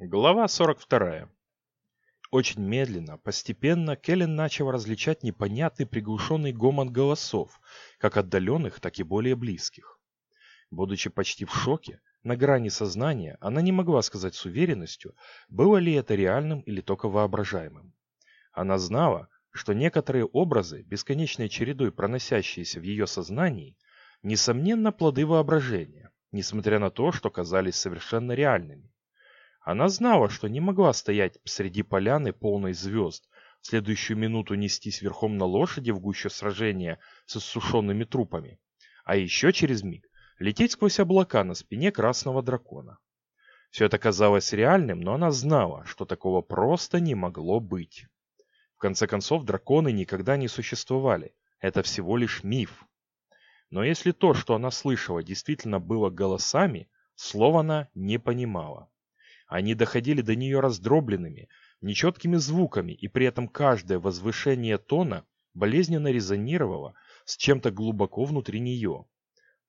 Глава 42. Очень медленно, постепенно Келлен начал различать непонятный приглушенный гомон голосов, как отдаленных, так и более близких. Будучи почти в шоке, на грани сознания, она не могла сказать с уверенностью, было ли это реальным или только воображаемым. Она знала, что некоторые образы, бесконечной чередой проносящиеся в ее сознании, несомненно плоды воображения, несмотря на то, что казались совершенно реальными. Она знала, что не могла стоять среди поляны полной звезд, в следующую минуту нестись верхом на лошади в гуще сражения с иссушенными трупами, а еще через миг лететь сквозь облака на спине красного дракона. Все это казалось реальным, но она знала, что такого просто не могло быть. В конце концов, драконы никогда не существовали. Это всего лишь миф. Но если то, что она слышала, действительно было голосами, слова она не понимала. Они доходили до нее раздробленными, нечеткими звуками, и при этом каждое возвышение тона болезненно резонировало с чем-то глубоко внутри нее.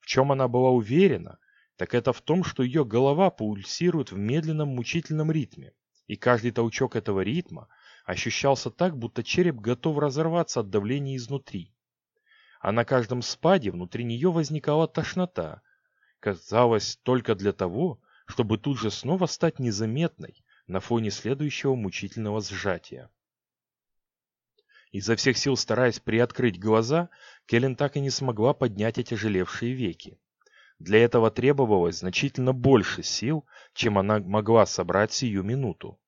В чем она была уверена, так это в том, что ее голова пульсирует в медленном мучительном ритме, и каждый толчок этого ритма ощущался так, будто череп готов разорваться от давления изнутри. А на каждом спаде внутри нее возникала тошнота, казалось, только для того, чтобы тут же снова стать незаметной на фоне следующего мучительного сжатия. Изо всех сил стараясь приоткрыть глаза, Келлен так и не смогла поднять отяжелевшие веки. Для этого требовалось значительно больше сил, чем она могла собрать сию минуту.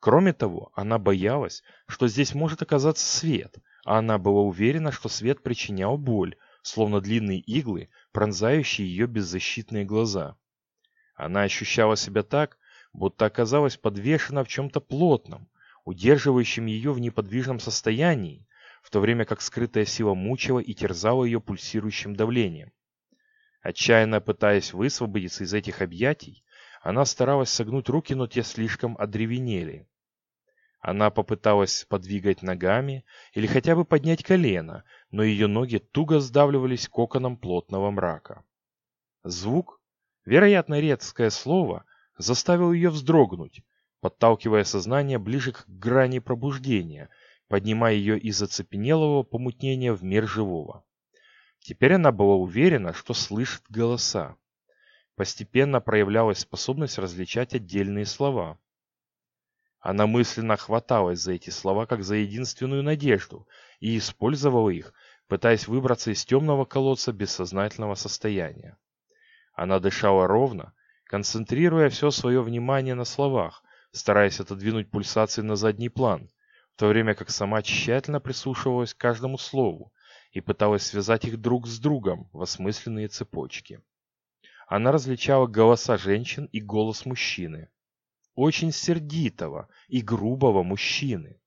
Кроме того, она боялась, что здесь может оказаться свет, а она была уверена, что свет причинял боль, словно длинные иглы, пронзающие ее беззащитные глаза. Она ощущала себя так, будто оказалась подвешена в чем-то плотном, удерживающем ее в неподвижном состоянии, в то время как скрытая сила мучила и терзала ее пульсирующим давлением. Отчаянно пытаясь высвободиться из этих объятий, она старалась согнуть руки, но те слишком одревенели. Она попыталась подвигать ногами или хотя бы поднять колено, но ее ноги туго сдавливались коконом плотного мрака. Звук, Вероятно, редкое слово заставило ее вздрогнуть, подталкивая сознание ближе к грани пробуждения, поднимая ее из оцепенелого помутнения в мир живого. Теперь она была уверена, что слышит голоса. Постепенно проявлялась способность различать отдельные слова. Она мысленно хваталась за эти слова как за единственную надежду и использовала их, пытаясь выбраться из темного колодца бессознательного состояния. Она дышала ровно, концентрируя все свое внимание на словах, стараясь отодвинуть пульсации на задний план, в то время как сама тщательно прислушивалась к каждому слову и пыталась связать их друг с другом в осмысленные цепочки. Она различала голоса женщин и голос мужчины. Очень сердитого и грубого мужчины.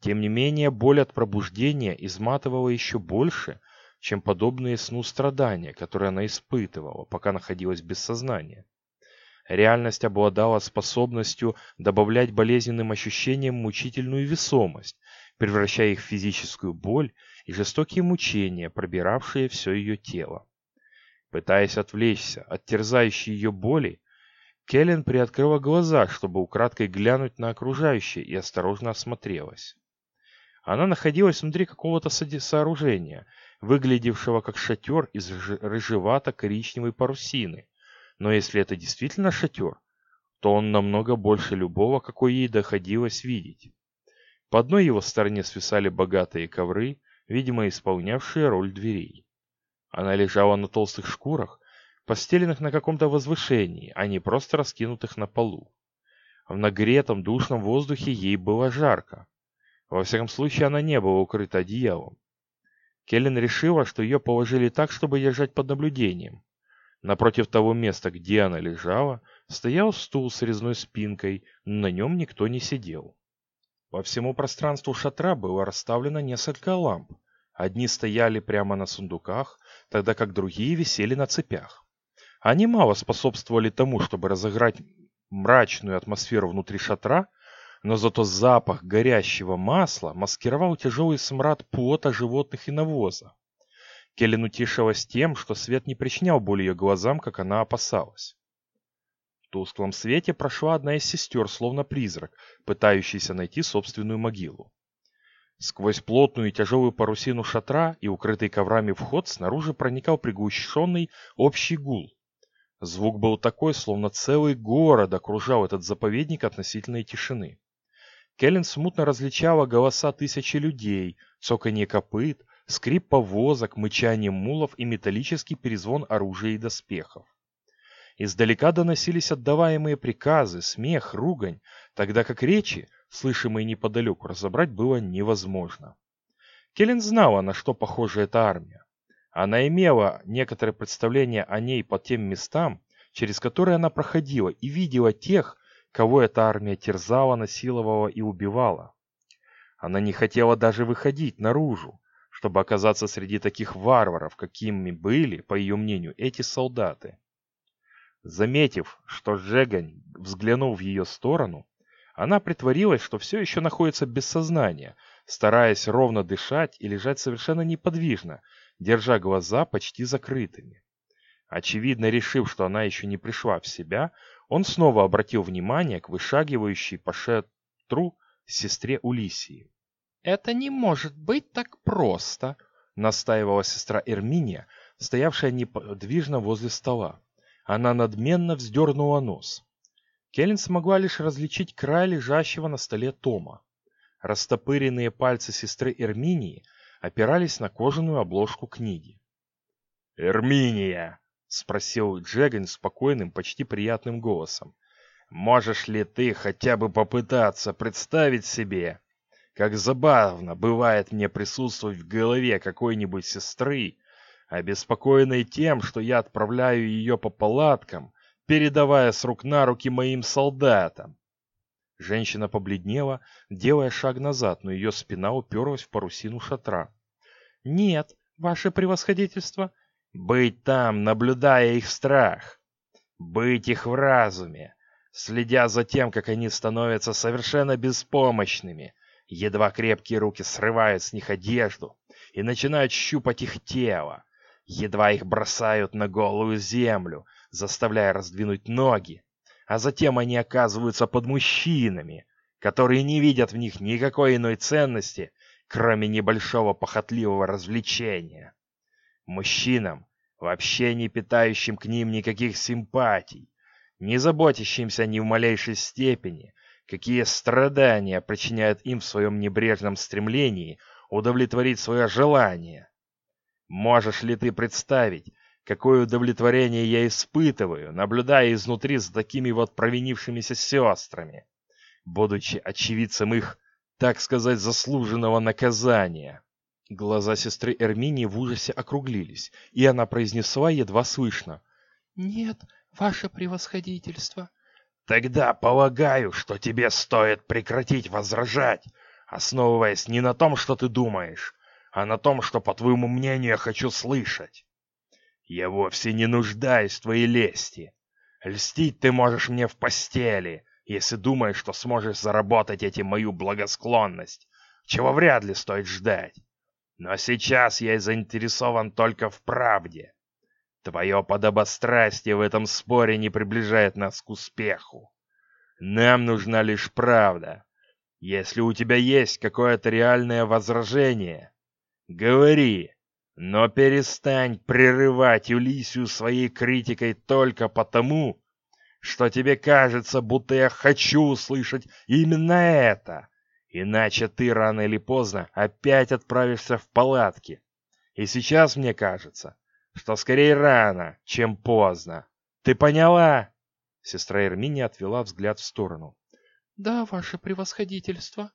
Тем не менее, боль от пробуждения изматывала еще больше, чем подобные сну страдания, которые она испытывала, пока находилась без сознания. Реальность обладала способностью добавлять болезненным ощущениям мучительную весомость, превращая их в физическую боль и жестокие мучения, пробиравшие все ее тело. Пытаясь отвлечься от терзающей ее боли, Келлен приоткрыла глаза, чтобы украдкой глянуть на окружающее и осторожно осмотрелась. Она находилась внутри какого-то сооружения, выглядевшего как шатер из рыжевато-коричневой парусины. Но если это действительно шатер, то он намного больше любого, какой ей доходилось видеть. По одной его стороне свисали богатые ковры, видимо, исполнявшие роль дверей. Она лежала на толстых шкурах, постеленных на каком-то возвышении, а не просто раскинутых на полу. В нагретом душном воздухе ей было жарко. Во всяком случае, она не была укрыта одеялом. Келлен решила, что ее положили так, чтобы держать под наблюдением. Напротив того места, где она лежала, стоял стул с резной спинкой, на нем никто не сидел. По всему пространству шатра было расставлено несколько ламп. Одни стояли прямо на сундуках, тогда как другие висели на цепях. Они мало способствовали тому, чтобы разыграть мрачную атмосферу внутри шатра, но зато запах горящего масла маскировал тяжелый смрад пота животных и навоза. Келлен утешилась тем, что свет не причинял боли ее глазам, как она опасалась. тусклом свете прошла одна из сестер, словно призрак, пытающийся найти собственную могилу. Сквозь плотную и тяжелую парусину шатра и укрытый коврами вход снаружи проникал приглушенный общий гул. Звук был такой, словно целый город окружал этот заповедник относительной тишины. Келлен смутно различала голоса тысячи людей, цоканье копыт, скрип повозок, мычание мулов и металлический перезвон оружия и доспехов. Издалека доносились отдаваемые приказы, смех, ругань, тогда как речи, слышимые неподалеку, разобрать было невозможно. Келлен знала, на что похожа эта армия. Она имела некоторое представление о ней по тем местам, через которые она проходила, и видела тех, кого эта армия терзала, насиловала и убивала. Она не хотела даже выходить наружу, чтобы оказаться среди таких варваров, какими были, по ее мнению, эти солдаты. Заметив, что Жегань взглянул в ее сторону, она притворилась, что все еще находится без сознания, стараясь ровно дышать и лежать совершенно неподвижно, держа глаза почти закрытыми. Очевидно, решив, что она еще не пришла в себя, он снова обратил внимание к вышагивающей по шатру сестре Улисии. «Это не может быть так просто», — настаивала сестра Эрминия, стоявшая неподвижно возле стола. Она надменно вздернула нос. Келлен смогла лишь различить край лежащего на столе тома. Растопыренные пальцы сестры Эрминии опирались на кожаную обложку книги. «Эрминия!» — спросил Джеган спокойным, почти приятным голосом. «Можешь ли ты хотя бы попытаться представить себе, как забавно бывает мне присутствовать в голове какой-нибудь сестры, обеспокоенной тем, что я отправляю ее по палаткам, передавая с рук на руки моим солдатам. Женщина побледнела, делая шаг назад, но ее спина уперлась в парусину шатра. «Нет, ваше превосходительство!» «Быть там, наблюдая их страх! Быть их в разуме, следя за тем, как они становятся совершенно беспомощными, едва крепкие руки срывают с них одежду и начинают щупать их тело, Едва их бросают на голую землю, заставляя раздвинуть ноги, а затем они оказываются под мужчинами, которые не видят в них никакой иной ценности, кроме небольшого похотливого развлечения. Мужчинам, вообще не питающим к ним никаких симпатий, не заботящимся ни в малейшей степени, какие страдания причиняют им в своем небрежном стремлении удовлетворить свое желание. Можешь ли ты представить, какое удовлетворение я испытываю, наблюдая изнутри за такими вот провинившимися сестрами, будучи очевидцем их, так сказать, заслуженного наказания? Глаза сестры Эрминии в ужасе округлились, и она произнесла едва слышно. «Нет, ваше превосходительство». «Тогда полагаю, что тебе стоит прекратить возражать, основываясь не на том, что ты думаешь, а на том, что, по твоему мнению, я хочу слышать. Я вовсе не нуждаюсь в твоей лести. Льстить ты можешь мне в постели, если думаешь, что сможешь заработать этим мою благосклонность, чего вряд ли стоит ждать. Но сейчас я заинтересован только в правде. Твое подобострастие в этом споре не приближает нас к успеху. Нам нужна лишь правда. Если у тебя есть какое-то реальное возражение, Говори, но перестань прерывать Улисию своей критикой только потому, что тебе кажется, будто я хочу услышать именно это. Иначе ты рано или поздно опять отправишься в палатки. И сейчас мне кажется, что скорее рано, чем поздно. Ты поняла? Сестра Эрминия отвела взгляд в сторону. Да, ваше превосходительство.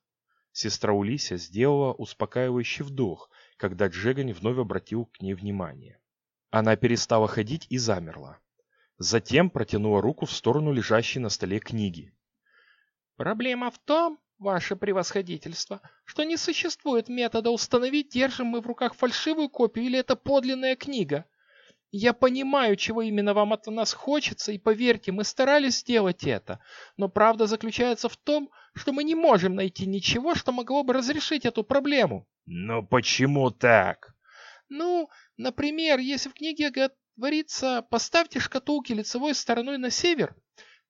Сестра Улисия сделала успокаивающий вдох, когда Джегань вновь обратил к ней внимание. Она перестала ходить и замерла. Затем протянула руку в сторону лежащей на столе книги. «Проблема в том, ваше превосходительство, что не существует метода установить, держим мы в руках фальшивую копию или это подлинная книга. Я понимаю, чего именно вам от нас хочется, и поверьте, мы старались сделать это, но правда заключается в том, что мы не можем найти ничего, что могло бы разрешить эту проблему. Но почему так? Ну, например, если в книге говорится «поставьте шкатулки лицевой стороной на север»,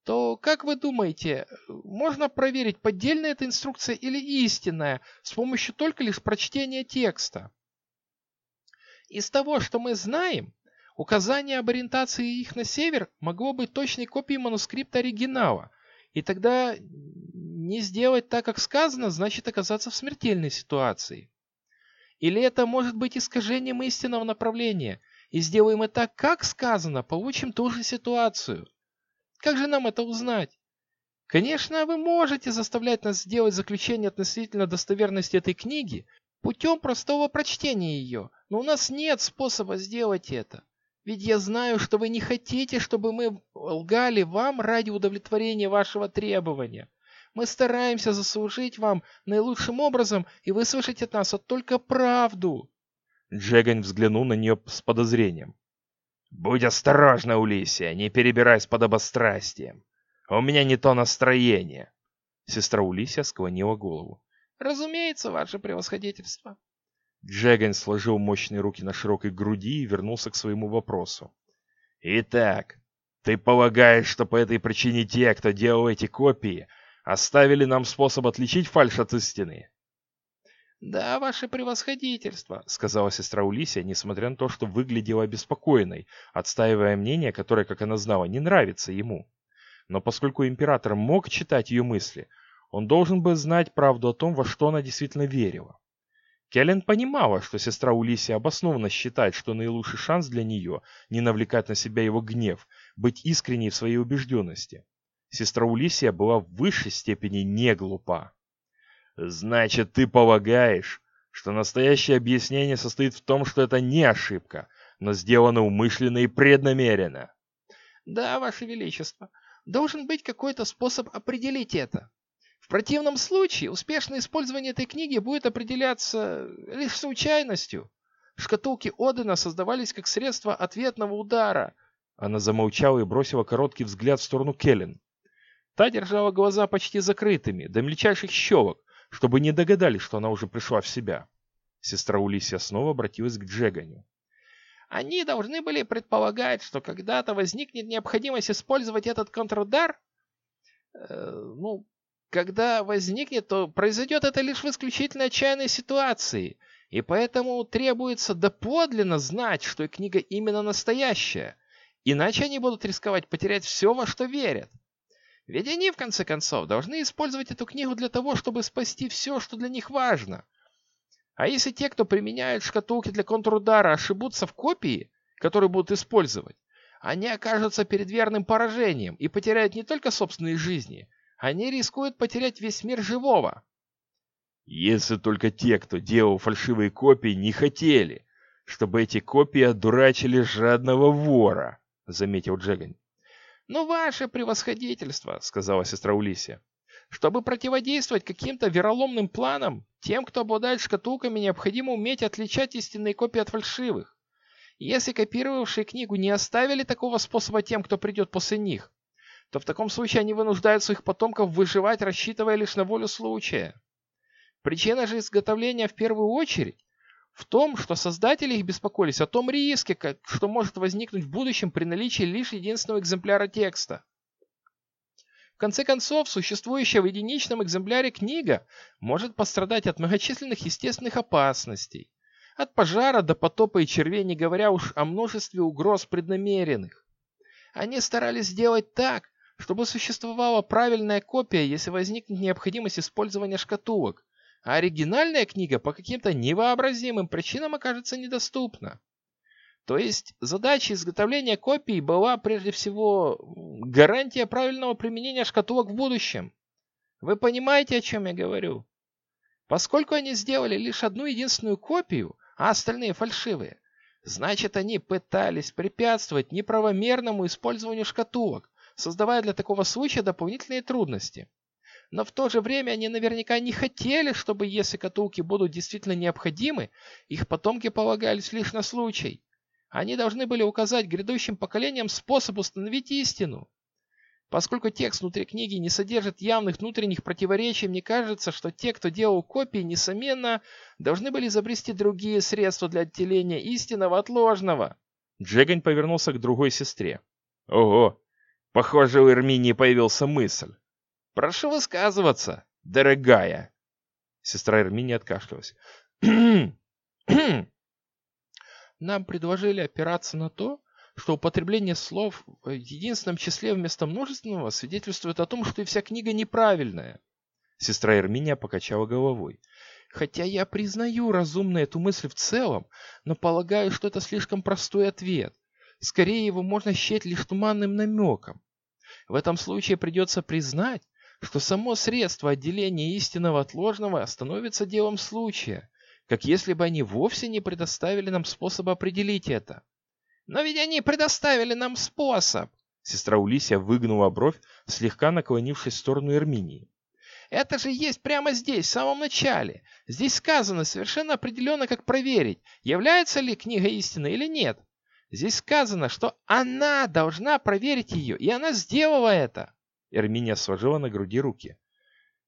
то, как вы думаете, можно проверить, поддельная эта инструкция или истинная, с помощью только лишь прочтения текста? Из того, что мы знаем, указание об ориентации их на север могло быть точной копией манускрипта оригинала, и тогда не сделать так, как сказано, значит оказаться в смертельной ситуации. Или это может быть искажением истинного направления, и сделаем это так, как сказано, получим ту же ситуацию. Как же нам это узнать? Конечно, вы можете заставлять нас сделать заключение относительно достоверности этой книги путем простого прочтения ее, но у нас нет способа сделать это. Ведь я знаю, что вы не хотите, чтобы мы лгали вам ради удовлетворения вашего требования. Мы стараемся заслужить вам наилучшим образом, и вы слышите от нас только правду. Джегань взглянул на нее с подозрением. «Будь осторожна, Улисия, не перебирай с подобострастием. У меня не то настроение». Сестра Улисия склонила голову. «Разумеется, ваше превосходительство». Джеган сложил мощные руки на широкой груди и вернулся к своему вопросу. «Итак, ты полагаешь, что по этой причине те, кто делал эти копии, оставили нам способ отличить фальшь от истины?» «Да, ваше превосходительство», — сказала сестра Улисия, несмотря на то, что выглядела обеспокоенной, отстаивая мнение, которое, как она знала, не нравится ему. Но поскольку император мог читать ее мысли, он должен был знать правду о том, во что она действительно верила. Келлен понимала, что сестра Улисия обоснованно считает, что наилучший шанс для нее не навлекать на себя его гнев, быть искренней в своей убежденности. Сестра Улисия была в высшей степени не глупа. Значит, ты полагаешь, что настоящее объяснение состоит в том, что это не ошибка, но сделано умышленно и преднамеренно? Да, Ваше Величество. Должен быть какой-то способ определить это. В противном случае успешное использование этой книги будет определяться лишь случайностью. Шкатулки Одена создавались как средство ответного удара. Она замолчала и бросила короткий взгляд в сторону Келлен. Та держала глаза почти закрытыми, до мельчайших щелок, чтобы не догадались, что она уже пришла в себя. Сестра Улисия снова обратилась к Джеганю. Они должны были предполагать, что когда-то возникнет необходимость использовать этот контрудар. Э, ну, когда возникнет, то произойдет это лишь в исключительно отчаянной ситуации, и поэтому требуется доподлинно знать, что книга именно настоящая, иначе они будут рисковать потерять все, во что верят. Ведь они, в конце концов, должны использовать эту книгу для того, чтобы спасти все, что для них важно. А если те, кто применяют шкатулки для контрудара, ошибутся в копии, которые будут использовать, они окажутся перед верным поражением и потеряют не только собственные жизни, они рискуют потерять весь мир живого. Если только те, кто делал фальшивые копии, не хотели, чтобы эти копии одурачили жадного вора, заметил Джегань. «Ну, ваше превосходительство», — сказала сестра Улисия. «Чтобы противодействовать каким-то вероломным планам, тем, кто обладает шкатулками, необходимо уметь отличать истинные копии от фальшивых. Если копировавшие книгу не оставили такого способа тем, кто придет после них, то в таком случае они вынуждают своих потомков выживать, рассчитывая лишь на волю случая. Причина же изготовления в первую очередь в том, что создатели их беспокоились о том риске, как, что может возникнуть в будущем при наличии лишь единственного экземпляра текста. В конце концов, существующая в единичном экземпляре книга может пострадать от многочисленных естественных опасностей, от пожара до потопа и червей, не говоря уж о множестве угроз преднамеренных. Они старались сделать так, чтобы существовала правильная копия, если возникнет необходимость использования шкатулок, а оригинальная книга по каким-то невообразимым причинам окажется недоступна. То есть задача изготовления копий была прежде всего гарантия правильного применения шкатулок в будущем. Вы понимаете, о чем я говорю? Поскольку они сделали лишь одну единственную копию, а остальные фальшивые, значит они пытались препятствовать неправомерному использованию шкатулок, создавая для такого случая дополнительные трудности. Но в то же время они наверняка не хотели, чтобы если катулки будут действительно необходимы, их потомки полагались лишь на случай. Они должны были указать грядущим поколениям способ установить истину. Поскольку текст внутри книги не содержит явных внутренних противоречий, мне кажется, что те, кто делал копии, несомненно, должны были изобрести другие средства для отделения истинного от ложного. Джегань повернулся к другой сестре. Ого, Похоже, у Эрминии появился мысль. «Прошу высказываться, дорогая!» Сестра Эрминия откашлялась. Нам предложили опираться на то, что употребление слов в единственном числе вместо множественного свидетельствует о том, что и вся книга неправильная. Сестра Эрминия покачала головой. Хотя я признаю разумно эту мысль в целом, но полагаю, что это слишком простой ответ. Скорее его можно счесть лишь туманным намеком. В этом случае придется признать, что само средство отделения истинного от ложного становится делом случая, как если бы они вовсе не предоставили нам способ определить это. Но ведь они предоставили нам способ. Сестра Улисия выгнула бровь, слегка наклонившись в сторону Эрминии. Это же есть прямо здесь, в самом начале. Здесь сказано совершенно определенно, как проверить, является ли книга истины или нет. Здесь сказано, что она должна проверить ее, и она сделала это. Эрминия сложила на груди руки.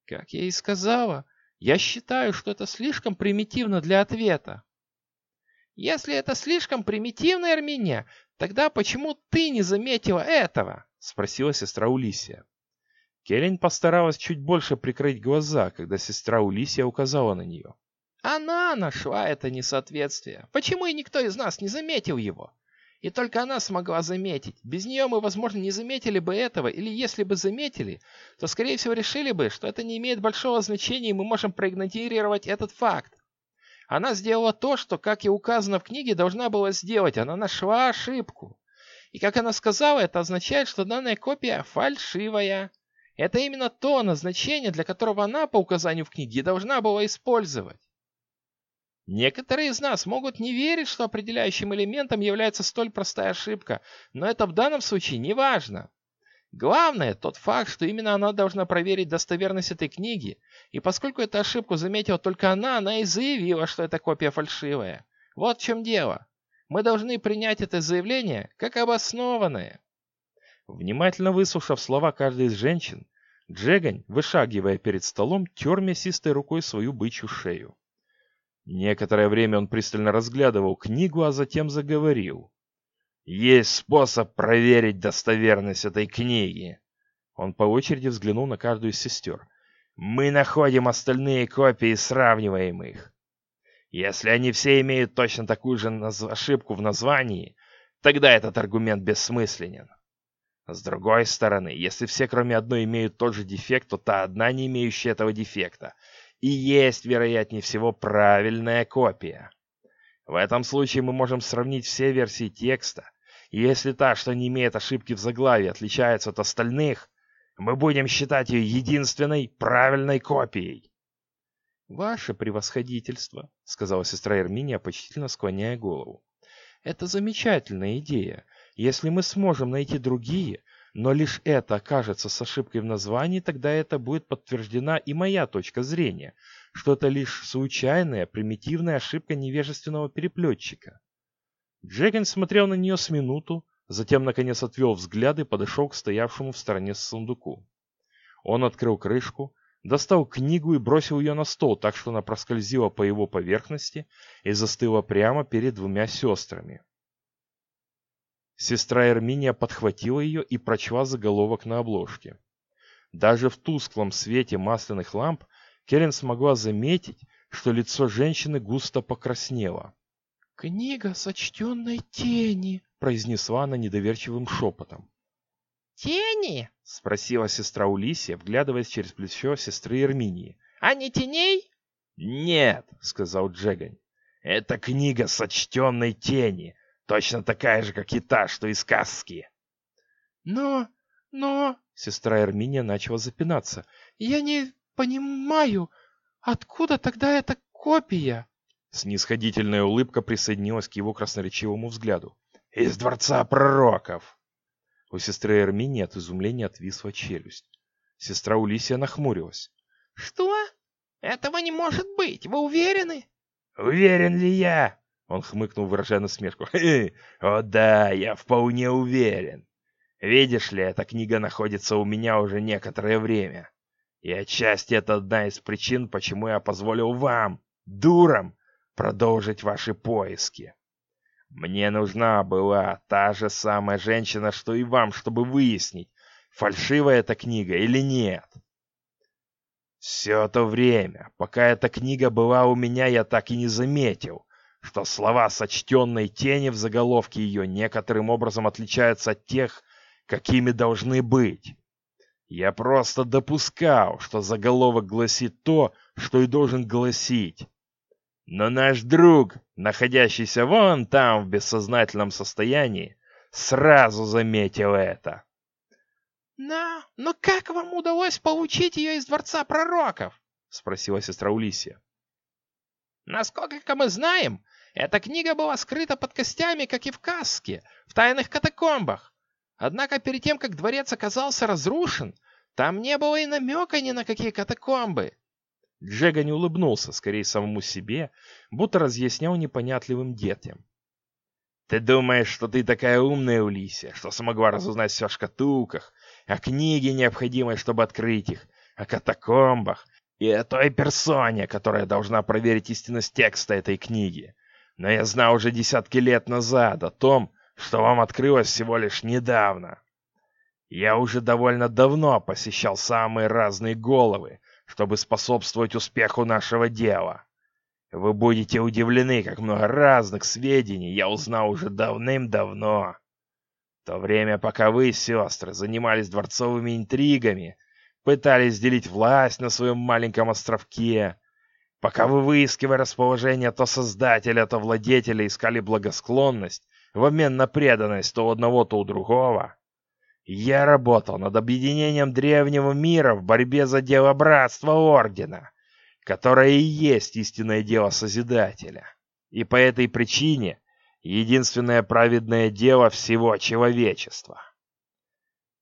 Как я и сказала, я считаю, что это слишком примитивно для ответа. Если это слишком примитивно, Эрминия, тогда почему ты не заметила этого? Спросила сестра Улисия. Келлен постаралась чуть больше прикрыть глаза, когда сестра Улисия указала на нее. Она нашла это несоответствие. Почему и никто из нас не заметил его? И только она смогла заметить. Без нее мы, возможно, не заметили бы этого, или если бы заметили, то, скорее всего, решили бы, что это не имеет большого значения, и мы можем проигнорировать этот факт. Она сделала то, что, как и указано в книге, должна была сделать. Она нашла ошибку. И как она сказала, это означает, что данная копия фальшивая. Это именно то назначение, для которого она по указанию в книге должна была использовать. Некоторые из нас могут не верить, что определяющим элементом является столь простая ошибка, но это в данном случае не важно. Главное тот факт, что именно она должна проверить достоверность этой книги, и поскольку эту ошибку заметила только она, она и заявила, что эта копия фальшивая. Вот в чем дело. Мы должны принять это заявление как обоснованное. Внимательно выслушав слова каждой из женщин, Джегань, вышагивая перед столом, тер мясистой рукой свою бычью шею. Некоторое время он пристально разглядывал книгу, а затем заговорил. Есть способ проверить достоверность этой книги. Он по очереди взглянул на каждую из сестер. Мы находим остальные копии и сравниваем их. Если они все имеют точно такую же ошибку в названии, тогда этот аргумент бессмысленен. С другой стороны, если все кроме одной имеют тот же дефект, то та одна, не имеющая этого дефекта, и есть, вероятнее всего, правильная копия. В этом случае мы можем сравнить все версии текста, и если та, что не имеет ошибки в заглавии, отличается от остальных, мы будем считать ее единственной правильной копией. «Ваше превосходительство», — сказала сестра Эрминия, почтительно склоняя голову. «Это замечательная идея. Если мы сможем найти другие, но лишь это окажется с ошибкой в названии, тогда это будет подтверждена и моя точка зрения, что это лишь случайная, примитивная ошибка невежественного переплетчика. Джеган смотрел на нее с минуту, затем наконец отвел взгляд и подошел к стоявшему в стороне сундуку. Он открыл крышку, достал книгу и бросил ее на стол, так что она проскользила по его поверхности и застыла прямо перед двумя сестрами. Сестра Эрминия подхватила ее и прочла заголовок на обложке. Даже в тусклом свете масляных ламп Керен смогла заметить, что лицо женщины густо покраснело. «Книга сочтенной тени», — произнесла она недоверчивым шепотом. «Тени?» — спросила сестра Улисия, вглядываясь через плечо сестры Эрминии. «А не теней?» «Нет», — сказал Джегань. «Это книга сочтенной тени, точно такая же, как и та, что из сказки». «Но, но...» — сестра Эрминия начала запинаться. «Я не понимаю, откуда тогда эта копия?» Снисходительная улыбка присоединилась к его красноречивому взгляду. «Из дворца пророков!» У сестры Эрминии от изумления отвисла челюсть. Сестра Улисия нахмурилась. «Что? Этого не может быть! Вы уверены?» «Уверен ли я?» Он хмыкнул, выражая насмешку. «О да, я вполне уверен. Видишь ли, эта книга находится у меня уже некоторое время. И отчасти это одна из причин, почему я позволил вам, дурам, продолжить ваши поиски. Мне нужна была та же самая женщина, что и вам, чтобы выяснить, фальшивая эта книга или нет. Все то время, пока эта книга была у меня, я так и не заметил, что слова сочтенной тени в заголовке ее некоторым образом отличаются от тех, какими должны быть. Я просто допускал, что заголовок гласит то, что и должен гласить. Но наш друг, находящийся вон там в бессознательном состоянии, сразу заметил это. «Но, но как вам удалось получить ее из Дворца Пророков?» — спросила сестра Улисия. «Насколько мы знаем, эта книга была скрыта под костями, как и в Каске, в тайных катакомбах. Однако перед тем, как дворец оказался разрушен, там не было и намека ни на какие катакомбы. Джега не улыбнулся, скорее самому себе, будто разъяснял непонятливым детям. «Ты думаешь, что ты такая умная, Улисия, что смогла разузнать все о шкатулках, о книге, необходимой, чтобы открыть их, о катакомбах и о той персоне, которая должна проверить истинность текста этой книги. Но я знал уже десятки лет назад о том, что вам открылось всего лишь недавно. Я уже довольно давно посещал самые разные головы, чтобы способствовать успеху нашего дела. Вы будете удивлены, как много разных сведений я узнал уже давным-давно. В то время, пока вы, сестры, занимались дворцовыми интригами, пытались делить власть на своем маленьком островке, пока вы, выискивая расположение то создателя, то владетеля, искали благосклонность, в обмен на преданность то у одного, то у другого. Я работал над объединением древнего мира в борьбе за дело братства Ордена, которое и есть истинное дело Созидателя. И по этой причине единственное праведное дело всего человечества.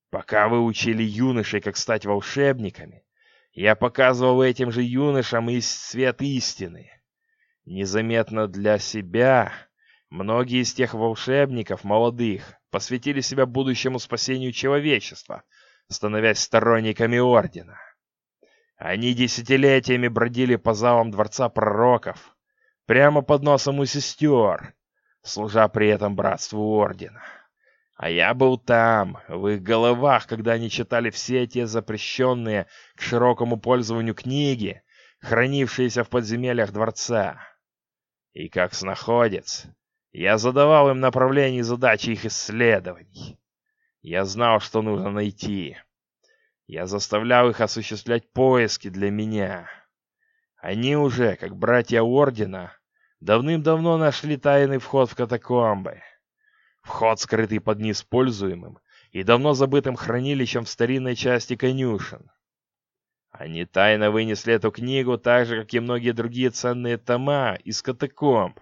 Пока вы учили юношей, как стать волшебниками, я показывал этим же юношам и свет истины. Незаметно для себя Многие из тех волшебников, молодых, посвятили себя будущему спасению человечества, становясь сторонниками Ордена. Они десятилетиями бродили по залам Дворца Пророков, прямо под носом у сестер, служа при этом братству Ордена. А я был там, в их головах, когда они читали все те запрещенные к широкому пользованию книги, хранившиеся в подземельях Дворца. И как снаходец, я задавал им направление и задачи их исследований. Я знал, что нужно найти. Я заставлял их осуществлять поиски для меня. Они уже, как братья Ордена, давным-давно нашли тайный вход в катакомбы. Вход, скрытый под неиспользуемым и давно забытым хранилищем в старинной части конюшен. Они тайно вынесли эту книгу так же, как и многие другие ценные тома из катакомб,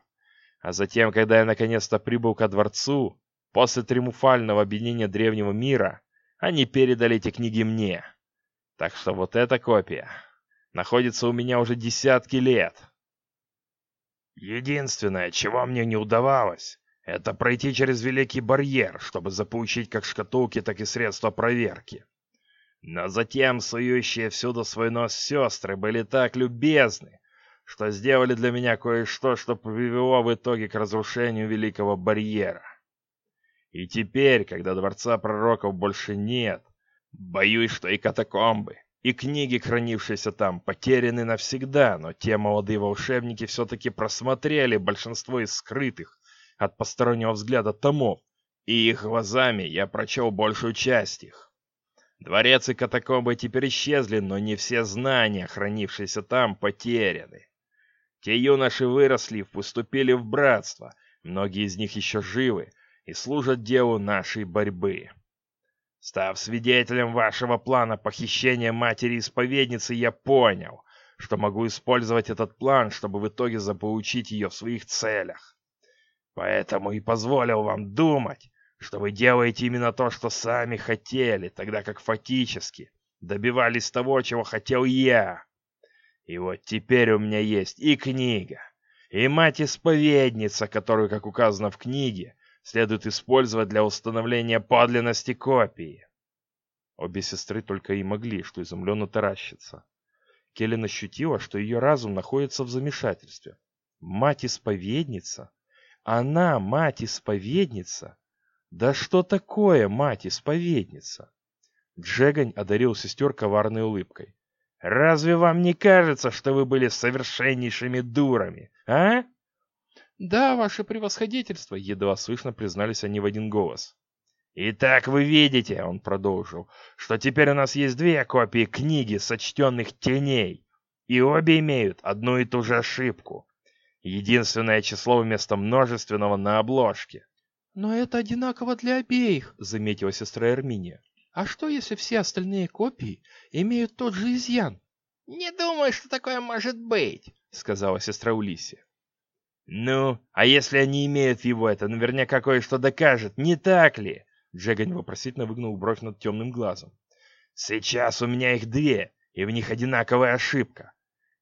а затем, когда я наконец-то прибыл ко дворцу, после триумфального объединения древнего мира, они передали эти книги мне. Так что вот эта копия находится у меня уже десятки лет. Единственное, чего мне не удавалось, это пройти через Великий Барьер, чтобы заполучить как шкатулки, так и средства проверки. Но затем сующие всюду свой нос сестры были так любезны, что сделали для меня кое-что, что привело в итоге к разрушению Великого Барьера. И теперь, когда Дворца Пророков больше нет, боюсь, что и катакомбы, и книги, хранившиеся там, потеряны навсегда, но те молодые волшебники все-таки просмотрели большинство из скрытых от постороннего взгляда томов, и их глазами я прочел большую часть их. Дворец и катакомбы теперь исчезли, но не все знания, хранившиеся там, потеряны. Те юноши выросли, поступили в братство, многие из них еще живы и служат делу нашей борьбы. Став свидетелем вашего плана похищения матери-исповедницы, я понял, что могу использовать этот план, чтобы в итоге заполучить ее в своих целях. Поэтому и позволил вам думать, что вы делаете именно то, что сами хотели, тогда как фактически добивались того, чего хотел я. И вот теперь у меня есть и книга, и мать-исповедница, которую, как указано в книге, следует использовать для установления подлинности копии. Обе сестры только и могли, что изумленно таращиться. Келлен ощутила, что ее разум находится в замешательстве. Мать-исповедница? Она мать-исповедница? Да что такое мать-исповедница? Джегань одарил сестер коварной улыбкой. «Разве вам не кажется, что вы были совершеннейшими дурами, а?» «Да, ваше превосходительство», — едва слышно признались они в один голос. «Итак, вы видите, — он продолжил, — что теперь у нас есть две копии книги сочтенных теней, и обе имеют одну и ту же ошибку. Единственное число вместо множественного на обложке». «Но это одинаково для обеих», — заметила сестра Эрминия. А что, если все остальные копии имеют тот же изъян? «Не думаю, что такое может быть», — сказала сестра Улисия. «Ну, а если они имеют его, это наверняка кое-что докажет, не так ли?» Джегань вопросительно выгнул бровь над темным глазом. «Сейчас у меня их две, и в них одинаковая ошибка.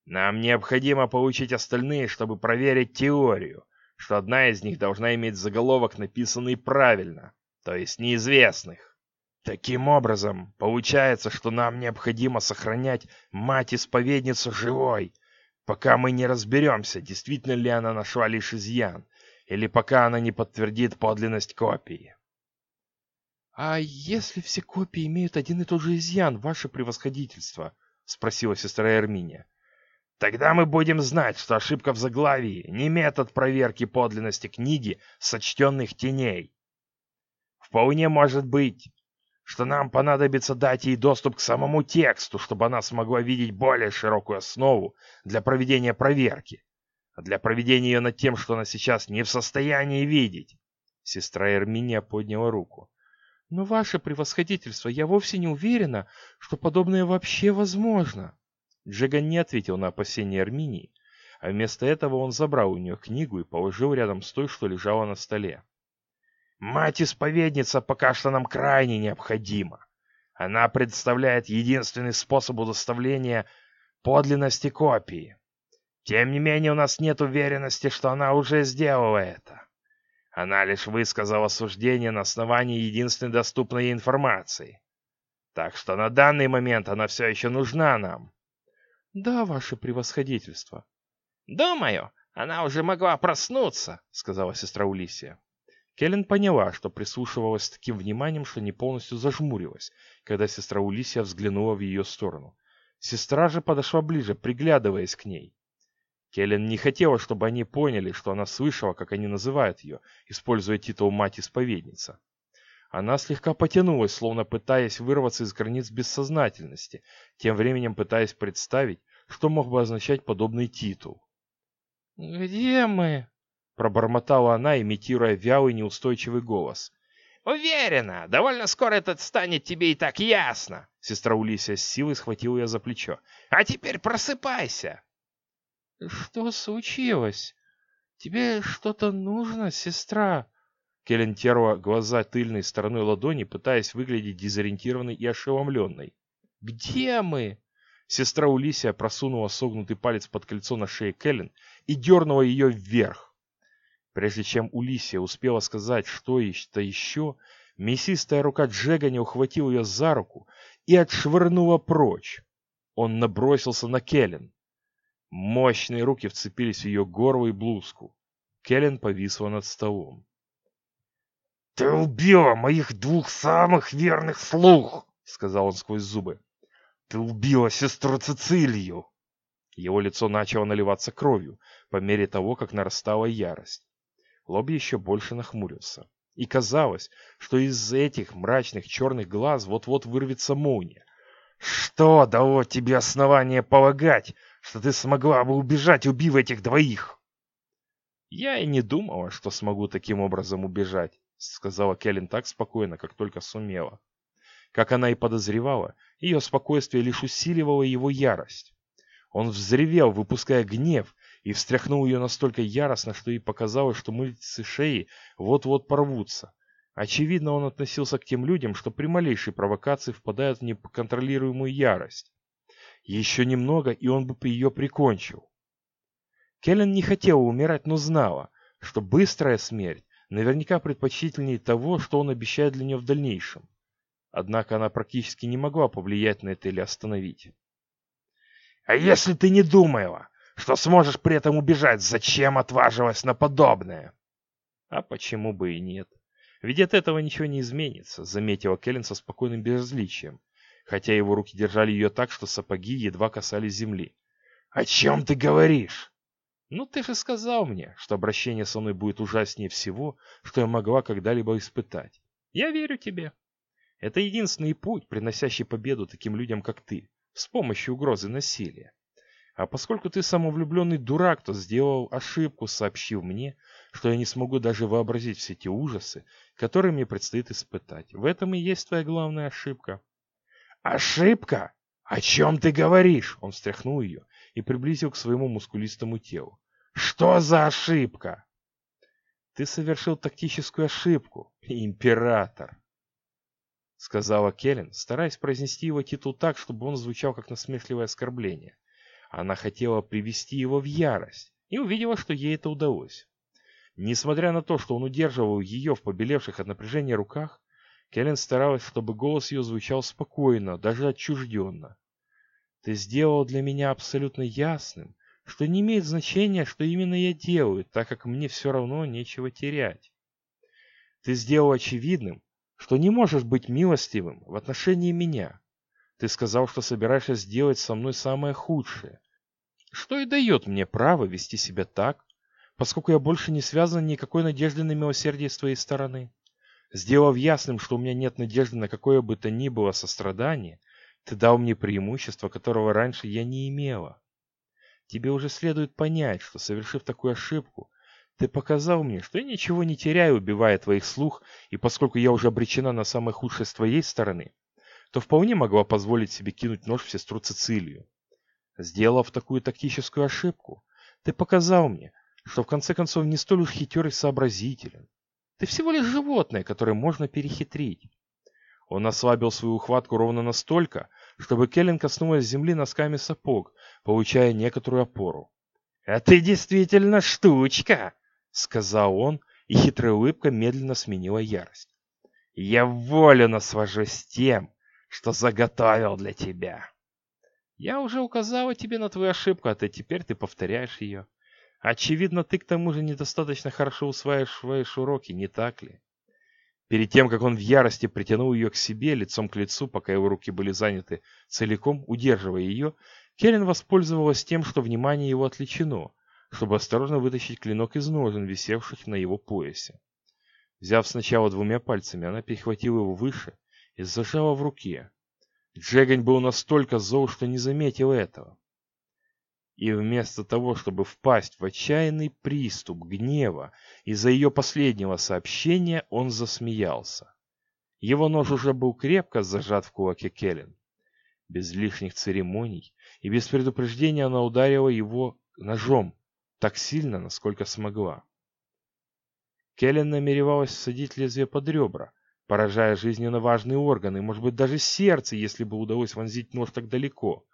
Нам необходимо получить остальные, чтобы проверить теорию, что одна из них должна иметь заголовок, написанный правильно, то есть неизвестных. Таким образом, получается, что нам необходимо сохранять мать-исповедницу живой, пока мы не разберемся, действительно ли она нашла лишь изъян, или пока она не подтвердит подлинность копии. «А если все копии имеют один и тот же изъян, ваше превосходительство?» — спросила сестра Эрминия. «Тогда мы будем знать, что ошибка в заглавии не метод проверки подлинности книги сочтенных теней. Вполне может быть, что нам понадобится дать ей доступ к самому тексту, чтобы она смогла видеть более широкую основу для проведения проверки, а для проведения ее над тем, что она сейчас не в состоянии видеть. Сестра Эрминия подняла руку. «Но, ваше превосходительство, я вовсе не уверена, что подобное вообще возможно». Джиган не ответил на опасения Эрминии, а вместо этого он забрал у нее книгу и положил рядом с той, что лежала на столе. Мать-исповедница пока что нам крайне необходима. Она представляет единственный способ удостоверения подлинности копии. Тем не менее, у нас нет уверенности, что она уже сделала это. Она лишь высказала суждение на основании единственной доступной информации. Так что на данный момент она все еще нужна нам. Да, ваше превосходительство. Думаю, она уже могла проснуться, сказала сестра Улисия. Келлен поняла, что прислушивалась с таким вниманием, что не полностью зажмурилась, когда сестра Улисия взглянула в ее сторону. Сестра же подошла ближе, приглядываясь к ней. Келлен не хотела, чтобы они поняли, что она слышала, как они называют ее, используя титул «мать-исповедница». Она слегка потянулась, словно пытаясь вырваться из границ бессознательности, тем временем пытаясь представить, что мог бы означать подобный титул. «Где мы?» Пробормотала она, имитируя вялый неустойчивый голос. «Уверена, довольно скоро это станет тебе и так ясно!» Сестра Улисия с силой схватила ее за плечо. «А теперь просыпайся!» «Что случилось? Тебе что-то нужно, сестра?» Келлен терла глаза тыльной стороной ладони, пытаясь выглядеть дезориентированной и ошеломленной. «Где мы?» Сестра Улисия просунула согнутый палец под кольцо на шее Келлен и дернула ее вверх. Прежде чем Улисия успела сказать что-то еще, мясистая рука Джеганя ухватила ее за руку и отшвырнула прочь. Он набросился на Келлен. Мощные руки вцепились в ее горло и блузку. Келлен повисла над столом. «Ты убила моих двух самых верных слуг!» — сказал он сквозь зубы. «Ты убила сестру Цицилию!» Его лицо начало наливаться кровью по мере того, как нарастала ярость. Лоб еще больше нахмурился. И казалось, что из этих мрачных черных глаз вот-вот вырвется молния. «Что дало тебе основание полагать, что ты смогла бы убежать, убив этих двоих?» «Я и не думала, что смогу таким образом убежать», — сказала Келлен так спокойно, как только сумела. Как она и подозревала, ее спокойствие лишь усиливало его ярость. Он взревел, выпуская гнев, и встряхнул ее настолько яростно, что ей показалось, что мышцы шеи вот-вот порвутся. Очевидно, он относился к тем людям, что при малейшей провокации впадают в неконтролируемую ярость. Еще немного, и он бы ее прикончил. Келлен не хотела умирать, но знала, что быстрая смерть наверняка предпочтительнее того, что он обещает для нее в дальнейшем. Однако она практически не могла повлиять на это или остановить. «А если ты не думала, что сможешь при этом убежать. Зачем отважилась на подобное? А почему бы и нет? Ведь от этого ничего не изменится, заметила Келлен со спокойным безразличием, хотя его руки держали ее так, что сапоги едва касались земли. «О чем ты говоришь?» «Ну ты же сказал мне, что обращение со мной будет ужаснее всего, что я могла когда-либо испытать. Я верю тебе. Это единственный путь, приносящий победу таким людям, как ты, с помощью угрозы насилия. А поскольку ты самовлюбленный дурак, то сделал ошибку, сообщив мне, что я не смогу даже вообразить все те ужасы, которые мне предстоит испытать. В этом и есть твоя главная ошибка. «Ошибка? О чем ты говоришь?» Он встряхнул ее и приблизил к своему мускулистому телу. «Что за ошибка?» «Ты совершил тактическую ошибку, император!» Сказала Келлен, стараясь произнести его титул так, чтобы он звучал как насмешливое оскорбление. Она хотела привести его в ярость и увидела, что ей это удалось. Несмотря на то, что он удерживал ее в побелевших от напряжения руках, Келлен старалась, чтобы голос ее звучал спокойно, даже отчужденно. «Ты сделал для меня абсолютно ясным, что не имеет значения, что именно я делаю, так как мне все равно нечего терять. Ты сделал очевидным, что не можешь быть милостивым в отношении меня. Ты сказал, что собираешься сделать со мной самое худшее, что и дает мне право вести себя так, поскольку я больше не связан никакой надеждой на милосердие с твоей стороны. Сделав ясным, что у меня нет надежды на какое бы то ни было сострадание, ты дал мне преимущество, которого раньше я не имела. Тебе уже следует понять, что, совершив такую ошибку, ты показал мне, что я ничего не теряю, убивая твоих слух, и поскольку я уже обречена на самое худшее с твоей стороны, то вполне могла позволить себе кинуть нож в сестру Цицилию. Сделав такую тактическую ошибку, ты показал мне, что в конце концов не столь уж хитер и сообразителен. Ты всего лишь животное, которое можно перехитрить. Он ослабил свою ухватку ровно настолько, чтобы Келлен коснулась земли носками сапог, получая некоторую опору. «А ты действительно штучка!» — сказал он, и хитрая улыбка медленно сменила ярость. «Я волю насвожусь с тем, что заготовил для тебя!» Я уже указала тебе на твою ошибку, а ты теперь ты повторяешь ее. Очевидно, ты к тому же недостаточно хорошо усваиваешь уроки, не так ли? Перед тем, как он в ярости притянул ее к себе лицом к лицу, пока его руки были заняты целиком, удерживая ее, Келлен воспользовалась тем, что внимание его отвлечено, чтобы осторожно вытащить клинок из ножен, висевших на его поясе. Взяв сначала двумя пальцами, она перехватила его выше и зажала в руке, Джегань был настолько зол, что не заметил этого. И вместо того, чтобы впасть в отчаянный приступ гнева из-за ее последнего сообщения, он засмеялся. Его нож уже был крепко зажат в кулаке Келлен. Без лишних церемоний и без предупреждения она ударила его ножом так сильно, насколько смогла. Келлен намеревалась всадить лезвие под ребра, поражая жизненно важные органы, может быть даже сердце, если бы удалось вонзить нож так далеко.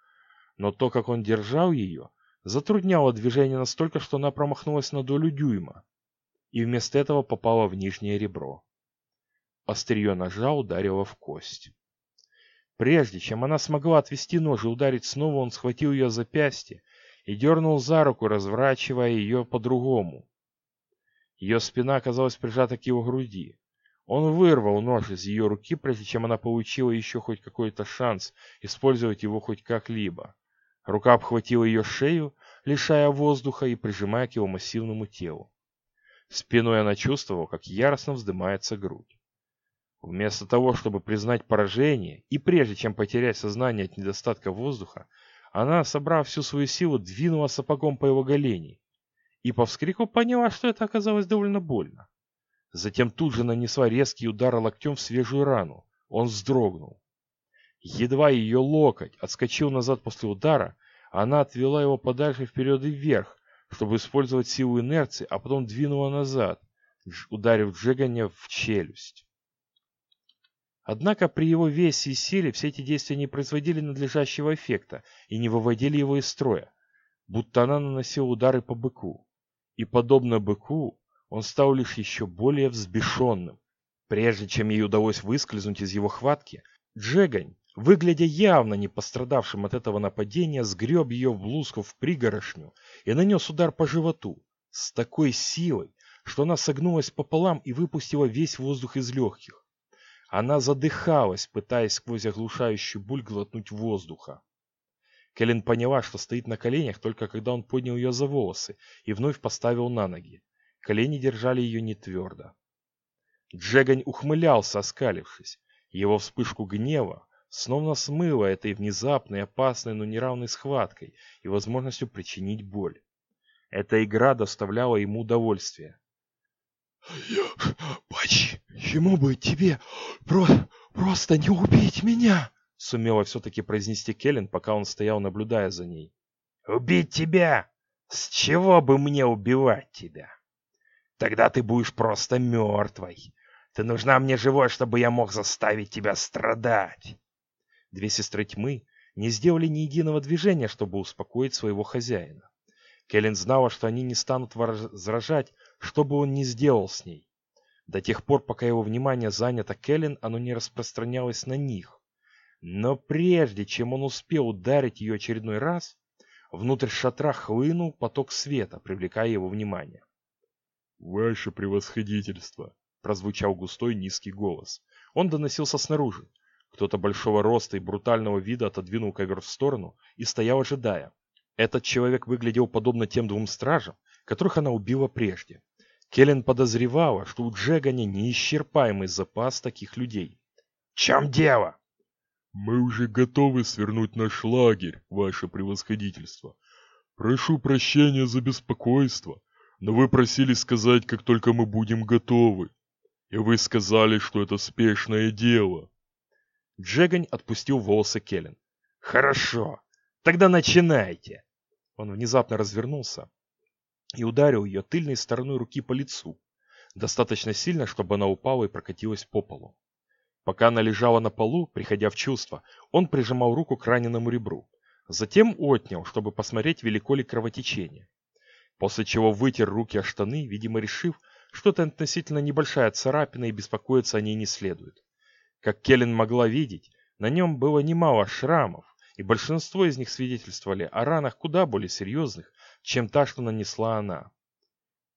Но то, как он держал ее, затрудняло движение настолько, что она промахнулась на долю дюйма и вместо этого попала в нижнее ребро. Острие ножа ударило в кость. Прежде чем она смогла отвести нож и ударить снова, он схватил ее запястье и дернул за руку, разворачивая ее по-другому. Ее спина оказалась прижата к его груди. Он вырвал нож из ее руки, прежде чем она получила еще хоть какой-то шанс использовать его хоть как-либо. Рука обхватила ее шею, лишая воздуха и прижимая к его массивному телу. Спиной она чувствовала, как яростно вздымается грудь. Вместо того, чтобы признать поражение, и прежде чем потерять сознание от недостатка воздуха, она, собрав всю свою силу, двинула сапогом по его голеней. И по вскрику поняла, что это оказалось довольно больно. Затем тут же нанесла резкий удар локтем в свежую рану. Он вздрогнул. Едва ее локоть отскочил назад после удара, она отвела его подальше вперед и вверх, чтобы использовать силу инерции, а потом двинула назад, ударив Джеганя в челюсть. Однако при его весе и силе все эти действия не производили надлежащего эффекта и не выводили его из строя, будто она наносила удары по быку. И подобно быку, он стал лишь еще более взбешенным. Прежде чем ей удалось выскользнуть из его хватки, Джегань, выглядя явно не пострадавшим от этого нападения, сгреб ее в блузку в пригорошню и нанес удар по животу с такой силой, что она согнулась пополам и выпустила весь воздух из легких. Она задыхалась, пытаясь сквозь оглушающую боль глотнуть воздуха. Кэлен поняла, что стоит на коленях только когда он поднял ее за волосы и вновь поставил на ноги. Колени держали ее не твердо. Джегань ухмылялся, оскалившись. Его вспышку гнева словно смыло этой внезапной, опасной, но неравной схваткой и возможностью причинить боль. Эта игра доставляла ему удовольствие. «Я... Почему бы тебе про... просто не убить меня?» Сумела все-таки произнести Келлен, пока он стоял, наблюдая за ней. «Убить тебя? С чего бы мне убивать тебя? Тогда ты будешь просто мертвой. Ты нужна мне живой, чтобы я мог заставить тебя страдать». Две сестры тьмы не сделали ни единого движения, чтобы успокоить своего хозяина. Келлен знала, что они не станут возражать, что бы он ни сделал с ней. До тех пор, пока его внимание занято Келлен, оно не распространялось на них. Но прежде чем он успел ударить ее очередной раз, внутрь шатра хлынул поток света, привлекая его внимание. «Ваше превосходительство!» — прозвучал густой низкий голос. Он доносился снаружи. Кто-то большого роста и брутального вида отодвинул ковер в сторону и стоял ожидая. Этот человек выглядел подобно тем двум стражам, которых она убила прежде. Келлен подозревала, что у Джеганя неисчерпаемый запас таких людей. «В чем дело?» «Мы уже готовы свернуть наш лагерь, ваше превосходительство. Прошу прощения за беспокойство, но вы просили сказать, как только мы будем готовы. И вы сказали, что это спешное дело». Джегань отпустил волосы Келлен. «Хорошо, тогда начинайте». Он внезапно развернулся и ударил ее тыльной стороной руки по лицу, достаточно сильно, чтобы она упала и прокатилась по полу. Пока она лежала на полу, приходя в чувство, он прижимал руку к раненому ребру. Затем отнял, чтобы посмотреть, велико ли кровотечение. После чего вытер руки о штаны, видимо решив, что это относительно небольшая царапина и беспокоиться о ней не следует. Как Келлен могла видеть, на нем было немало шрамов, и большинство из них свидетельствовали о ранах куда более серьезных, чем та, что нанесла она.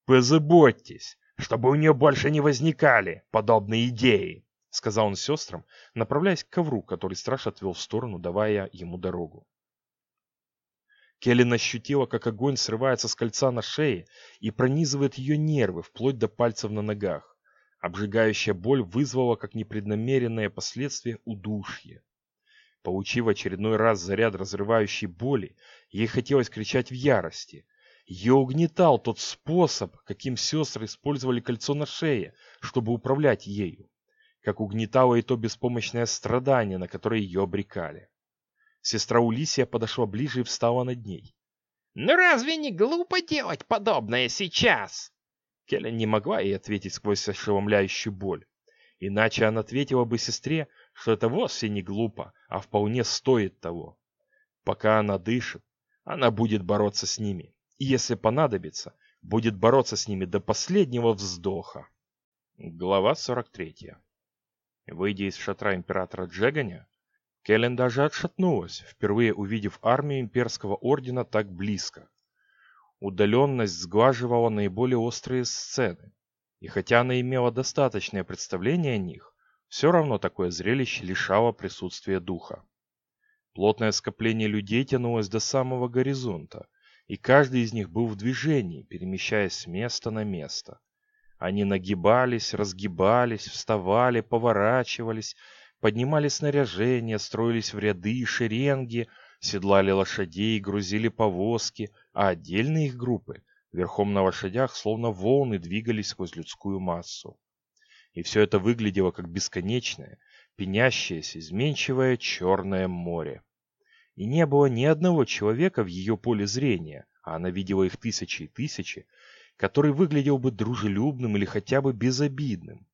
«Позаботьтесь, чтобы у нее больше не возникали подобные идеи», — сказал он сестрам, направляясь к ковру, который страж отвел в сторону, давая ему дорогу. Келлен ощутила, как огонь срывается с кольца на шее и пронизывает ее нервы, вплоть до пальцев на ногах. Обжигающая боль вызвала, как непреднамеренное последствие, удушье. Получив очередной раз заряд разрывающей боли, ей хотелось кричать в ярости. Ее угнетал тот способ, каким сестры использовали кольцо на шее, чтобы управлять ею как угнетало и то беспомощное страдание, на которое ее обрекали. Сестра Улисия подошла ближе и встала над ней. «Ну разве не глупо делать подобное сейчас?» Келлен не могла ей ответить сквозь ошеломляющую боль. Иначе она ответила бы сестре, что это вовсе не глупо, а вполне стоит того. Пока она дышит, она будет бороться с ними. И если понадобится, будет бороться с ними до последнего вздоха. Глава 43 Выйдя из шатра императора Джеганя, Келлен даже отшатнулась, впервые увидев армию имперского ордена так близко. Удаленность сглаживала наиболее острые сцены, и хотя она имела достаточное представление о них, все равно такое зрелище лишало присутствия духа. Плотное скопление людей тянулось до самого горизонта, и каждый из них был в движении, перемещаясь с места на место. Они нагибались, разгибались, вставали, поворачивались, поднимали снаряжение, строились в ряды и шеренги, седлали лошадей, грузили повозки, а отдельные их группы верхом на лошадях словно волны двигались сквозь людскую массу. И все это выглядело как бесконечное, пенящееся, изменчивое черное море. И не было ни одного человека в ее поле зрения, а она видела их тысячи и тысячи, который выглядел бы дружелюбным или хотя бы безобидным.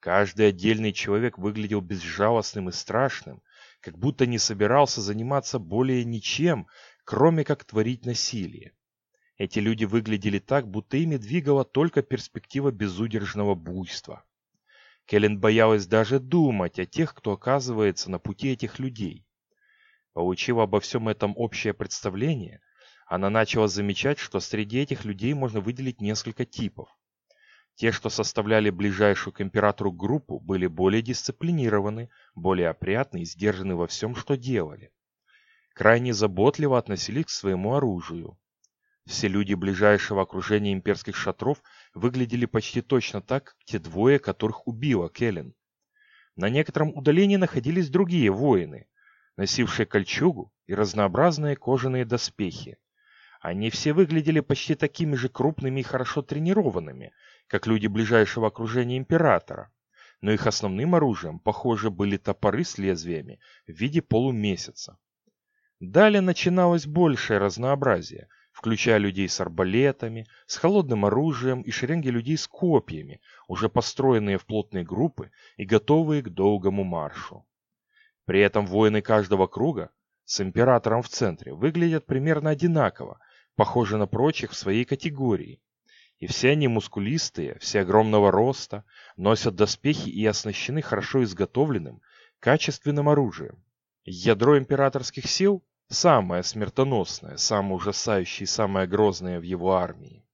Каждый отдельный человек выглядел безжалостным и страшным, как будто не собирался заниматься более ничем, кроме как творить насилие. Эти люди выглядели так, будто ими двигала только перспектива безудержного буйства. Келлен боялась даже думать о тех, кто оказывается на пути этих людей. Получив обо всем этом общее представление, она начала замечать, что среди этих людей можно выделить несколько типов. Те, что составляли ближайшую к императору группу, были более дисциплинированы, более опрятны и сдержаны во всем, что делали. Крайне заботливо относились к своему оружию. Все люди ближайшего окружения имперских шатров выглядели почти точно так, как те двое, которых убила Келлен. На некотором удалении находились другие воины, носившие кольчугу и разнообразные кожаные доспехи. Они все выглядели почти такими же крупными и хорошо тренированными, как люди ближайшего окружения императора. Но их основным оружием, похоже, были топоры с лезвиями в виде полумесяца. Далее начиналось большее разнообразие, включая людей с арбалетами, с холодным оружием и шеренги людей с копьями, уже построенные в плотные группы и готовые к долгому маршу. При этом воины каждого круга с императором в центре выглядят примерно одинаково, похожи на прочих в своей категории. И все они мускулистые, все огромного роста, носят доспехи и оснащены хорошо изготовленным, качественным оружием. Ядро императорских сил Самое смертоносное, самое ужасающее и самое грозное в его армии.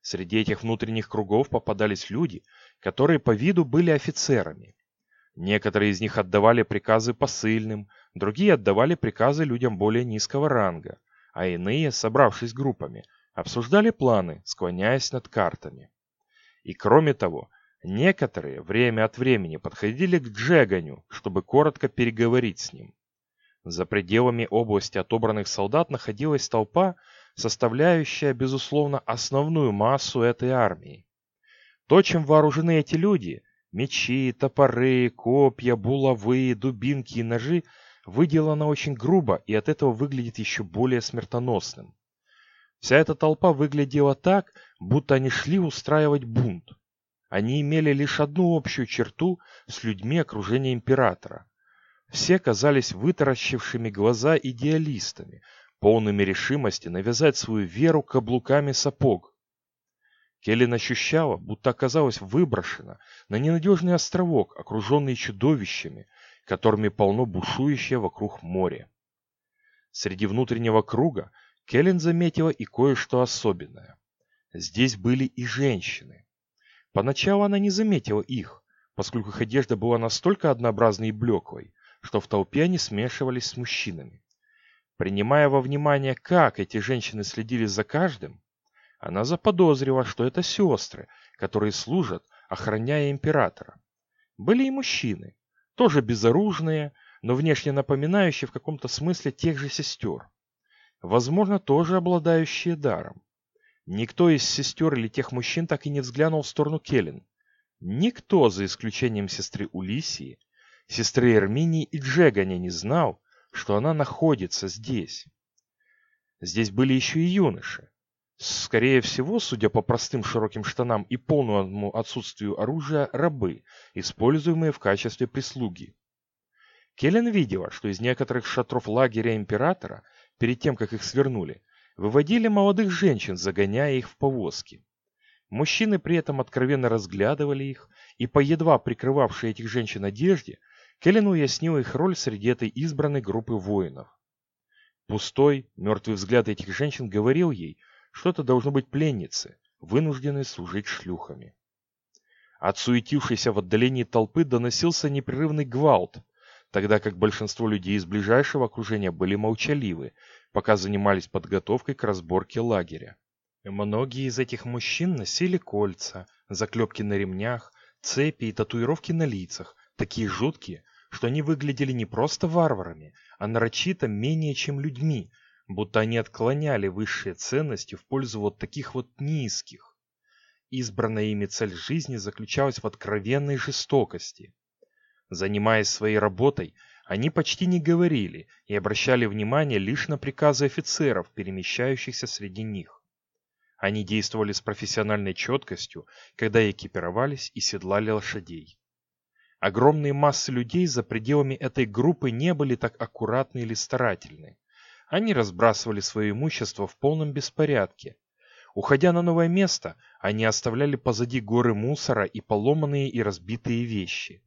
Среди этих внутренних кругов попадались люди, которые по виду были офицерами. Некоторые из них отдавали приказы посыльным, другие отдавали приказы людям более низкого ранга, а иные, собравшись группами, обсуждали планы, склоняясь над картами. И кроме того, некоторые время от времени подходили к Джеганю, чтобы коротко переговорить с ним. За пределами области отобранных солдат находилась толпа, составляющая, безусловно, основную массу этой армии. То, чем вооружены эти люди – мечи, топоры, копья, булавы, дубинки и ножи – выделано очень грубо и от этого выглядит еще более смертоносным. Вся эта толпа выглядела так, будто они шли устраивать бунт. Они имели лишь одну общую черту с людьми окружения императора – все казались вытаращившими глаза идеалистами, полными решимости навязать свою веру каблуками сапог. Келлен ощущала, будто оказалась выброшена на ненадежный островок, окруженный чудовищами, которыми полно бушующее вокруг море. Среди внутреннего круга Келлен заметила и кое-что особенное. Здесь были и женщины. Поначалу она не заметила их, поскольку их одежда была настолько однообразной и блеклой, что в толпе они смешивались с мужчинами. Принимая во внимание, как эти женщины следили за каждым, она заподозрила, что это сестры, которые служат, охраняя императора. Были и мужчины, тоже безоружные, но внешне напоминающие в каком-то смысле тех же сестер. Возможно, тоже обладающие даром. Никто из сестер или тех мужчин так и не взглянул в сторону Келлен. Никто, за исключением сестры Улисии, сестры Эрминии и Джегани не знал, что она находится здесь. Здесь были еще и юноши. Скорее всего, судя по простым широким штанам и полному отсутствию оружия, рабы, используемые в качестве прислуги. Келлен видела, что из некоторых шатров лагеря императора, перед тем, как их свернули, выводили молодых женщин, загоняя их в повозки. Мужчины при этом откровенно разглядывали их, и по едва прикрывавшей этих женщин одежде Келлен уяснил их роль среди этой избранной группы воинов. Пустой, мертвый взгляд этих женщин говорил ей, что это должно быть пленницы, вынужденные служить шлюхами. От суетившейся в отдалении толпы доносился непрерывный гвалт, тогда как большинство людей из ближайшего окружения были молчаливы, пока занимались подготовкой к разборке лагеря. Многие из этих мужчин носили кольца, заклепки на ремнях, цепи и татуировки на лицах, такие жуткие, что они выглядели не просто варварами, а нарочито менее чем людьми, будто они отклоняли высшие ценности в пользу вот таких вот низких. Избранная ими цель жизни заключалась в откровенной жестокости. Занимаясь своей работой, они почти не говорили и обращали внимание лишь на приказы офицеров, перемещающихся среди них. Они действовали с профессиональной четкостью, когда экипировались и седлали лошадей. Огромные массы людей за пределами этой группы не были так аккуратны или старательны. Они разбрасывали свое имущество в полном беспорядке. Уходя на новое место, они оставляли позади горы мусора и поломанные и разбитые вещи.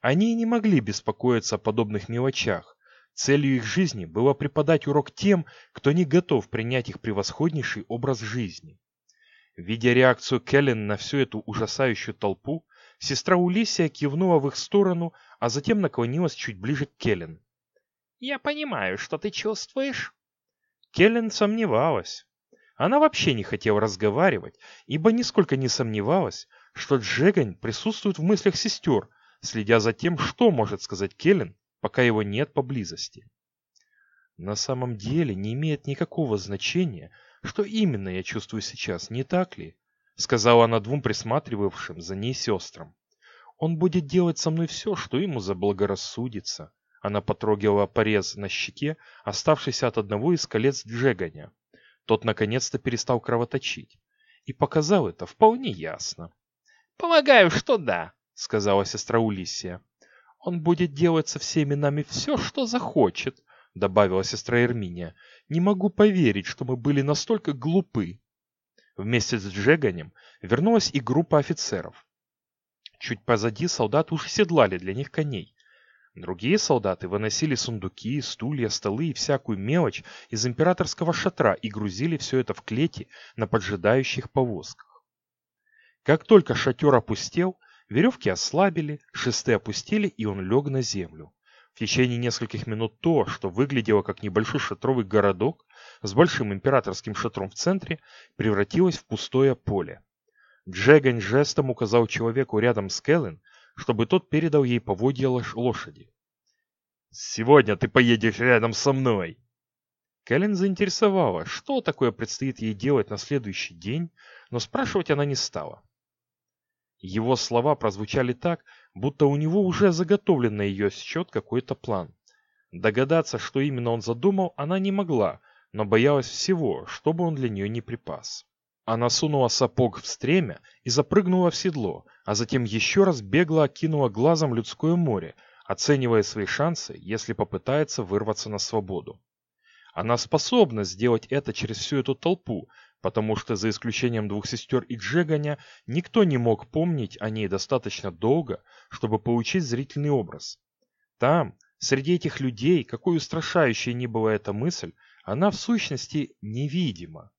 Они не могли беспокоиться о подобных мелочах. Целью их жизни было преподать урок тем, кто не готов принять их превосходнейший образ жизни. Видя реакцию Келлен на всю эту ужасающую толпу, сестра Улисия кивнула в их сторону, а затем наклонилась чуть ближе к Келлен. «Я понимаю, что ты чувствуешь». Келлен сомневалась. Она вообще не хотела разговаривать, ибо нисколько не сомневалась, что Джегань присутствует в мыслях сестер, следя за тем, что может сказать Келлен, пока его нет поблизости. На самом деле не имеет никакого значения, что именно я чувствую сейчас, не так ли? Сказала она двум присматривавшим за ней сестрам. Он будет делать со мной все, что ему заблагорассудится. Она потрогала порез на щеке, оставшийся от одного из колец Джеганя. Тот наконец-то перестал кровоточить. И показал это вполне ясно. «Полагаю, что да», — сказала сестра Улисия. «Он будет делать со всеми нами все, что захочет», — добавила сестра Эрминия. «Не могу поверить, что мы были настолько глупы». Вместе с Джеганем вернулась и группа офицеров. Чуть позади солдаты уже седлали для них коней. Другие солдаты выносили сундуки, стулья, столы и всякую мелочь из императорского шатра и грузили все это в клети на поджидающих повозках. Как только шатер опустел, веревки ослабили, шесты опустили, и он лег на землю. В течение нескольких минут то, что выглядело как небольшой шатровый городок с большим императорским шатром в центре, превратилось в пустое поле. Джегань жестом указал человеку рядом с Кэлен, чтобы тот передал ей поводья лошади. «Сегодня ты поедешь рядом со мной!» Кэлен заинтересовала, что такое предстоит ей делать на следующий день, но спрашивать она не стала. Его слова прозвучали так, будто у него уже заготовлен на ее счет какой-то план. Догадаться, что именно он задумал, она не могла, но боялась всего, чтобы он для нее не припас. Она сунула сапог в стремя и запрыгнула в седло, а затем еще раз бегло окинула глазом людское море, оценивая свои шансы, если попытается вырваться на свободу. Она способна сделать это через всю эту толпу, потому что за исключением двух сестер и Джеганя никто не мог помнить о ней достаточно долго, чтобы получить зрительный образ. Там, среди этих людей, какой устрашающей ни была эта мысль, она в сущности невидима.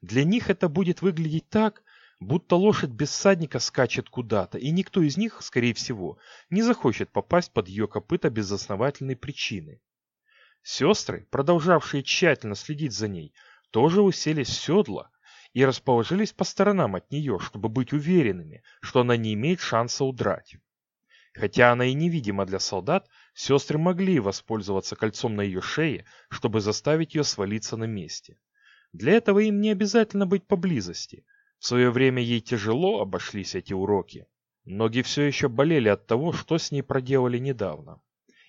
Для них это будет выглядеть так, будто лошадь без всадника скачет куда-то, и никто из них, скорее всего, не захочет попасть под ее копыта без основательной причины. Сестры, продолжавшие тщательно следить за ней, тоже уселись в седла и расположились по сторонам от нее, чтобы быть уверенными, что она не имеет шанса удрать. Хотя она и невидима для солдат, сестры могли воспользоваться кольцом на ее шее, чтобы заставить ее свалиться на месте. Для этого им не обязательно быть поблизости. В свое время ей тяжело обошлись эти уроки. Ноги все еще болели от того, что с ней проделали недавно.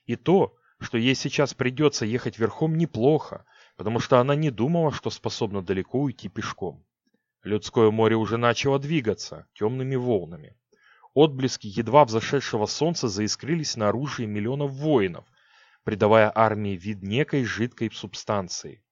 И то, что ей сейчас придется ехать верхом неплохо, потому что она не думала, что способна далеко уйти пешком. Людское море уже начало двигаться темными волнами. Отблески едва взошедшего солнца заискрились на оружии миллионов воинов, придавая армии вид некой жидкой субстанции.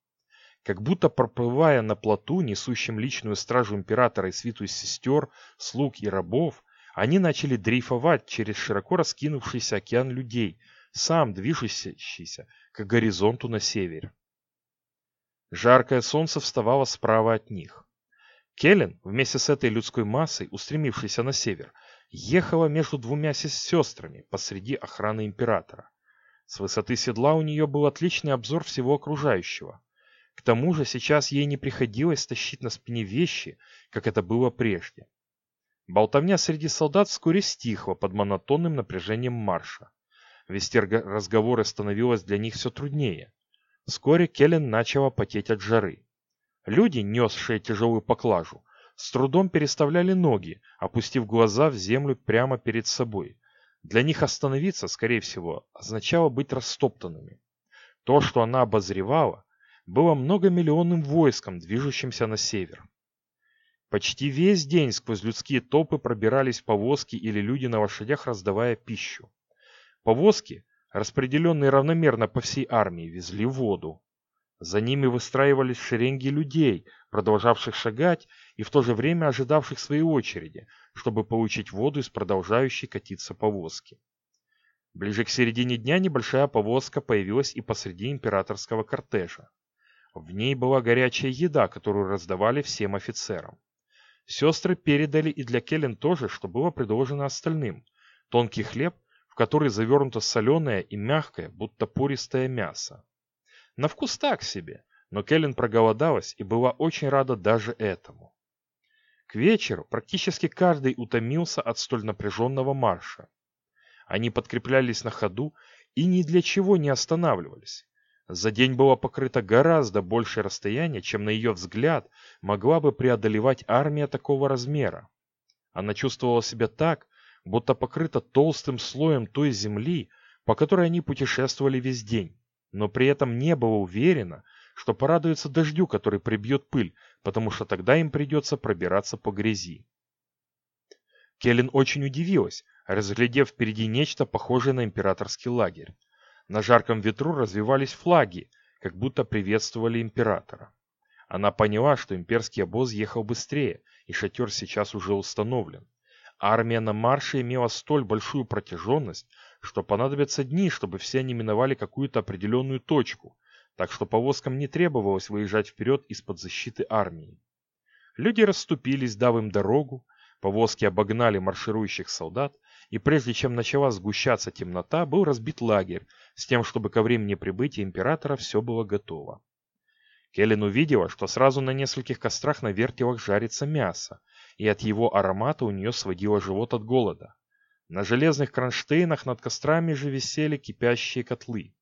Как будто проплывая на плоту, несущем личную стражу императора и свиту из сестер, слуг и рабов, они начали дрейфовать через широко раскинувшийся океан людей, сам движущийся к горизонту на север. Жаркое солнце вставало справа от них. Келлен, вместе с этой людской массой, устремившейся на север, ехала между двумя сестрами посреди охраны императора. С высоты седла у нее был отличный обзор всего окружающего. К тому же сейчас ей не приходилось тащить на спине вещи, как это было прежде. Болтовня среди солдат вскоре стихла под монотонным напряжением марша. Вести разговоры становилось для них все труднее. Вскоре Келлен начала потеть от жары. Люди, несшие тяжелую поклажу, с трудом переставляли ноги, опустив глаза в землю прямо перед собой. Для них остановиться, скорее всего, означало быть растоптанными. То, что она обозревала, было многомиллионным войском, движущимся на север. Почти весь день сквозь людские толпы пробирались повозки или люди на лошадях, раздавая пищу. Повозки, распределенные равномерно по всей армии, везли воду. За ними выстраивались шеренги людей, продолжавших шагать и в то же время ожидавших своей очереди, чтобы получить воду из продолжающей катиться повозки. Ближе к середине дня небольшая повозка появилась и посреди императорского кортежа. В ней была горячая еда, которую раздавали всем офицерам. Сестры передали и для Келлен то же, что было предложено остальным. Тонкий хлеб, который завернуто соленое и мягкое, будто пористое мясо. На вкус так себе, но Келлен проголодалась и была очень рада даже этому. К вечеру практически каждый утомился от столь напряженного марша. Они подкреплялись на ходу и ни для чего не останавливались. За день было покрыто гораздо большее расстояние, чем на ее взгляд могла бы преодолевать армия такого размера. Она чувствовала себя так, будто покрыта толстым слоем той земли, по которой они путешествовали весь день, но при этом не была уверена, что порадуется дождю, который прибьет пыль, потому что тогда им придется пробираться по грязи. Келлен очень удивилась, разглядев впереди нечто похожее на императорский лагерь. На жарком ветру развивались флаги, как будто приветствовали императора. Она поняла, что имперский обоз ехал быстрее, и шатер сейчас уже установлен. Армия на марше имела столь большую протяженность, что понадобятся дни, чтобы все они миновали какую-то определенную точку, так что повозкам не требовалось выезжать вперед из-под защиты армии. Люди расступились, дав им дорогу, повозки обогнали марширующих солдат, и прежде чем начала сгущаться темнота, был разбит лагерь, с тем, чтобы ко времени прибытия императора все было готово. Келлен увидела, что сразу на нескольких кострах на вертелах жарится мясо, и от его аромата у нее сводило живот от голода. На железных кронштейнах над кострами же висели кипящие котлы.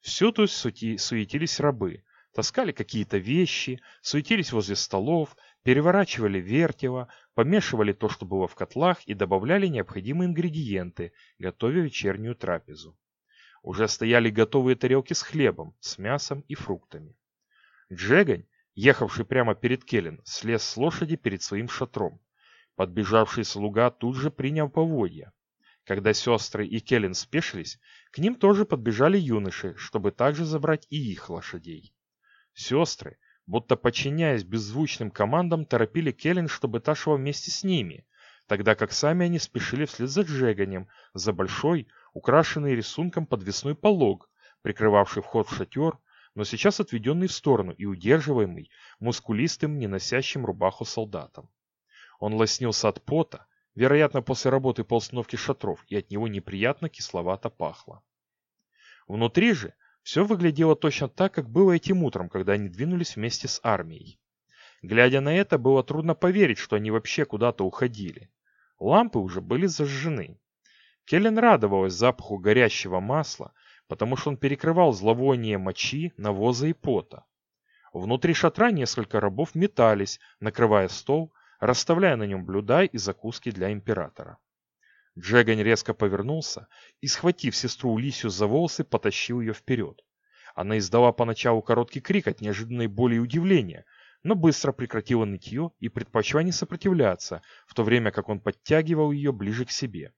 Всюду суетились рабы, таскали какие-то вещи, суетились возле столов, переворачивали вертело, помешивали то, что было в котлах, и добавляли необходимые ингредиенты, готовя вечернюю трапезу. Уже стояли готовые тарелки с хлебом, с мясом и фруктами. Джегань, ехавший прямо перед Келлен, слез с лошади перед своим шатром. Подбежавший слуга тут же принял поводья. Когда сестры и Келлен спешились, к ним тоже подбежали юноши, чтобы также забрать и их лошадей. Сестры, будто подчиняясь беззвучным командам, торопили Келлен, чтобы та шла вместе с ними, тогда как сами они спешили вслед за Джеганем, за большой, украшенный рисунком подвесной полог, прикрывавший вход в шатер, но сейчас отведенный в сторону и удерживаемый мускулистым, не носящим рубаху солдатом. Он лоснился от пота, вероятно, после работы по установке шатров, и от него неприятно кисловато пахло. Внутри же все выглядело точно так, как было этим утром, когда они двинулись вместе с армией. Глядя на это, было трудно поверить, что они вообще куда-то уходили. Лампы уже были зажжены. Келлен радовалась запаху горящего масла, потому что он перекрывал зловоние мочи, навоза и пота. Внутри шатра несколько рабов метались, накрывая стол, расставляя на нем блюда и закуски для императора. Джегань резко повернулся и, схватив сестру Улисию за волосы, потащил ее вперед. Она издала поначалу короткий крик от неожиданной боли и удивления, но быстро прекратила нытье и предпочла не сопротивляться, в то время как он подтягивал ее ближе к себе.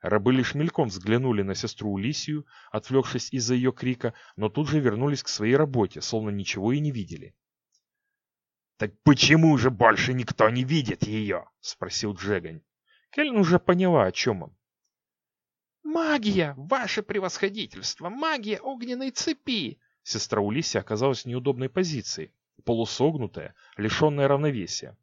Рабы лишь мельком взглянули на сестру Улисию, отвлекшись из-за ее крика, но тут же вернулись к своей работе, словно ничего и не видели. «Так почему же больше никто не видит ее?» — спросил Джегань. Кэлен уже поняла, о чем он. «Магия! Ваше превосходительство! Магия огненной цепи!» Сестра Улисия оказалась в неудобной позиции, полусогнутая, лишенная равновесия.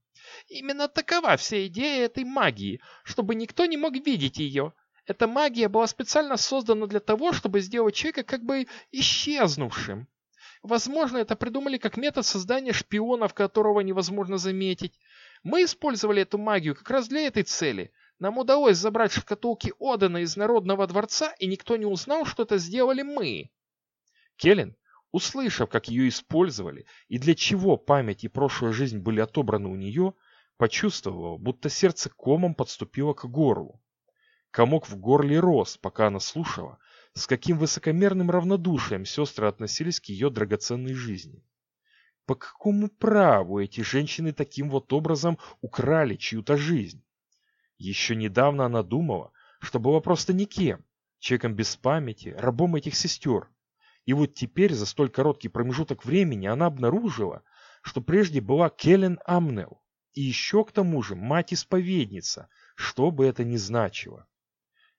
«Именно такова вся идея этой магии, чтобы никто не мог видеть ее. Эта магия была специально создана для того, чтобы сделать человека как бы исчезнувшим. Возможно, это придумали как метод создания шпионов, которого невозможно заметить. Мы использовали эту магию как раз для этой цели. Нам удалось забрать шкатулки Одена из Народного дворца, и никто не узнал, что это сделали мы. Келлен, услышав, как ее использовали и для чего память и прошлая жизнь были отобраны у нее, почувствовала, будто сердце комом подступило к горлу. Комок в горле рос, пока она слушала, с каким высокомерным равнодушием сестры относились к ее драгоценной жизни. По какому праву эти женщины таким вот образом украли чью-то жизнь? Еще недавно она думала, что была просто никем, человеком без памяти, рабом этих сестер. И вот теперь, за столь короткий промежуток времени, она обнаружила, что прежде была Келлен Амнел, и еще к тому же мать-исповедница, что бы это ни значило.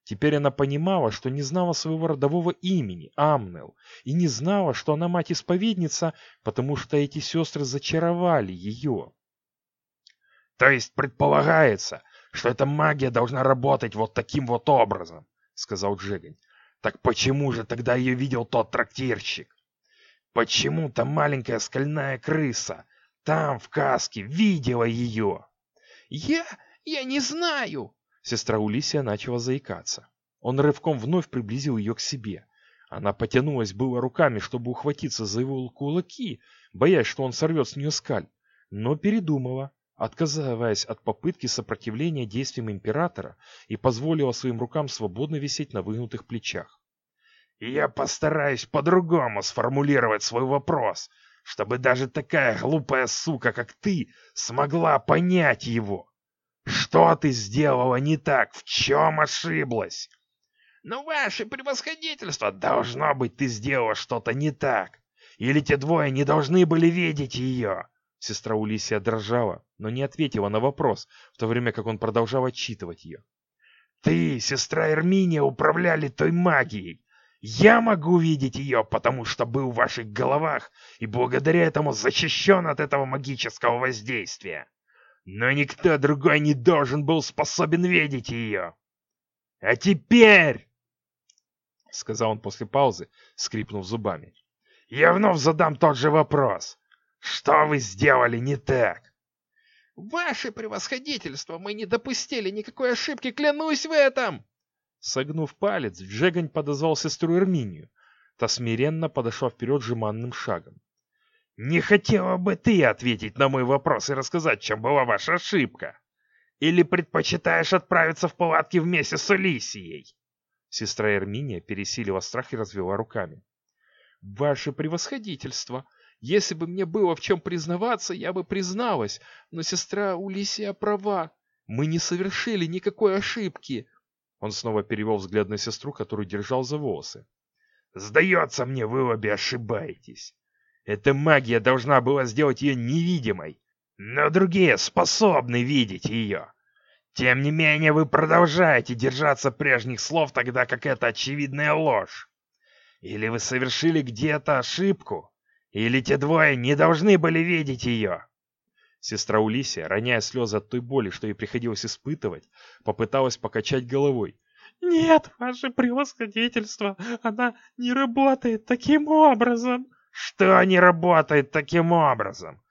Теперь она понимала, что не знала своего родового имени, Амнел, и не знала, что она мать-исповедница, потому что эти сестры зачаровали ее. То есть предполагается, что эта магия должна работать вот таким вот образом, сказал Джегань. Так почему же тогда ее видел тот трактирщик? Почему та маленькая скальная крыса там, в каске, видела ее? Я... я не знаю. Сестра Улисия начала заикаться. Он рывком вновь приблизил ее к себе. Она потянулась было руками, чтобы ухватиться за его кулаки, боясь, что он сорвет с нее скаль, но передумала, отказываясь от попытки сопротивления действиям императора и позволила своим рукам свободно висеть на выгнутых плечах. «Я постараюсь по-другому сформулировать свой вопрос, чтобы даже такая глупая сука, как ты, смогла понять его. Что ты сделала не так? В чем ошиблась?» «Ну, ваше превосходительство, должно быть, ты сделала что-то не так. Или те двое не должны были видеть ее?» Сестра Улисия дрожала, но не ответила на вопрос, в то время как он продолжал отчитывать ее. «Ты, сестра Эрминия, управляли той магией. Я могу видеть ее, потому что был в ваших головах и благодаря этому защищен от этого магического воздействия. Но никто другой не должен был способен видеть ее. А теперь, — сказал он после паузы, скрипнув зубами, — я вновь задам тот же вопрос. Что вы сделали не так? Ваше превосходительство, мы не допустили никакой ошибки, клянусь в этом! Согнув палец, Джегань подозвал сестру Эрминию. Та смиренно подошла вперед жеманным шагом. «Не хотела бы ты ответить на мой вопрос и рассказать, чем была ваша ошибка? Или предпочитаешь отправиться в палатки вместе с Алисией?» Сестра Эрминия пересилила страх и развела руками. «Ваше превосходительство, если бы мне было в чем признаваться, я бы призналась, но сестра Улисия права. Мы не совершили никакой ошибки. Он снова перевел взгляд на сестру, которую держал за волосы. «Сдается мне, вы обе ошибаетесь. Эта магия должна была сделать ее невидимой, но другие способны видеть ее. Тем не менее, вы продолжаете держаться прежних слов, тогда как это очевидная ложь. Или вы совершили где-то ошибку, или те двое не должны были видеть ее. Сестра Улисия, роняя слезы от той боли, что ей приходилось испытывать, попыталась покачать головой. «Нет, ваше превосходительство, она не работает таким образом!» «Что не работает таким образом?»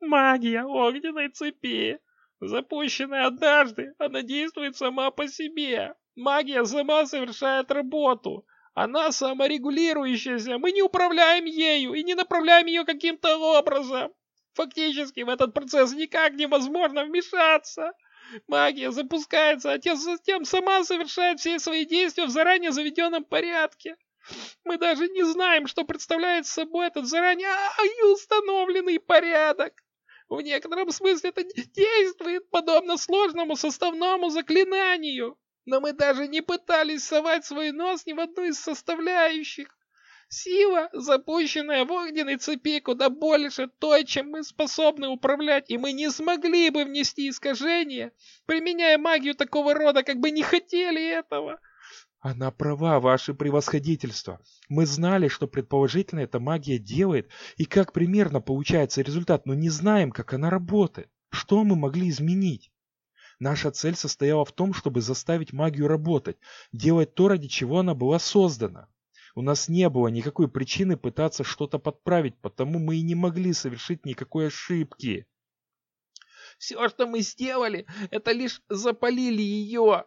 «Магия огненной цепи! Запущенная однажды, она действует сама по себе! Магия сама совершает работу! Она саморегулирующаяся, мы не управляем ею и не направляем ее каким-то образом!» Фактически в этот процесс никак невозможно вмешаться. Магия запускается, а затем сама совершает все свои действия в заранее заведенном порядке. Мы даже не знаем, что представляет собой этот заранее установленный порядок. В некотором смысле это действует подобно сложному составному заклинанию. Но мы даже не пытались совать свой нос ни в одну из составляющих. Сила, запущенная в огненной цепи, куда больше той, чем мы способны управлять, и мы не смогли бы внести искажения, применяя магию такого рода, как бы не хотели этого. Она права, ваше превосходительство. Мы знали, что предположительно эта магия делает, и как примерно получается результат, но не знаем, как она работает. Что мы могли изменить? Наша цель состояла в том, чтобы заставить магию работать, делать то, ради чего она была создана. У нас не было никакой причины пытаться что-то подправить, потому мы и не могли совершить никакой ошибки. Все, что мы сделали, это лишь запалили ее.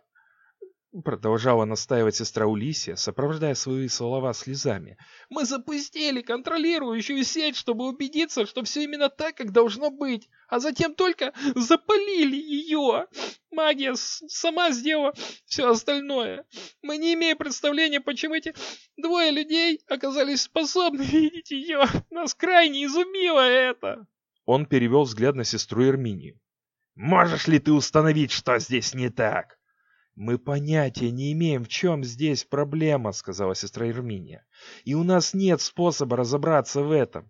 Продолжала настаивать сестра Улисия, сопровождая свои слова слезами. «Мы запустили контролирующую сеть, чтобы убедиться, что все именно так, как должно быть, а затем только запалили ее. Магия сама сделала все остальное. Мы не имеем представления, почему эти двое людей оказались способны видеть ее. Нас крайне изумило это». Он перевел взгляд на сестру Эрминию. «Можешь ли ты установить, что здесь не так?» «Мы понятия не имеем, в чем здесь проблема», — сказала сестра Ерминия. «И у нас нет способа разобраться в этом.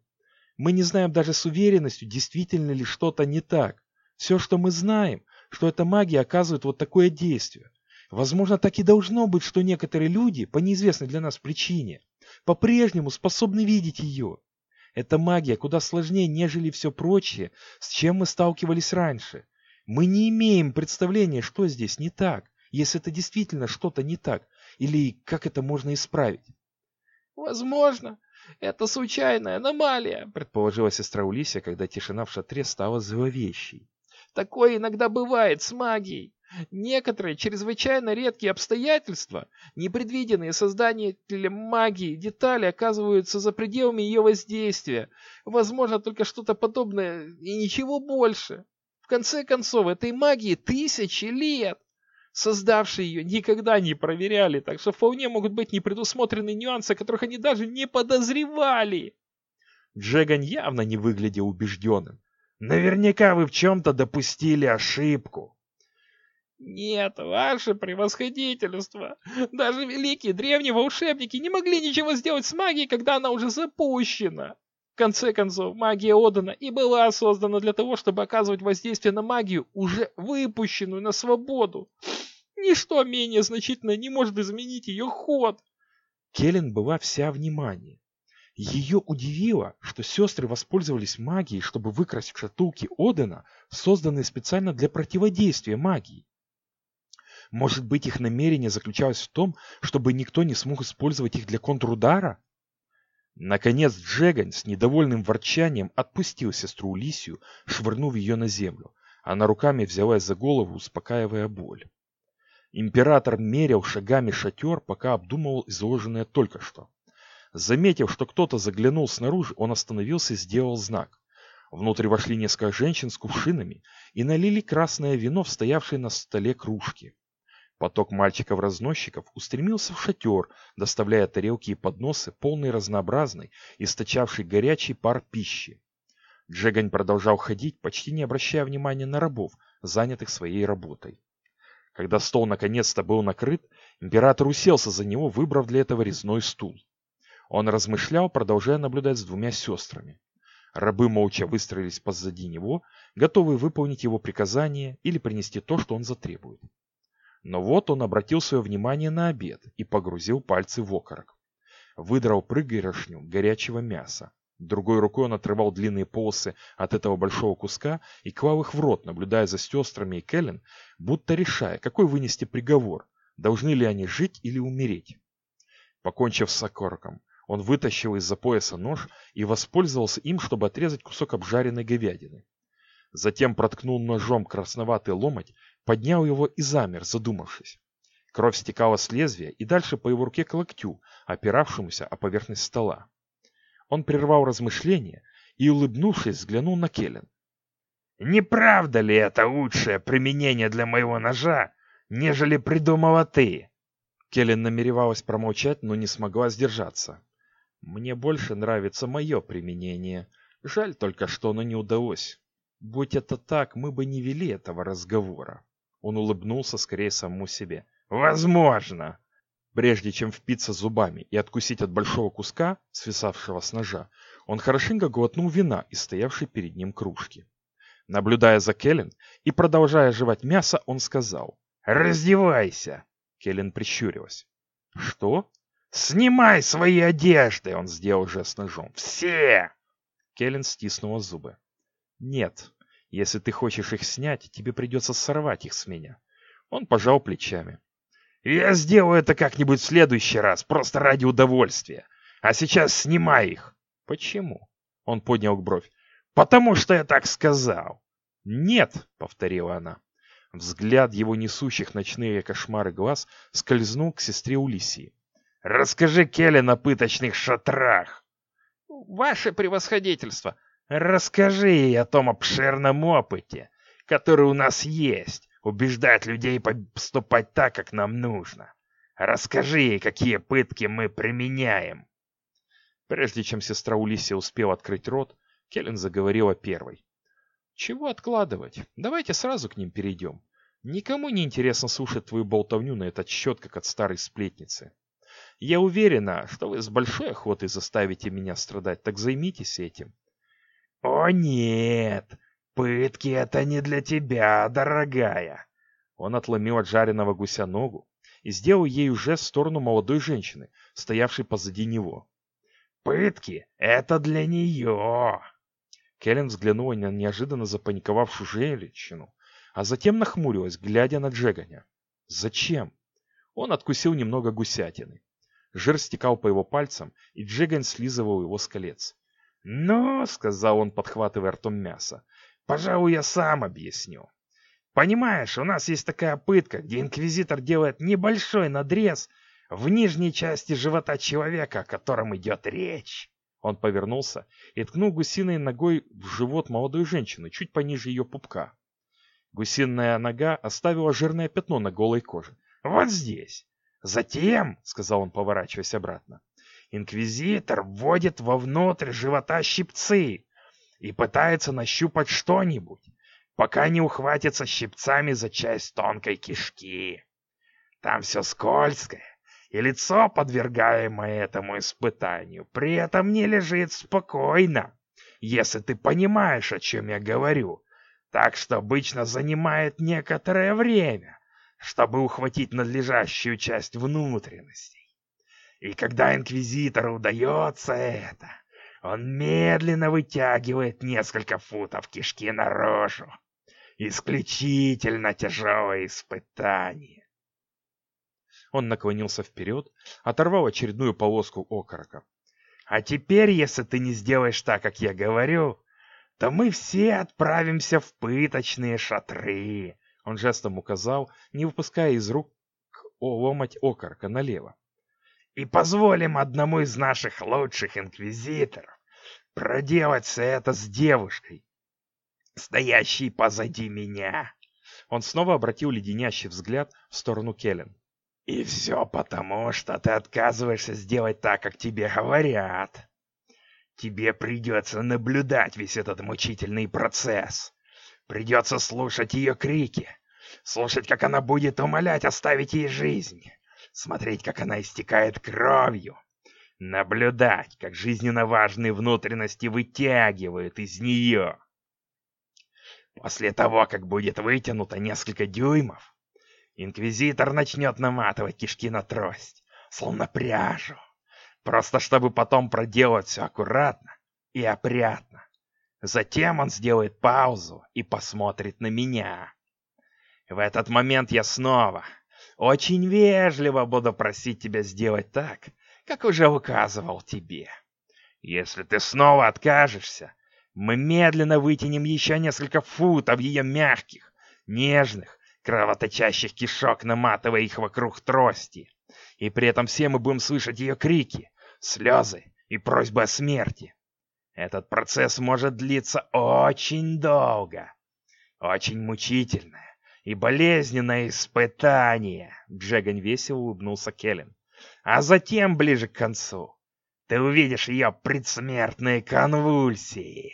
Мы не знаем даже с уверенностью, действительно ли что-то не так. Все, что мы знаем, что эта магия оказывает вот такое действие. Возможно, так и должно быть, что некоторые люди, по неизвестной для нас причине, по-прежнему способны видеть ее. Эта магия куда сложнее, нежели все прочее, с чем мы сталкивались раньше. Мы не имеем представления, что здесь не так, если это действительно что-то не так, или как это можно исправить. Возможно, это случайная аномалия, предположила сестра Улисия, когда тишина в шатре стала зловещей. Такое иногда бывает с магией. Некоторые чрезвычайно редкие обстоятельства, непредвиденные создателем магии детали оказываются за пределами ее воздействия. Возможно, только что-то подобное и ничего больше. В конце концов, этой магии тысячи лет. Создавшие ее никогда не проверяли, так что вполне могут быть непредусмотренные нюансы, о которых они даже не подозревали. Джеган явно не выглядел убежденным. Наверняка вы в чем-то допустили ошибку. Нет, ваше превосходительство. Даже великие древние волшебники не могли ничего сделать с магией, когда она уже запущена. Конце концов, магия Одана и была создана для того, чтобы оказывать воздействие на магию, уже выпущенную на свободу. Ничто менее значительное не может изменить ее ход. Келлен была вся внимание. Ее удивило, что сестры воспользовались магией, чтобы выкрасть в Одена, созданные специально для противодействия магии. Может быть, их намерение заключалось в том, чтобы никто не смог использовать их для контрудара? Наконец Джегань с недовольным ворчанием отпустил сестру Лисию, швырнув ее на землю. Она руками взялась за голову, успокаивая боль. Император мерил шагами шатер, пока обдумывал изложенное только что. Заметив, что кто-то заглянул снаружи, он остановился и сделал знак. Внутрь вошли несколько женщин с кувшинами и налили красное вино в стоявшие на столе кружки. Поток мальчиков-разносчиков устремился в шатер, доставляя тарелки и подносы, полные разнообразной, источавшей горячий пар пищи. Джегань продолжал ходить, почти не обращая внимания на рабов, занятых своей работой. Когда стол наконец-то был накрыт, император уселся за него, выбрав для этого резной стул. Он размышлял, продолжая наблюдать за двумя сестрами. Рабы молча выстроились позади него, готовые выполнить его приказание или принести то, что он затребует. Но вот он обратил свое внимание на обед и погрузил пальцы в окорок. Выдрал прыгорошню горячего мяса. Другой рукой он отрывал длинные полосы от этого большого куска и клал их в рот, наблюдая за сестрами и Кэлен, будто решая, какой вынести приговор, должны ли они жить или умереть. Покончив с окороком, он вытащил из-за пояса нож и воспользовался им, чтобы отрезать кусок обжаренной говядины. Затем проткнул ножом красноватый ломоть поднял его и замер, задумавшись. Кровь стекала с лезвия и дальше по его руке к локтю, опиравшемуся о поверхность стола. Он прервал размышления и, улыбнувшись, взглянул на Келлен. «Не правда ли это лучшее применение для моего ножа, нежели придумала ты?» Келлен намеревалась промолчать, но не смогла сдержаться. «Мне больше нравится мое применение. Жаль только, что оно не удалось. Будь это так, мы бы не вели этого разговора». Он улыбнулся скорее самому себе. «Возможно!» Прежде чем впиться зубами и откусить от большого куска, свисавшего с ножа, он хорошенько глотнул вина из стоявшей перед ним кружки. Наблюдая за Келлен и продолжая жевать мясо, он сказал «Раздевайся!» Келлен прищурилась. «Что?» «Снимай свои одежды!» Он сделал жест ножом. «Все!» Келлен стиснула зубы. «Нет, если ты хочешь их снять, тебе придется сорвать их с меня. Он пожал плечами. Я сделаю это как-нибудь в следующий раз, просто ради удовольствия. А сейчас снимай их. Почему? Он поднял бровь. Потому что я так сказал. Нет, повторила она. Взгляд его несущих ночные кошмары глаз скользнул к сестре Улисии. «Расскажи Келли на пыточных шатрах!» «Ваше превосходительство!» Расскажи ей о том обширном опыте, который у нас есть, убеждать людей поступать так, как нам нужно. Расскажи ей, какие пытки мы применяем. Прежде чем сестра Улисия успела открыть рот, Келлен заговорила первой. Чего откладывать? Давайте сразу к ним перейдем. Никому не интересно слушать твою болтовню на этот счет, как от старой сплетницы. Я уверена, что вы с большой охотой заставите меня страдать, так займитесь этим. «О нет, пытки это не для тебя, дорогая!» Он отломил от жареного гуся ногу и сделал ей уже в сторону молодой женщины, стоявшей позади него. «Пытки — это для нее!» Келлен взглянула на неожиданно запаниковавшую женщину, а затем нахмурилась, глядя на Джеганя. Зачем? Он откусил немного гусятины. Жир стекал по его пальцам, и Джегань слизывал его с колец. «Ну, — сказал он, подхватывая ртом мясо, — пожалуй, я сам объясню. Понимаешь, у нас есть такая пытка, где инквизитор делает небольшой надрез в нижней части живота человека, о котором идет речь. Он повернулся и ткнул гусиной ногой в живот молодой женщины, чуть пониже ее пупка. Гусиная нога оставила жирное пятно на голой коже. «Вот здесь. Затем, — сказал он, поворачиваясь обратно, — инквизитор вводит вовнутрь живота щипцы и пытается нащупать что-нибудь пока не ухватится щипцами за часть тонкой кишки. Там все скользкое, и лицо, подвергаемое этому испытанию, при этом не лежит спокойно, если ты понимаешь, о чем я говорю. Так что обычно занимает некоторое время, чтобы ухватить надлежащую часть внутренностей. И когда инквизитору удается это, он медленно вытягивает несколько футов кишки наружу. Исключительно тяжелое испытание. Он наклонился вперед, оторвал очередную полоску окорока. А теперь, если ты не сделаешь так, как я говорю, то мы все отправимся в пыточные шатры. Он жестом указал, не выпуская из рук ломать окорока налево. И позволим одному из наших лучших инквизиторов проделать все это с девушкой, стоящий позади меня. Он снова обратил леденящий взгляд в сторону Келлен. И все потому, что ты отказываешься сделать так, как тебе говорят. Тебе придется наблюдать весь этот мучительный процесс. Придется слушать ее крики, слушать, как она будет умолять оставить ей жизнь, смотреть, как она истекает кровью, наблюдать, как жизненно важные внутренности вытягивают из нее. После того, как будет вытянуто несколько дюймов, инквизитор начнет наматывать кишки на трость, словно пряжу, просто чтобы потом проделать все аккуратно и опрятно. Затем он сделает паузу и посмотрит на меня. В этот момент я снова очень вежливо буду просить тебя сделать так, как уже указывал тебе. Если ты снова откажешься, мы медленно вытянем еще несколько футов ее мягких, нежных, кровоточащих кишок, наматывая их вокруг трости. И при этом все мы будем слышать ее крики, слезы и просьбы о смерти. Этот процесс может длиться очень долго, очень мучительное и болезненное испытание. Джеган весело улыбнулся Келлен. А затем, ближе к концу, ты увидишь ее предсмертные конвульсии.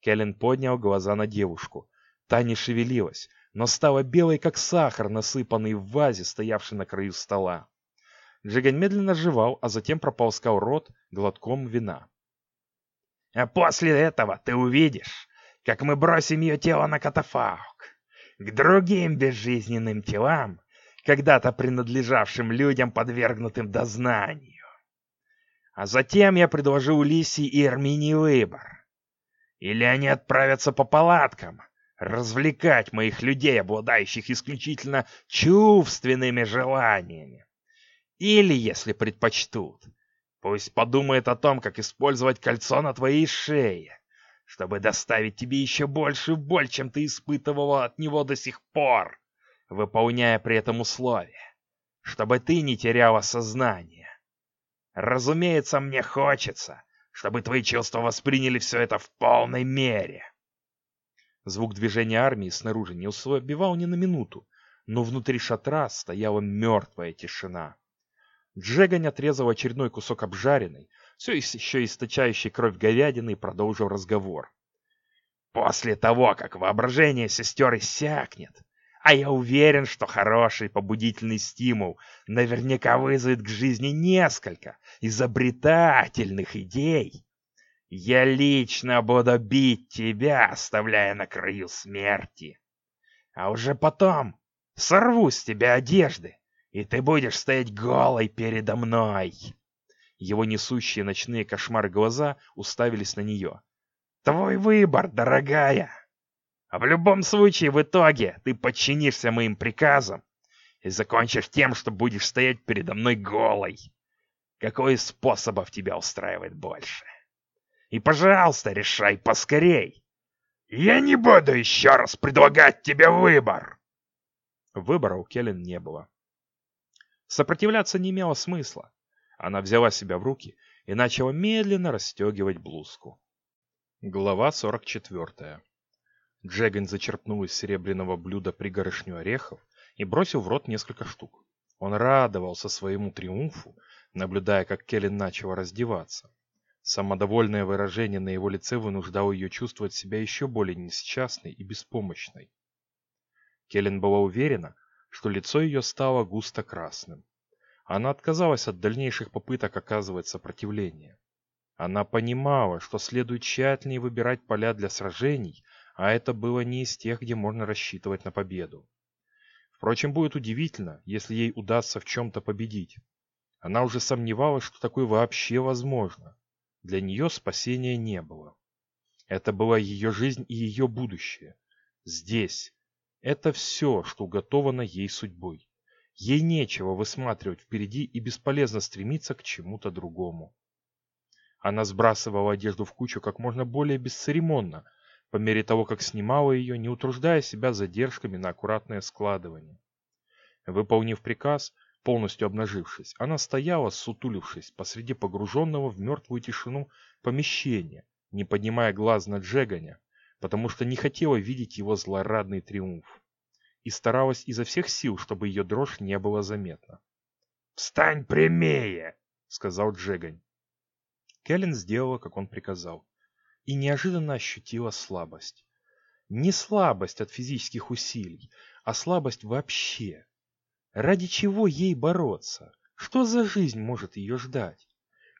Келлен поднял глаза на девушку. Та не шевелилась, но стала белой, как сахар, насыпанный в вазе, стоявшей на краю стола. Джиган медленно жевал, а затем проползкал рот глотком вина. «А после этого ты увидишь, как мы бросим ее тело на катафалк, к другим безжизненным телам, когда-то принадлежавшим людям, подвергнутым дознанию. А затем я предложил Лисе и Эрминии выбор. Или они отправятся по палаткам, развлекать моих людей, обладающих исключительно чувственными желаниями. Или, если предпочтут, пусть подумает о том, как использовать кольцо на твоей шее, чтобы доставить тебе еще большую боль, чем ты испытывала от него до сих пор, выполняя при этом условия, чтобы ты не теряла сознание. Разумеется, мне хочется, чтобы твои чувства восприняли все это в полной мере. Звук движения армии снаружи не услабевал ни на минуту, но внутри шатра стояла мертвая тишина. Джегань отрезал очередной кусок обжаренной, все еще источающей кровь говядины, продолжил разговор. «После того, как воображение сестер иссякнет, а я уверен, что хороший побудительный стимул наверняка вызовет к жизни несколько изобретательных идей. Я лично буду бить тебя, оставляя на краю смерти. А уже потом сорву с тебя одежды, и ты будешь стоять голой передо мной. Его несущие ночные кошмары глаза уставились на нее. Твой выбор, дорогая. А в любом случае, в итоге, ты подчинишься моим приказам и закончишь тем, что будешь стоять передо мной голой. Какой из способов тебя устраивает больше? И, пожалуйста, решай поскорей. Я не буду еще раз предлагать тебе выбор. Выбора у Келлен не было. Сопротивляться не имело смысла. Она взяла себя в руки и начала медленно расстегивать блузку. Глава 44. Джеган зачерпнул из серебряного блюда пригоршню орехов и бросил в рот несколько штук. Он радовался своему триумфу, наблюдая, как Келлен начала раздеваться. Самодовольное выражение на его лице вынуждало ее чувствовать себя еще более несчастной и беспомощной. Келлен была уверена, что лицо ее стало густо красным. Она отказалась от дальнейших попыток оказывать сопротивление. Она понимала, что следует тщательнее выбирать поля для сражений, а это было не из тех, где можно рассчитывать на победу. Впрочем, будет удивительно, если ей удастся в чем-то победить. Она уже сомневалась, что такое вообще возможно. Для нее спасения не было. Это была ее жизнь и ее будущее. Здесь. Это все, что уготовано ей судьбой. Ей нечего высматривать впереди и бесполезно стремиться к чему-то другому. Она сбрасывала одежду в кучу как можно более бесцеремонно, по мере того, как снимала ее, не утруждая себя задержками на аккуратное складывание. Выполнив приказ, полностью обнажившись, она стояла, сутулившись, посреди погруженного в мертвую тишину помещения, не поднимая глаз на Джеганя, потому что не хотела видеть его злорадный триумф. И старалась изо всех сил, чтобы ее дрожь не была заметна. «Встань прямее!» — сказал Джегань. Келлен сделала, как он приказал, и неожиданно ощутила слабость. Не слабость от физических усилий, а слабость вообще. Ради чего ей бороться? Что за жизнь может ее ждать?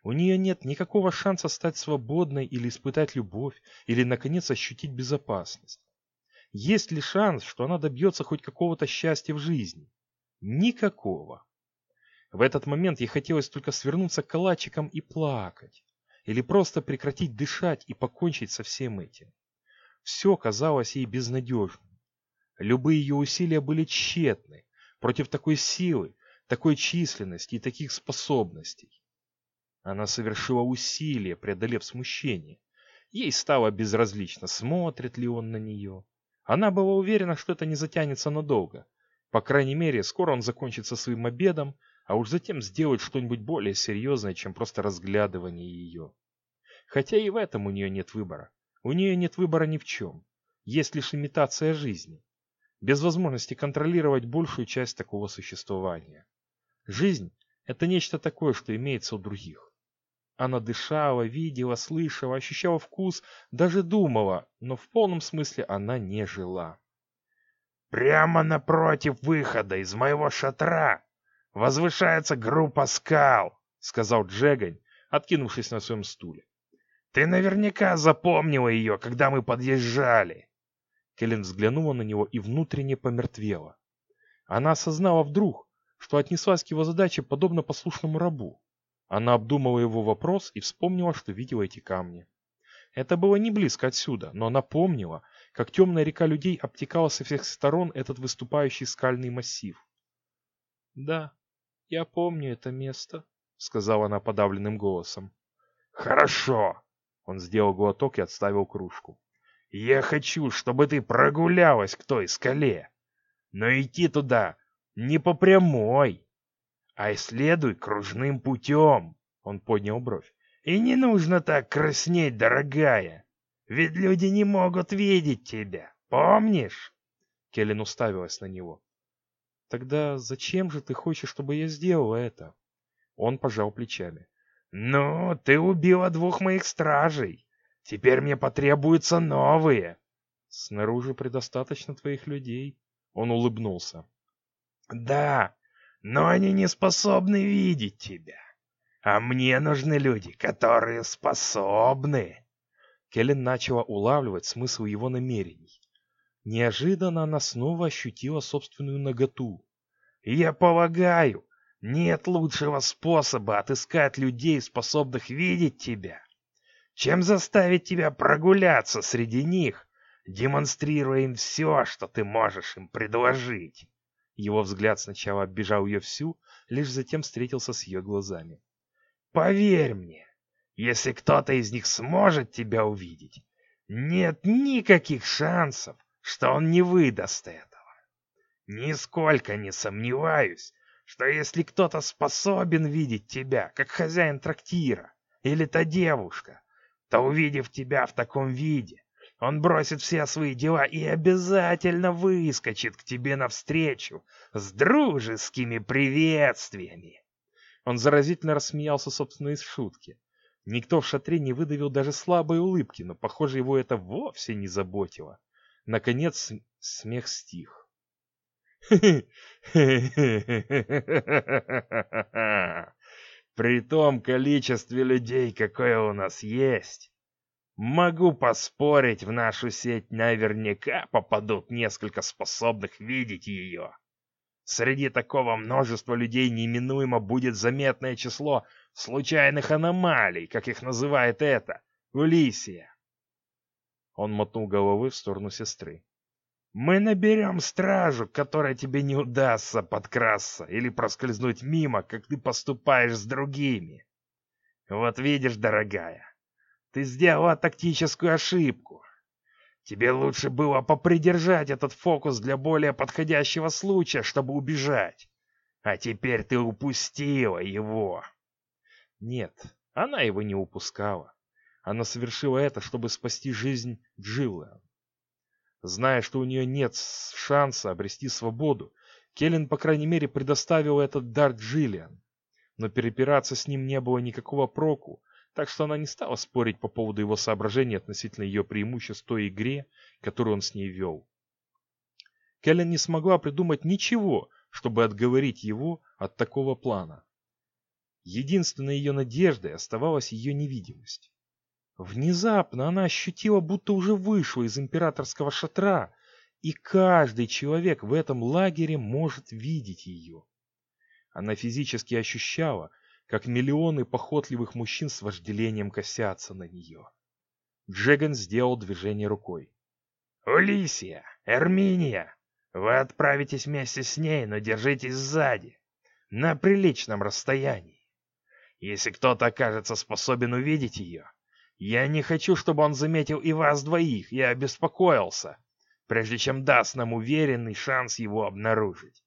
У нее нет никакого шанса стать свободной или испытать любовь, или, наконец, ощутить безопасность. Есть ли шанс, что она добьется хоть какого-то счастья в жизни? Никакого. В этот момент ей хотелось только свернуться калачиком и плакать или просто прекратить дышать и покончить со всем этим. Все казалось ей безнадежным. Любые ее усилия были тщетны против такой силы, такой численности и таких способностей. Она совершила усилие, преодолев смущение. Ей стало безразлично, смотрит ли он на нее. Она была уверена, что это не затянется надолго. По крайней мере, скоро он закончится своим обедом, а уж затем сделать что-нибудь более серьезное, чем просто разглядывание ее. Хотя и в этом у нее нет выбора. У нее нет выбора ни в чем. Есть лишь имитация жизни. Без возможности контролировать большую часть такого существования. Жизнь – это нечто такое, что имеется у других. Она дышала, видела, слышала, ощущала вкус, даже думала, но в полном смысле она не жила. «Прямо напротив выхода из моего шатра возвышается группа скал», — сказал Джегань, откинувшись на своем стуле. «Ты наверняка запомнила ее, когда мы подъезжали!» Келлен взглянула на него и внутренне помертвела. Она осознала вдруг, что отнеслась к его задаче подобно послушному рабу. Она обдумала его вопрос и вспомнила, что видела эти камни. Это было не близко отсюда, но она помнила, как темная река людей обтекала со всех сторон этот выступающий скальный массив. «Да, я помню это место», — сказала она подавленным голосом. «Хорошо», он сделал глоток и отставил кружку. «Я хочу, чтобы ты прогулялась к той скале. Но идти туда не по прямой, а исследуй кружным путем». Он поднял бровь. «И не нужно так краснеть, дорогая, ведь люди не могут видеть тебя, помнишь?» Келлен уставилась на него. «Тогда зачем же ты хочешь, чтобы я сделала это?» Он пожал плечами. «Ну, ты убила двух моих стражей. Теперь мне потребуются новые». «Снаружи предостаточно твоих людей». Он улыбнулся. «Да, но они не способны видеть тебя. А мне нужны люди, которые способны». Келлен начала улавливать смысл его намерений. Неожиданно она снова ощутила собственную наготу. «Я полагаю, нет лучшего способа отыскать людей, способных видеть тебя, чем заставить тебя прогуляться среди них демонстрируя им все, что ты можешь им предложить. Его взгляд сначала оббежал ее всю, лишь затем встретился с ее глазами. Поверь мне, если кто-то из них сможет тебя увидеть, нет никаких шансов, что он не выдаст этого. Нисколько не сомневаюсь, что если кто-то способен видеть тебя, как хозяин трактира, или та девушка, то, увидев тебя в таком виде, он бросит все свои дела и обязательно выскочит к тебе навстречу с дружескими приветствиями. Он заразительно рассмеялся собственной шутки. Никто в шатре не выдавил даже слабой улыбки, но, похоже, его это вовсе не заботило. Наконец смех стих. При том количестве людей, какое у нас есть, могу поспорить, в нашу сеть наверняка попадут несколько способных видеть ее. Среди такого множества людей неминуемо будет заметное число случайных аномалий, как их называет это, Улисия. Он мотнул головой в сторону сестры. Мы наберем стражу, которой тебе не удастся подкрасться или проскользнуть мимо, как ты поступаешь с другими. Вот видишь, дорогая, ты сделала тактическую ошибку. Тебе лучше было попридержать этот фокус для более подходящего случая, чтобы убежать. А теперь ты упустила его. Нет, она его не упускала. Она совершила это, чтобы спасти жизнь Джиллиан. Зная, что у нее нет шанса обрести свободу, Келлен, по крайней мере, предоставил этот дар Джиллиан. Но перепираться с ним не было никакого проку, так что она не стала спорить по поводу его соображений относительно ее преимуществ той игре, которую он с ней вел. Келлен не смогла придумать ничего, чтобы отговорить его от такого плана. Единственной ее надеждой оставалась ее невидимость. Внезапно она ощутила, будто уже вышла из императорского шатра, и каждый человек в этом лагере может видеть ее. Она физически ощущала, как миллионы похотливых мужчин с вожделением косятся на нее. Джеган сделал движение рукой. «Улисия! Эрминия! Вы отправитесь вместе с ней, но держитесь сзади, на приличном расстоянии. Если кто-то окажется способен увидеть ее, я не хочу, чтобы он заметил и вас двоих, я обеспокоился, прежде чем даст нам уверенный шанс его обнаружить.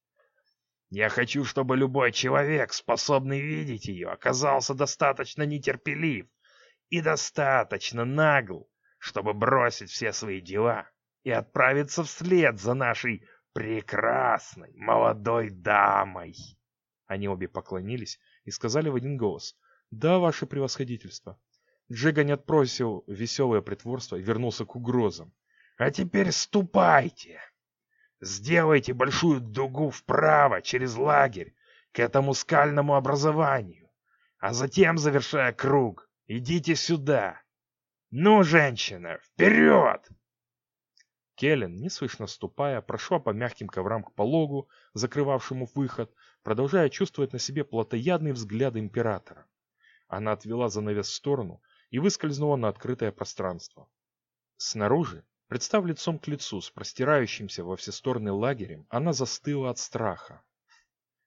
Я хочу, чтобы любой человек, способный видеть ее, оказался достаточно нетерпелив и достаточно нагл, чтобы бросить все свои дела и отправиться вслед за нашей прекрасной молодой дамой. Они обе поклонились и сказали в один голос «Да, ваше превосходительство». Джигань отбросил веселое притворство и вернулся к угрозам. «А теперь ступайте! Сделайте большую дугу вправо через лагерь к этому скальному образованию, а затем, завершая круг, идите сюда. Ну, женщина, вперед!» Келлен, неслышно ступая, прошла по мягким коврам к пологу, закрывавшему выход, продолжая чувствовать на себе плотоядный взгляд императора. Она отвела занавес в сторону и выскользнула на открытое пространство. Снаружи, представ лицом к лицу с простирающимся во все стороны лагерем, она застыла от страха.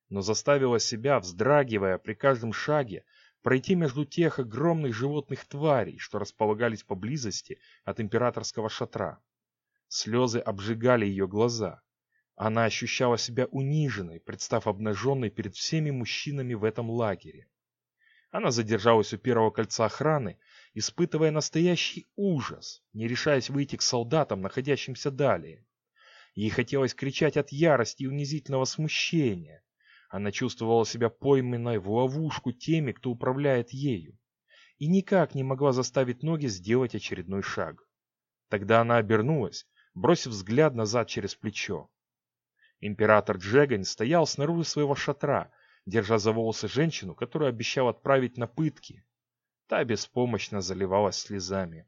Но заставила себя, вздрагивая при каждом шаге, пройти между тех огромных животных тварей, что располагались поблизости от императорского шатра. Слезы обжигали ее глаза. Она ощущала себя униженной, представ обнаженной перед всеми мужчинами в этом лагере. Она задержалась у первого кольца охраны испытывая настоящий ужас, не решаясь выйти к солдатам, находящимся далее. Ей хотелось кричать от ярости и унизительного смущения. Она чувствовала себя пойманной в ловушку теми, кто управляет ею, и никак не могла заставить ноги сделать очередной шаг. Тогда она обернулась, бросив взгляд назад через плечо. Император Джегань стоял снаружи своего шатра, держа за волосы женщину, которую обещал отправить на пытки. Та беспомощно заливалась слезами.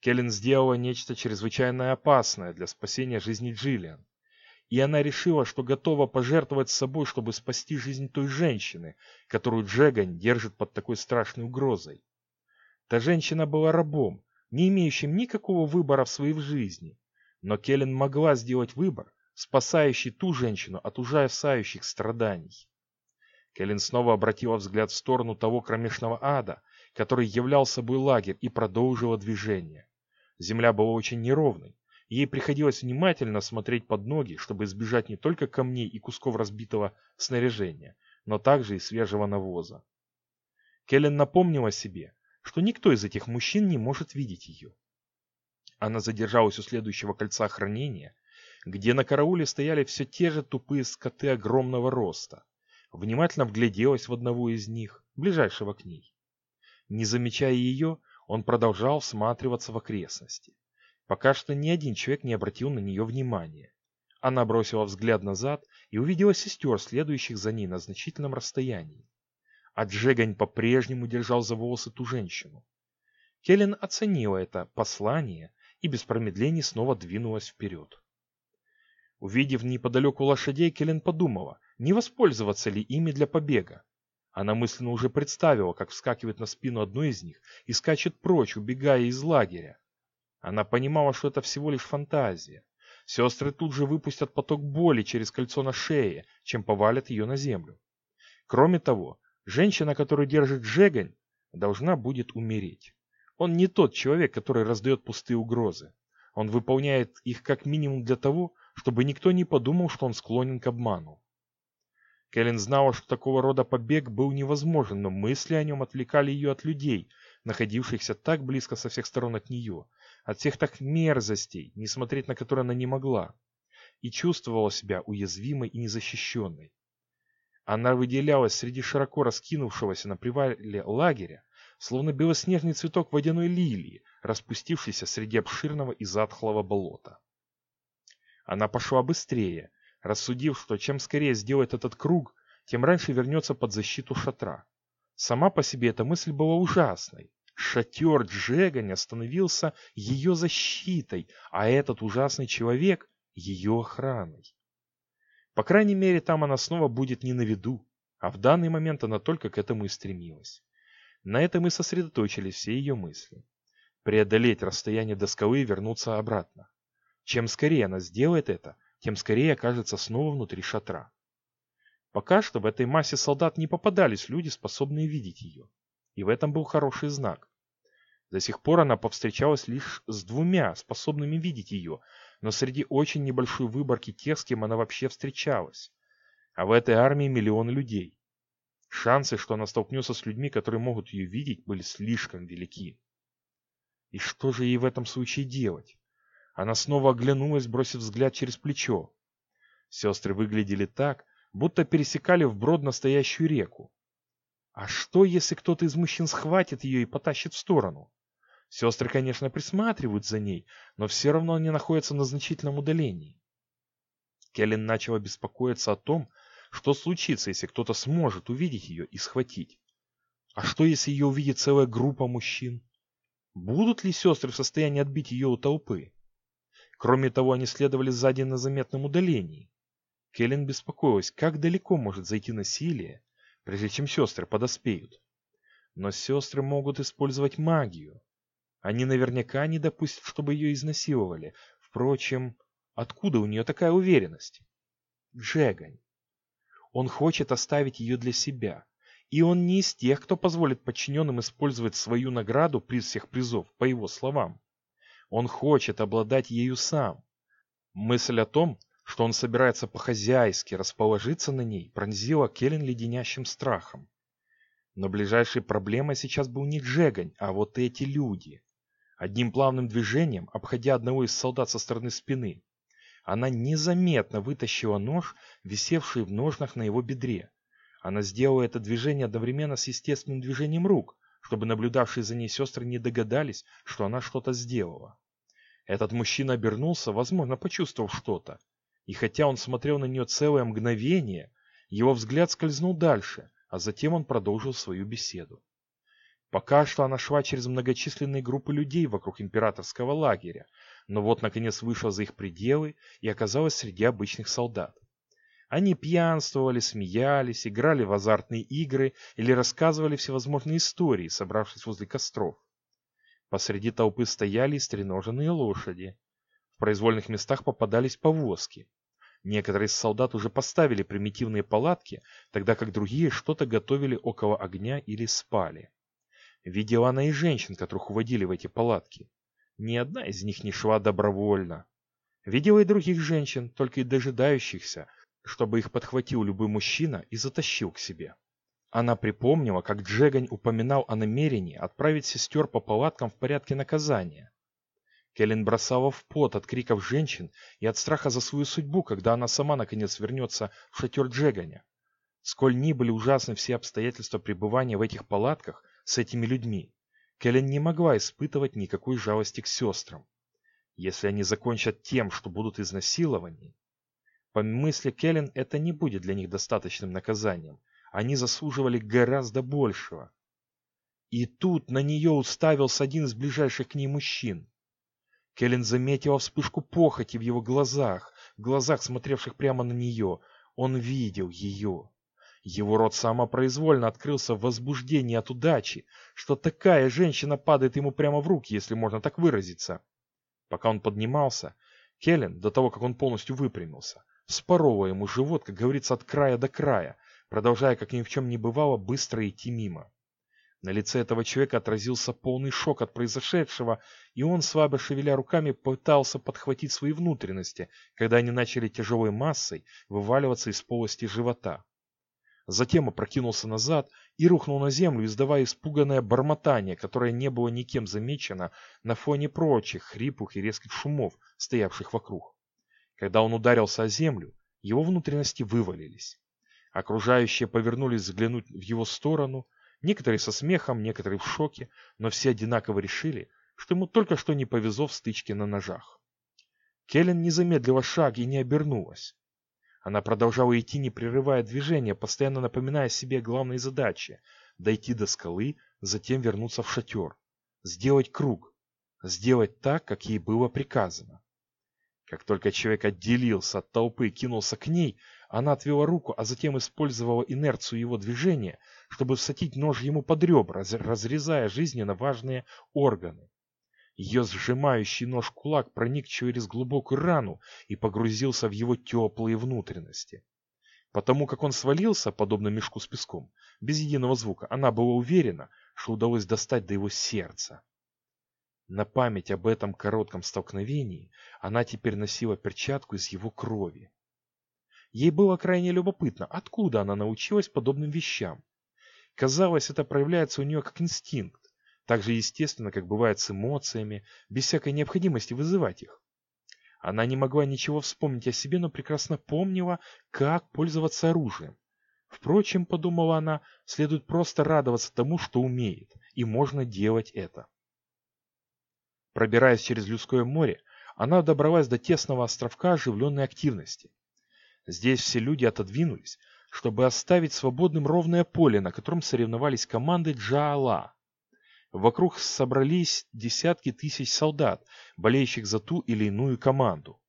Келлен сделала нечто чрезвычайно опасное для спасения жизни Джиллиан. И она решила, что готова пожертвовать собой, чтобы спасти жизнь той женщины, которую Джегань держит под такой страшной угрозой. Та женщина была рабом, не имеющим никакого выбора в своей жизни. Но Келлен могла сделать выбор, спасающий ту женщину от ужасающих страданий. Келлен снова обратила взгляд в сторону того кромешного ада, который являл собой лагерь, и продолжила движение. Земля была очень неровной, ей приходилось внимательно смотреть под ноги, чтобы избежать не только камней и кусков разбитого снаряжения, но также и свежего навоза. Келлен напомнила себе, что никто из этих мужчин не может видеть ее. Она задержалась у следующего кольца хранения, где на карауле стояли все те же тупые скоты огромного роста. Внимательно вгляделась в одного из них, ближайшего к ней. Не замечая ее, он продолжал всматриваться в окрестности. Пока что ни один человек не обратил на нее внимания. Она бросила взгляд назад и увидела сестер, следующих за ней на значительном расстоянии. А Джегань по-прежнему держал за волосы ту женщину. Келлен оценила это послание и без промедлений снова двинулась вперед. Увидев неподалеку лошадей, Келлен подумала, не воспользоваться ли ими для побега. Она мысленно уже представила, как вскакивает на спину одной из них и скачет прочь, убегая из лагеря. Она понимала, что это всего лишь фантазия. Сестры тут же выпустят поток боли через кольцо на шее, чем повалят ее на землю. Кроме того, женщина, которую держит Джегань, должна будет умереть. Он не тот человек, который раздает пустые угрозы. Он выполняет их как минимум для того, чтобы никто не подумал, что он склонен к обману. Кэлен знала, что такого рода побег был невозможен, но мысли о нем отвлекали ее от людей, находившихся так близко со всех сторон от нее, от всех так мерзостей, не смотреть на которые она не могла, и чувствовала себя уязвимой и незащищенной. Она выделялась среди широко раскинувшегося на привале лагеря, словно белоснежный цветок водяной лилии, распустившийся среди обширного и затхлого болота. Она пошла быстрее, рассудив, что чем скорее сделает этот круг, тем раньше вернется под защиту шатра. Сама по себе эта мысль была ужасной. Шатер Джеганя становился ее защитой, а этот ужасный человек – ее охраной. По крайней мере, там она снова будет не на виду, а в данный момент она только к этому и стремилась. На этом и сосредоточились все ее мысли. Преодолеть расстояние до скалы и вернуться обратно. Чем скорее она сделает это, тем скорее окажется снова внутри шатра. Пока что в этой массе солдат не попадались люди, способные видеть ее. И в этом был хороший знак. До сих пор она повстречалась лишь с двумя, способными видеть ее, но среди очень небольшой выборки тех, с кем она вообще встречалась. А в этой армии миллионы людей. Шансы, что она столкнется с людьми, которые могут ее видеть, были слишком велики. И что же ей в этом случае делать? Она снова оглянулась, бросив взгляд через плечо. Сестры выглядели так, будто пересекали вброд настоящую реку. А что, если кто-то из мужчин схватит ее и потащит в сторону? Сестры, конечно, присматривают за ней, но все равно они находятся на значительном удалении. Келлен начала беспокоиться о том, что случится, если кто-то сможет увидеть ее и схватить. А что, если ее увидит целая группа мужчин? Будут ли сестры в состоянии отбить ее у толпы? Кроме того, они следовали сзади на заметном удалении. Келлен беспокоилась, как далеко может зайти насилие, прежде чем сестры подоспеют. Но сестры могут использовать магию. Они наверняка не допустят, чтобы ее изнасиловали. Впрочем, откуда у нее такая уверенность? Джегань. Он хочет оставить ее для себя. И он не из тех, кто позволит подчиненным использовать свою награду, приз всех призов, по его словам. Он хочет обладать ею сам. Мысль о том, что он собирается по-хозяйски расположиться на ней, пронзила Келлен леденящим страхом. Но ближайшей проблемой сейчас был не Джегань, а вот эти люди. Одним плавным движением, обходя одного из солдат со стороны спины, она незаметно вытащила нож, висевший в ножнах на его бедре. Она сделала это движение одновременно с естественным движением рук, чтобы наблюдавшие за ней сестры не догадались, что она что-то сделала. Этот мужчина обернулся, возможно, почувствовав что-то. И хотя он смотрел на нее целое мгновение, его взгляд скользнул дальше, а затем он продолжил свою беседу. Пока что она шла через многочисленные группы людей вокруг императорского лагеря, но вот наконец вышла за их пределы и оказалась среди обычных солдат. Они пьянствовали, смеялись, играли в азартные игры или рассказывали всевозможные истории, собравшись возле костров. Посреди толпы стояли стреноженные лошади. В произвольных местах попадались повозки. Некоторые из солдат уже поставили примитивные палатки, тогда как другие что-то готовили около огня или спали. Видела она и женщин, которых уводили в эти палатки. Ни одна из них не шла добровольно. Видела и других женщин, только и дожидающихся, чтобы их подхватил любой мужчина и затащил к себе. Она припомнила, как Джегань упоминал о намерении отправить сестер по палаткам в порядке наказания. Келлен бросала в пот от криков женщин и от страха за свою судьбу, когда она сама наконец вернется в шатер Джеганя. Сколь ни были ужасны все обстоятельства пребывания в этих палатках с этими людьми, Келлен не могла испытывать никакой жалости к сестрам. Если они закончат тем, что будут изнасилованы, по мысли Келлен это не будет для них достаточным наказанием. Они заслуживали гораздо большего. И тут на нее уставился один из ближайших к ней мужчин. Келлен заметила вспышку похоти в его глазах, в глазах, смотревших прямо на нее. Он видел ее. Его рот самопроизвольно открылся в возбуждении от удачи, что такая женщина падает ему прямо в руки, если можно так выразиться. Пока он поднимался, Келлен, до того, как он полностью выпрямился, спорола ему живот, как говорится, от края до края, продолжая, как ни в чем не бывало, быстро идти мимо. На лице этого человека отразился полный шок от произошедшего, и он, слабо шевеля руками, пытался подхватить свои внутренности, когда они начали тяжелой массой вываливаться из полости живота. Затем опрокинулся назад и рухнул на землю, издавая испуганное бормотание, которое не было никем замечено на фоне прочих хрипух и резких шумов, стоявших вокруг. Когда он ударился о землю, его внутренности вывалились. Окружающие повернулись взглянуть в его сторону – Некоторые со смехом, некоторые в шоке, но все одинаково решили, что ему только что не повезло в стычке на ножах. Келлен не замедлила шаг и не обернулась. Она продолжала идти, не прерывая движения, постоянно напоминая себе главные задачи – дойти до скалы, затем вернуться в шатер, сделать круг, сделать так, как ей было приказано. Как только человек отделился от толпы и кинулся к ней, она отвела руку, а затем использовала инерцию его движения, чтобы всадить нож ему под ребра, разрезая жизненно важные органы. Ее сжимающий нож кулак проник через глубокую рану и погрузился в его теплые внутренности. Потому как он свалился, подобно мешку с песком, без единого звука, она была уверена, что удалось достать до его сердца. На память об этом коротком столкновении она теперь носила перчатку из его крови. Ей было крайне любопытно, откуда она научилась подобным вещам. Казалось, это проявляется у нее как инстинкт, так же естественно, как бывает с эмоциями, без всякой необходимости вызывать их. Она не могла ничего вспомнить о себе, но прекрасно помнила, как пользоваться оружием. Впрочем, подумала она, следует просто радоваться тому, что умеет, и можно делать это. Пробираясь через людское море, она добралась до тесного островка оживленной активности. Здесь все люди отодвинулись, чтобы оставить свободным ровное поле, на котором соревновались команды Джаала. Вокруг собрались десятки тысяч солдат, болеющих за ту или иную команду.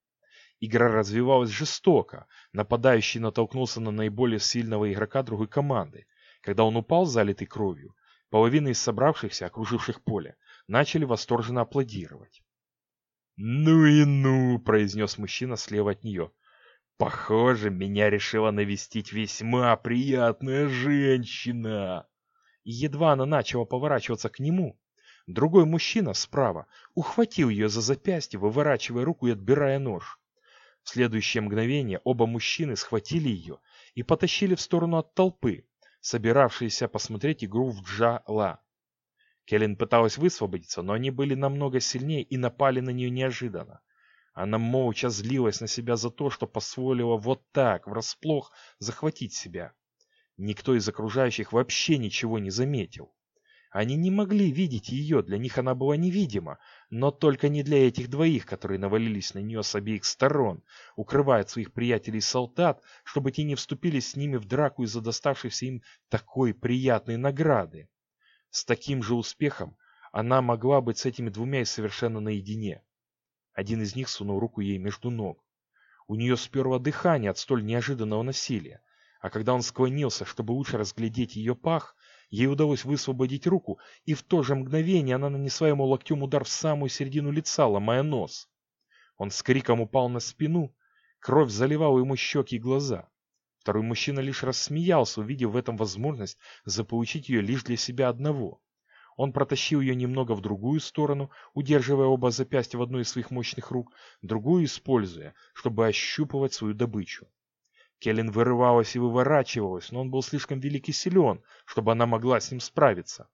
Игра развивалась жестоко, нападающий натолкнулся на наиболее сильного игрока другой команды. Когда он упал, залитый кровью, половина из собравшихся, окруживших поле, начали восторженно аплодировать. «Ну и ну!» – произнес мужчина слева от нее. «Похоже, меня решила навестить весьма приятная женщина!» Едва она начала поворачиваться к нему, другой мужчина справа ухватил ее за запястье, выворачивая руку и отбирая нож. В следующее мгновение оба мужчины схватили ее и потащили в сторону от толпы, собиравшиеся посмотреть игру в Джа-Ла. Келлен пыталась высвободиться, но они были намного сильнее и напали на нее неожиданно. Она молча злилась на себя за то, что позволила вот так, врасплох, захватить себя. Никто из окружающих вообще ничего не заметил. Они не могли видеть ее, для них она была невидима, но только не для этих двоих, которые навалились на нее с обеих сторон, укрывая своих приятелей-солдат, чтобы те не вступили с ними в драку из-за доставшейся им такой приятной награды. С таким же успехом она могла быть с этими двумя и совершенно наедине. Один из них сунул руку ей между ног. У нее сперло дыхание от столь неожиданного насилия, а когда он склонился, чтобы лучше разглядеть ее пах, Ей удалось высвободить руку, и в то же мгновение она нанесла ему локтем удар в самую середину лица, ломая нос. Он с криком упал на спину, кровь заливала ему щеки и глаза. Второй мужчина лишь рассмеялся, увидев в этом возможность заполучить ее лишь для себя одного. Он протащил ее немного в другую сторону, удерживая оба запястья в одной из своих мощных рук, другую используя, чтобы ощупывать свою добычу. Келлен вырывалась и выворачивалась, но он был слишком велик и силен, чтобы она могла с ним справиться.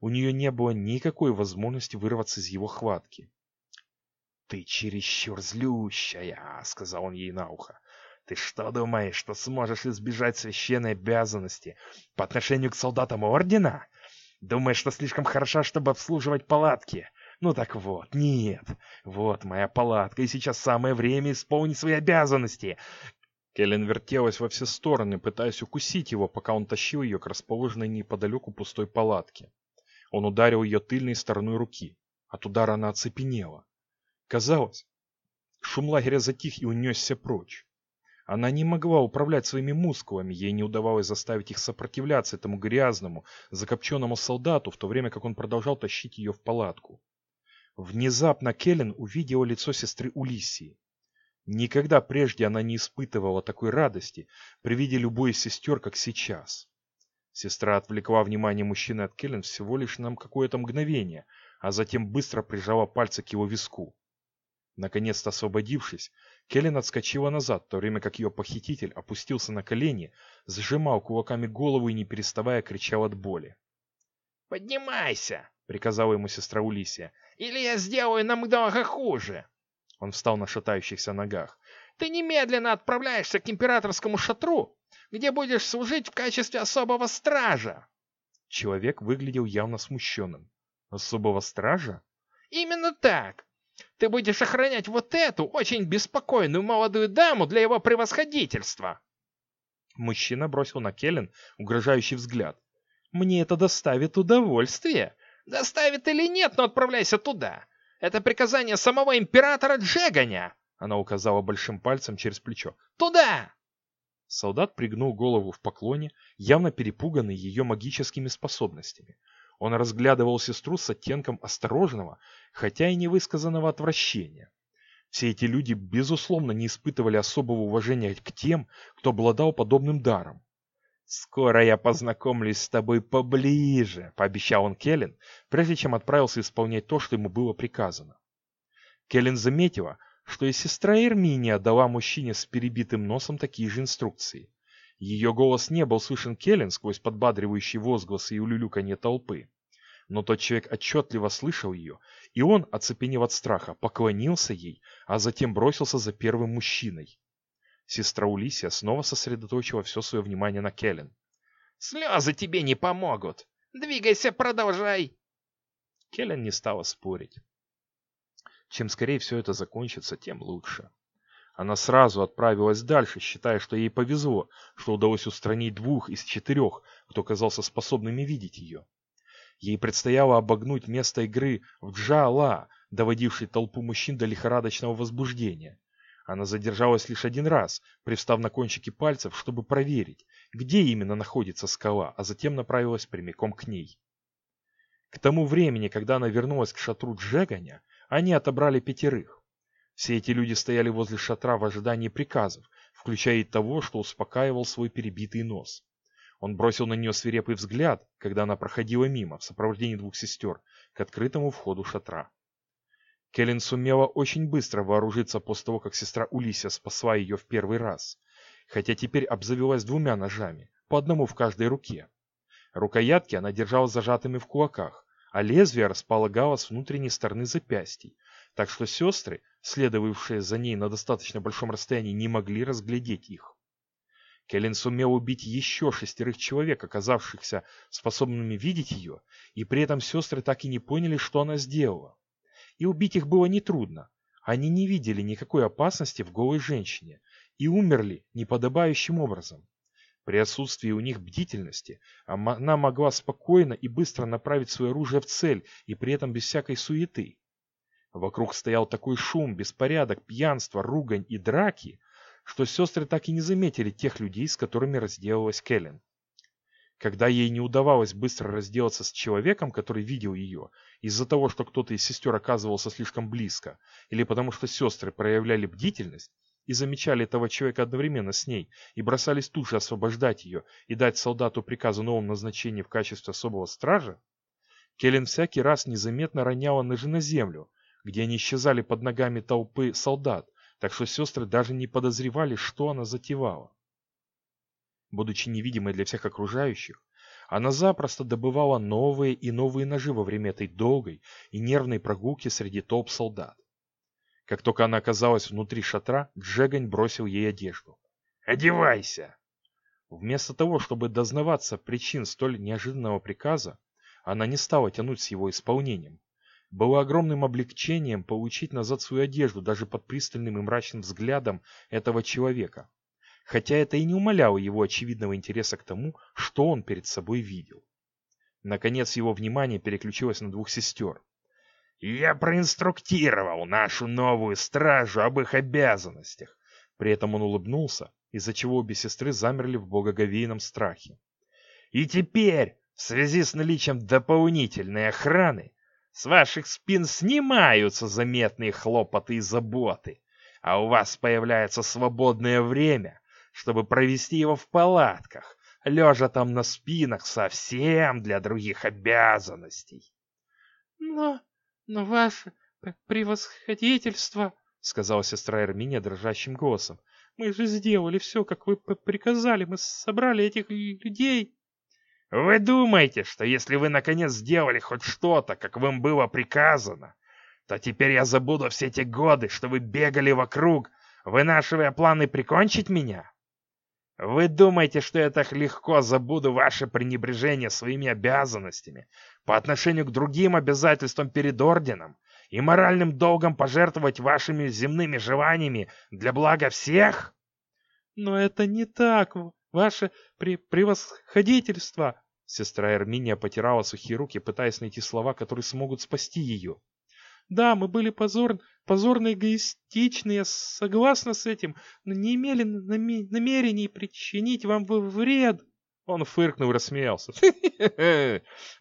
У нее не было никакой возможности вырваться из его хватки. «Ты чересчур злющая», — сказал он ей на ухо. «Ты что думаешь, что сможешь избежать священной обязанности по отношению к солдатам Ордена? Думаешь, что слишком хороша, чтобы обслуживать палатки? Ну так вот, нет. Вот моя палатка, и сейчас самое время исполнить свои обязанности. Келлен вертелась во все стороны, пытаясь укусить его, пока он тащил ее к расположенной неподалеку пустой палатке. Он ударил ее тыльной стороной руки. От удара она оцепенела. Казалось, шум лагеря затих и унесся прочь. Она не могла управлять своими мускулами, ей не удавалось заставить их сопротивляться этому грязному, закопченному солдату, в то время как он продолжал тащить ее в палатку. Внезапно Келлен увидела лицо сестры Улиссии. Никогда прежде она не испытывала такой радости при виде любой из сестер, как сейчас. Сестра отвлекла внимание мужчины от Келлен всего лишь на какое-то мгновение, а затем быстро прижала пальцы к его виску. Наконец-то освободившись, Келлен отскочила назад, в то время как ее похититель опустился на колени, сжимал кулаками голову и не переставая кричал от боли. «Поднимайся!» — приказала ему сестра Улисия. «Или я сделаю намного хуже!» Он встал на шатающихся ногах. «Ты немедленно отправляешься к императорскому шатру, где будешь служить в качестве особого стража!» Человек выглядел явно смущенным. «Особого стража?» «Именно так! Ты будешь охранять вот эту очень беспокойную молодую даму для его превосходительства!» Мужчина бросил на Келлен угрожающий взгляд. «Мне это доставит удовольствие!» «Доставит или нет, но отправляйся туда! Это приказание самого императора Джеганя!» Она указала большим пальцем через плечо. «Туда!» Солдат пригнул голову в поклоне, явно перепуганный ее магическими способностями. Он разглядывал сестру с оттенком осторожного, хотя и невысказанного отвращения. Все эти люди, безусловно, не испытывали особого уважения к тем, кто обладал подобным даром. «Скоро я познакомлюсь с тобой поближе», — пообещал он Келлен, прежде чем отправился исполнять то, что ему было приказано. Келлен заметила, что и сестра Эрминия дала мужчине с перебитым носом такие же инструкции. Ее голос не был слышен Келлен сквозь подбадривающие возгласы и улюлюканье толпы. Но тот человек отчетливо слышал ее, и он, оцепенев от страха, поклонился ей, а затем бросился за первым мужчиной. Сестра Улисия снова сосредоточила все свое внимание на Келлен. «Слезы тебе не помогут! Двигайся, продолжай!» Келлен не стала спорить. Чем скорее все это закончится, тем лучше. Она сразу отправилась дальше, считая, что ей повезло, что удалось устранить двух из четырех, кто казался способными видеть ее. Ей предстояло обогнуть место игры в Джала, доводившей толпу мужчин до лихорадочного возбуждения. Она задержалась лишь один раз, привстав на кончики пальцев, чтобы проверить, где именно находится скала, а затем направилась прямиком к ней. К тому времени, когда она вернулась к шатру Джеганя, они отобрали пятерых. Все эти люди стояли возле шатра в ожидании приказов, включая и того, что успокаивал свой перебитый нос. Он бросил на нее свирепый взгляд, когда она проходила мимо, в сопровождении двух сестер, к открытому входу шатра. Келлен сумела очень быстро вооружиться после того, как сестра Улисия спасла ее в первый раз, хотя теперь обзавелась двумя ножами, по одному в каждой руке. Рукоятки она держала зажатыми в кулаках, а лезвие располагалось с внутренней стороны запястий, так что сестры, следовавшие за ней на достаточно большом расстоянии, не могли разглядеть их. Келлен сумел убить еще шестерых человек, оказавшихся способными видеть ее, и при этом сестры так и не поняли, что она сделала и убить их было нетрудно. Они не видели никакой опасности в голой женщине и умерли неподобающим образом. При отсутствии у них бдительности она могла спокойно и быстро направить свое оружие в цель и при этом без всякой суеты. Вокруг стоял такой шум, беспорядок, пьянство, ругань и драки, что сестры так и не заметили тех людей, с которыми разделалась Келлен. Когда ей не удавалось быстро разделаться с человеком, который видел ее, из-за того, что кто-то из сестер оказывался слишком близко, или потому что сестры проявляли бдительность и замечали этого человека одновременно с ней, и бросались тут же освобождать ее и дать солдату приказ о новом назначении в качестве особого стража, Келлен всякий раз незаметно роняла ножи на землю, где они исчезали под ногами толпы солдат, так что сестры даже не подозревали, что она затевала. Будучи невидимой для всех окружающих, она запросто добывала новые и новые ножи во время этой долгой и нервной прогулки среди толп солдат. Как только она оказалась внутри шатра, Джегань бросил ей одежду. «Одевайся!» Вместо того, чтобы дознаваться причин столь неожиданного приказа, она не стала тянуть с его исполнением. Было огромным облегчением получить назад свою одежду даже под пристальным и мрачным взглядом этого человека хотя это и не умаляло его очевидного интереса к тому, что он перед собой видел. Наконец его внимание переключилось на двух сестер. «Я проинструктировал нашу новую стражу об их обязанностях!» При этом он улыбнулся, из-за чего обе сестры замерли в богоговейном страхе. «И теперь, в связи с наличием дополнительной охраны, с ваших спин снимаются заметные хлопоты и заботы, а у вас появляется свободное время, чтобы провести его в палатках, лежа там на спинах совсем для других обязанностей. — Но, но ваше превосходительство, — сказала сестра Эрминия дрожащим голосом, — мы же сделали все, как вы приказали, мы собрали этих людей. Вы думаете, что если вы наконец сделали хоть что-то, как вам было приказано, то теперь я забуду все те годы, что вы бегали вокруг, вынашивая планы прикончить меня? Вы думаете, что я так легко забуду ваше пренебрежение своими обязанностями по отношению к другим обязательствам перед Орденом и моральным долгом пожертвовать вашими земными желаниями для блага всех? Но это не так, ваше при превосходительство. Сестра Эрминия потирала сухие руки, пытаясь найти слова, которые смогут спасти ее. Да, мы были позор... позорно эгоистичны, я согласна с этим, но не имели нами... намерений причинить вам вред. Он фыркнул и рассмеялся.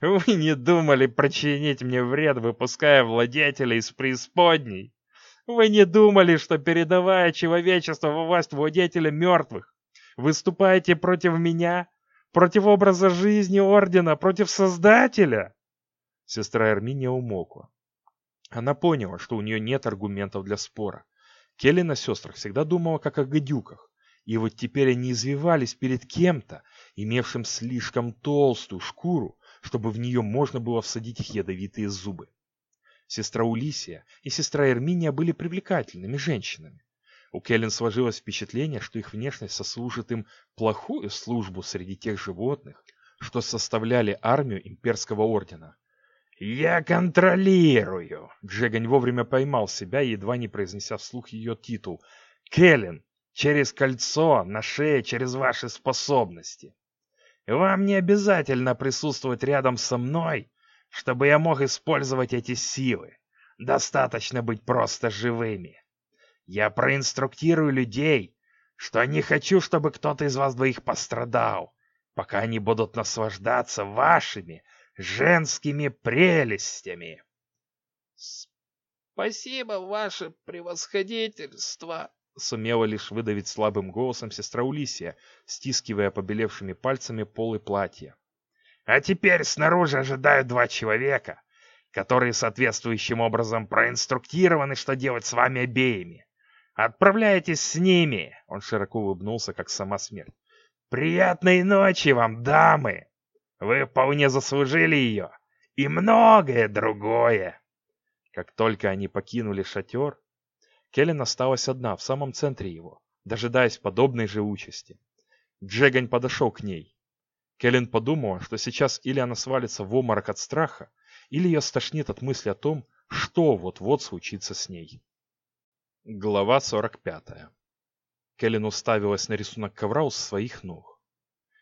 Вы не думали причинить мне вред, выпуская владетеля из преисподней? Вы не думали, что, передавая человечество во власть владетеля мертвых, выступаете против меня? Против образа жизни Ордена? Против Создателя?» Сестра Эрминия умолкла. Она поняла, что у нее нет аргументов для спора. Келли на сестрах всегда думала как о гадюках. И вот теперь они извивались перед кем-то, имевшим слишком толстую шкуру, чтобы в нее можно было всадить их ядовитые зубы. Сестра Улисия и сестра Эрминия были привлекательными женщинами. У Келлен сложилось впечатление, что их внешность сослужит им плохую службу среди тех животных, что составляли армию имперского ордена. «Я контролирую!» Джегань вовремя поймал себя, едва не произнеся вслух ее титул. «Келлен, через кольцо, на шее, через ваши способности. Вам не обязательно присутствовать рядом со мной, чтобы я мог использовать эти силы. Достаточно быть просто живыми. Я проинструктирую людей, что не хочу, чтобы кто-то из вас двоих пострадал, пока они будут наслаждаться вашими женскими прелестями. «Спасибо, ваше превосходительство!» Сумела лишь выдавить слабым голосом сестра Улисия, стискивая побелевшими пальцами полы платья. «А теперь снаружи ожидают два человека, которые соответствующим образом проинструктированы, что делать с вами обеими. Отправляйтесь с ними!» Он широко улыбнулся, как сама смерть. «Приятной ночи вам, дамы!» Вы вполне заслужили ее. И многое другое. Как только они покинули шатер, Келлен осталась одна в самом центре его, дожидаясь подобной же участи. Джегань подошел к ней. Келлен подумала, что сейчас или она свалится в обморок от страха, или ее стошнит от мысли о том, что вот-вот случится с ней. Глава 45. Келлен уставилась на рисунок ковра у своих ног.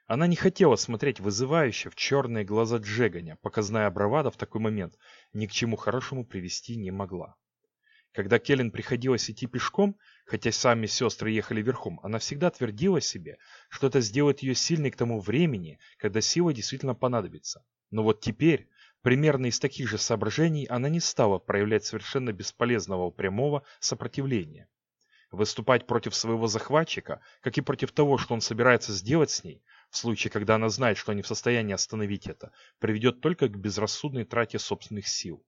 Она не хотела смотреть вызывающе в черные глаза Джеганя, показная бравада в такой момент ни к чему хорошему привести не могла. Когда Келлен приходилось идти пешком, хотя сами сестры ехали верхом, она всегда твердила себе, что это сделает ее сильной к тому времени, когда сила действительно понадобится. Но вот теперь, примерно из таких же соображений, она не стала проявлять совершенно бесполезного прямого сопротивления. Выступать против своего захватчика, как и против того, что он собирается сделать с ней, в случае, когда она знает, что не в состоянии остановить это, приведет только к безрассудной трате собственных сил.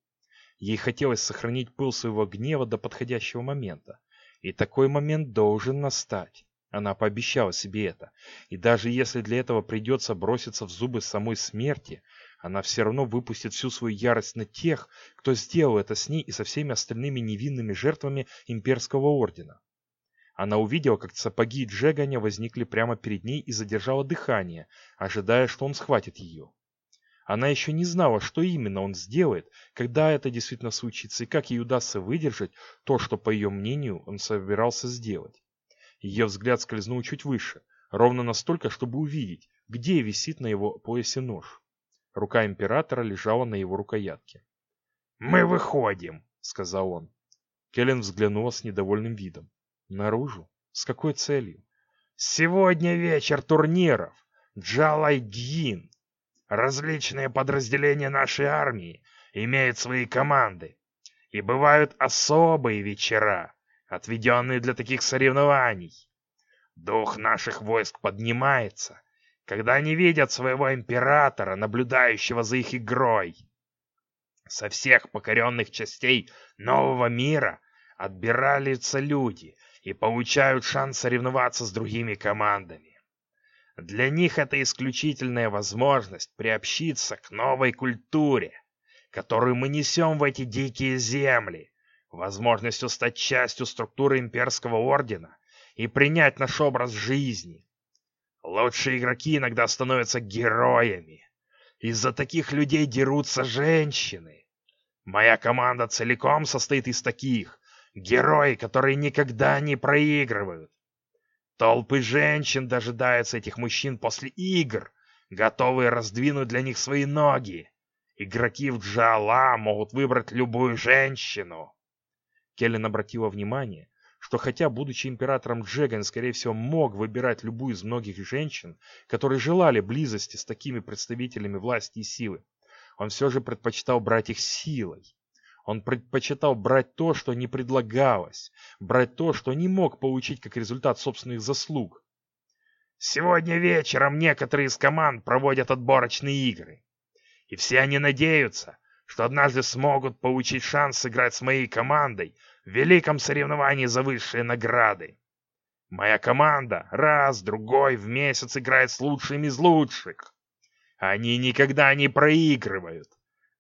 Ей хотелось сохранить пыл своего гнева до подходящего момента. И такой момент должен настать. Она пообещала себе это. И даже если для этого придется броситься в зубы самой смерти, она все равно выпустит всю свою ярость на тех, кто сделал это с ней и со всеми остальными невинными жертвами имперского ордена. Она увидела, как сапоги Джеганя возникли прямо перед ней и задержала дыхание, ожидая, что он схватит ее. Она еще не знала, что именно он сделает, когда это действительно случится, и как ей удастся выдержать то, что, по ее мнению, он собирался сделать. Ее взгляд скользнул чуть выше, ровно настолько, чтобы увидеть, где висит на его поясе нож. Рука императора лежала на его рукоятке. «Мы выходим», — сказал он. Келлен взглянула с недовольным видом. «Наружу? С какой целью?» «Сегодня вечер турниров. Джалайдьин. Различные подразделения нашей армии имеют свои команды. И бывают особые вечера, отведенные для таких соревнований. Дух наших войск поднимается, когда они видят своего императора, наблюдающего за их игрой. Со всех покоренных частей нового мира отбираются люди и получают шанс соревноваться с другими командами. Для них это исключительная возможность приобщиться к новой культуре, которую мы несем в эти дикие земли, возможностью стать частью структуры имперского ордена и принять наш образ жизни. Лучшие игроки иногда становятся героями. Из-за таких людей дерутся женщины. Моя команда целиком состоит из таких. Герои, которые никогда не проигрывают. Толпы женщин дожидаются этих мужчин после игр, готовые раздвинуть для них свои ноги. Игроки в Джала могут выбрать любую женщину. Келлен обратила внимание, что хотя, будучи императором Джеган, скорее всего, мог выбирать любую из многих женщин, которые желали близости с такими представителями власти и силы, он все же предпочитал брать их силой. Он предпочитал брать то, что не предлагалось, брать то, что не мог получить как результат собственных заслуг. Сегодня вечером некоторые из команд проводят отборочные игры. И все они надеются, что однажды смогут получить шанс сыграть с моей командой в великом соревновании за высшие награды. Моя команда раз, другой в месяц играет с лучшими из лучших. Они никогда не проигрывают.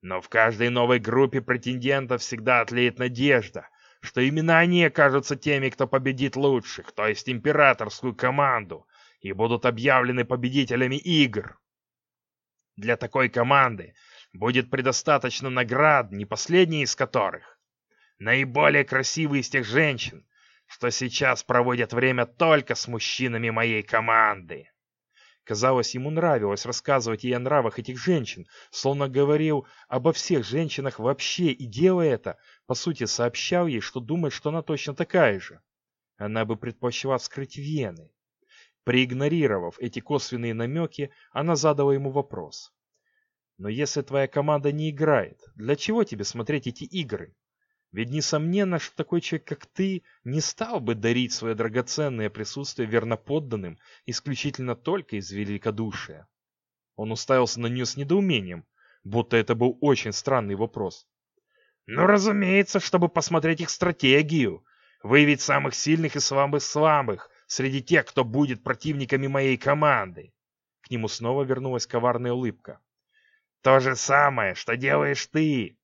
Но в каждой новой группе претендентов всегда тлеет надежда, что именно они окажутся теми, кто победит лучших, то есть императорскую команду, и будут объявлены победителями игр. Для такой команды будет предостаточно наград, не последней из которых. Наиболее красивые из тех женщин, что сейчас проводят время только с мужчинами моей команды. Казалось, ему нравилось рассказывать ей о нравах этих женщин, словно говорил обо всех женщинах вообще, и делая это, по сути, сообщал ей, что думает, что она точно такая же. Она бы предпочла вскрыть вены. Проигнорировав эти косвенные намеки, она задала ему вопрос. «Но если твоя команда не играет, для чего тебе смотреть эти игры?» Ведь несомненно, что такой человек, как ты, не стал бы дарить свое драгоценное присутствие верноподданным исключительно только из великодушия. Он уставился на нее с недоумением, будто это был очень странный вопрос. «Ну, разумеется, чтобы посмотреть их стратегию, выявить самых сильных и слабых-слабых среди тех, кто будет противниками моей команды». К нему снова вернулась коварная улыбка. «То же самое, что делаешь ты,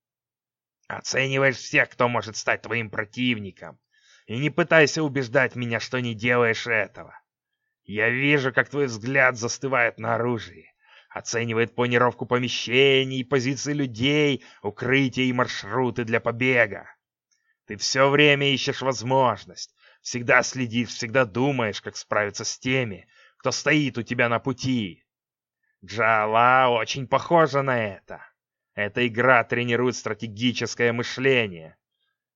Оцениваешь всех, кто может стать твоим противником. И не пытайся убеждать меня, что не делаешь этого. Я вижу, как твой взгляд застывает на оружии. Оценивает планировку помещений, позиции людей, укрытия и маршруты для побега. Ты все время ищешь возможность. Всегда следишь, всегда думаешь, как справиться с теми, кто стоит у тебя на пути. Джала очень похожа на это. Эта игра тренирует стратегическое мышление.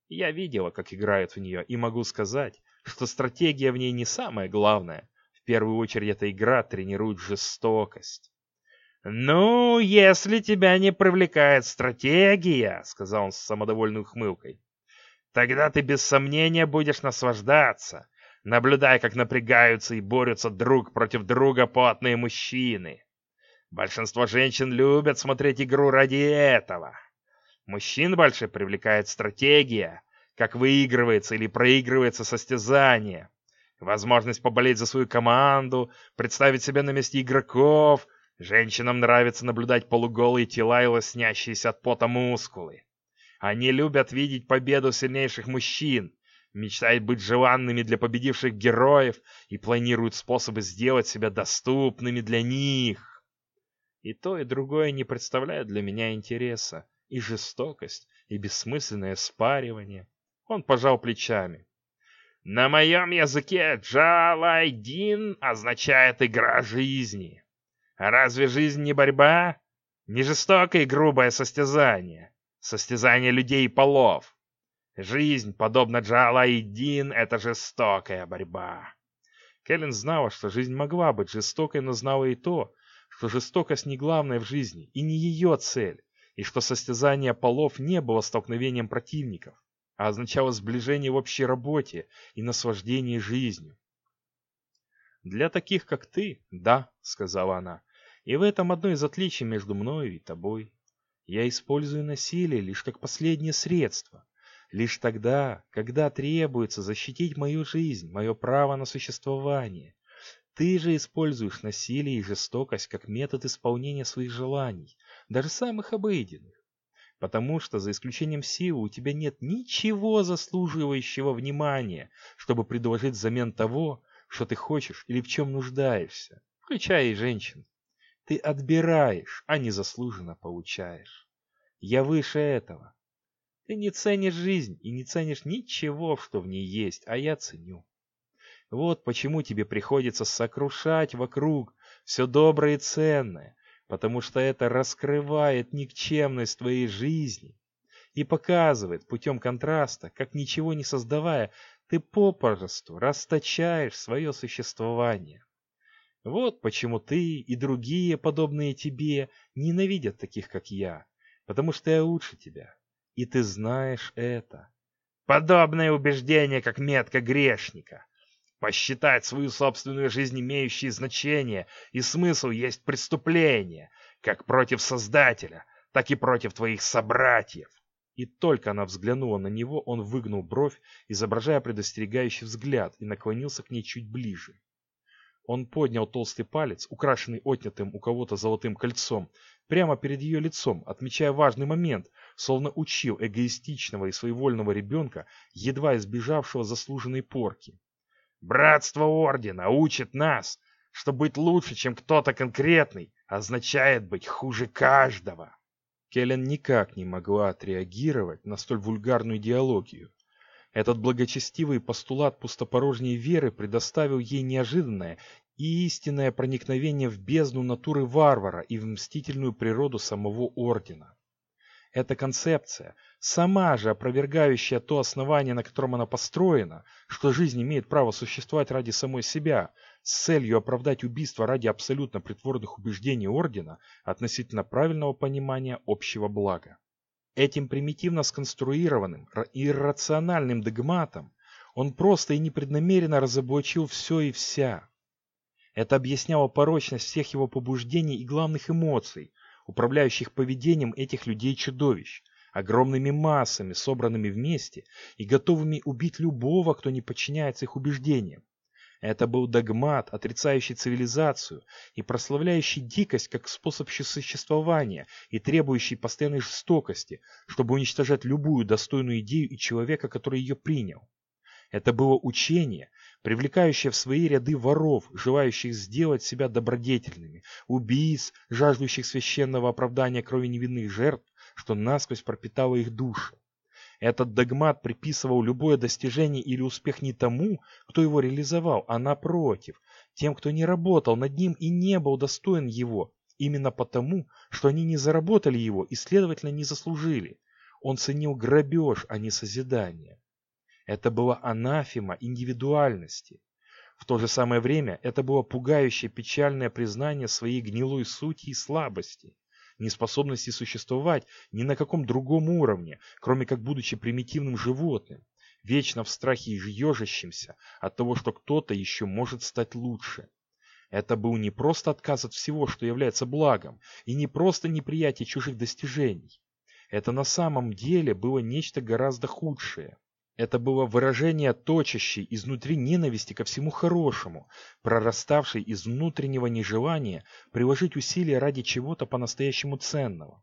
Я видела, как играют в нее, и могу сказать, что стратегия в ней не самое главное. В первую очередь эта игра тренирует жестокость. «Ну, если тебя не привлекает стратегия», — сказал он с самодовольной ухмылкой, «тогда ты без сомнения будешь наслаждаться, наблюдая, как напрягаются и борются друг против друга потные мужчины. Большинство женщин любят смотреть игру ради этого. Мужчин больше привлекает стратегия, как выигрывается или проигрывается состязание, возможность поболеть за свою команду, представить себя на месте игроков — Женщинам нравится наблюдать полуголые тела и лоснящиеся от пота мускулы. Они любят видеть победу сильнейших мужчин, мечтают быть желанными для победивших героев и планируют способы сделать себя доступными для них. И то, и другое не представляют для меня интереса. И жестокость, и бессмысленное спаривание. Он пожал плечами. На моем языке Джалайдин означает «игра жизни». Разве жизнь не борьба? Не жестокое и грубое состязание. Состязание людей и полов. Жизнь, подобно Джала и Дин, это жестокая борьба. Кэлен знала, что жизнь могла быть жестокой, но знала и то, что жестокость не главная в жизни и не ее цель, и что состязание полов не было столкновением противников, а означало сближение в общей работе и наслаждение жизнью. «Для таких, как ты, да», — сказала она, и в этом одно из отличий между мною и тобой. Я использую насилие лишь как последнее средство. Лишь тогда, когда требуется защитить мою жизнь, мое право на существование. Ты же используешь насилие и жестокость как метод исполнения своих желаний, даже самых обыденных. Потому что, за исключением силы, у тебя нет ничего заслуживающего внимания, чтобы предложить взамен того, что ты хочешь или в чем нуждаешься, включая и женщин. Ты отбираешь, а не заслуженно получаешь. Я выше этого. Ты не ценишь жизнь и не ценишь ничего, что в ней есть, а я ценю. Вот почему тебе приходится сокрушать вокруг все доброе и ценное, потому что это раскрывает никчемность твоей жизни и показывает путем контраста, как ничего не создавая, ты попросту расточаешь свое существование. Вот почему ты и другие, подобные тебе, ненавидят таких, как я, потому что я лучше тебя, и ты знаешь это. Подобное убеждение, как метка грешника. Посчитать свою собственную жизнь имеющей значение и смысл есть преступление, как против Создателя, так и против твоих собратьев. И только она взглянула на него, он выгнул бровь, изображая предостерегающий взгляд, и наклонился к ней чуть ближе. Он поднял толстый палец, украшенный отнятым у кого-то золотым кольцом, прямо перед ее лицом, отмечая важный момент, словно учил эгоистичного и своевольного ребенка, едва избежавшего заслуженной порки. «Братство Ордена учит нас, что быть лучше, чем кто-то конкретный, означает быть хуже каждого». Келлен никак не могла отреагировать на столь вульгарную идеологию. Этот благочестивый постулат пустопорожней веры предоставил ей неожиданное и истинное проникновение в бездну натуры варвара и в мстительную природу самого Ордена. Эта концепция, сама же опровергающая то основание, на котором она построена, что жизнь имеет право существовать ради самой себя, с целью оправдать убийство ради абсолютно притворных убеждений Ордена относительно правильного понимания общего блага. Этим примитивно сконструированным, иррациональным догматом он просто и непреднамеренно разоблачил все и вся. Это объясняло порочность всех его побуждений и главных эмоций, управляющих поведением этих людей-чудовищ, огромными массами, собранными вместе и готовыми убить любого, кто не подчиняется их убеждениям. Это был догмат, отрицающий цивилизацию и прославляющий дикость как способ существования и требующий постоянной жестокости, чтобы уничтожать любую достойную идею и человека, который ее принял. Это было учение, привлекающее в свои ряды воров, желающих сделать себя добродетельными, убийц, жаждущих священного оправдания крови невинных жертв, что насквозь пропитало их души. Этот догмат приписывал любое достижение или успех не тому, кто его реализовал, а напротив, тем, кто не работал над ним и не был достоин его, именно потому, что они не заработали его и, следовательно, не заслужили. Он ценил грабеж, а не созидание. Это была анафема индивидуальности. В то же самое время это было пугающее печальное признание своей гнилой сути и слабости, неспособности существовать ни на каком другом уровне, кроме как будучи примитивным животным, вечно в страхе и ежащимся от того, что кто-то еще может стать лучше. Это был не просто отказ от всего, что является благом, и не просто неприятие чужих достижений. Это на самом деле было нечто гораздо худшее. Это было выражение точащей изнутри ненависти ко всему хорошему, прораставшей из внутреннего нежелания приложить усилия ради чего-то по-настоящему ценного.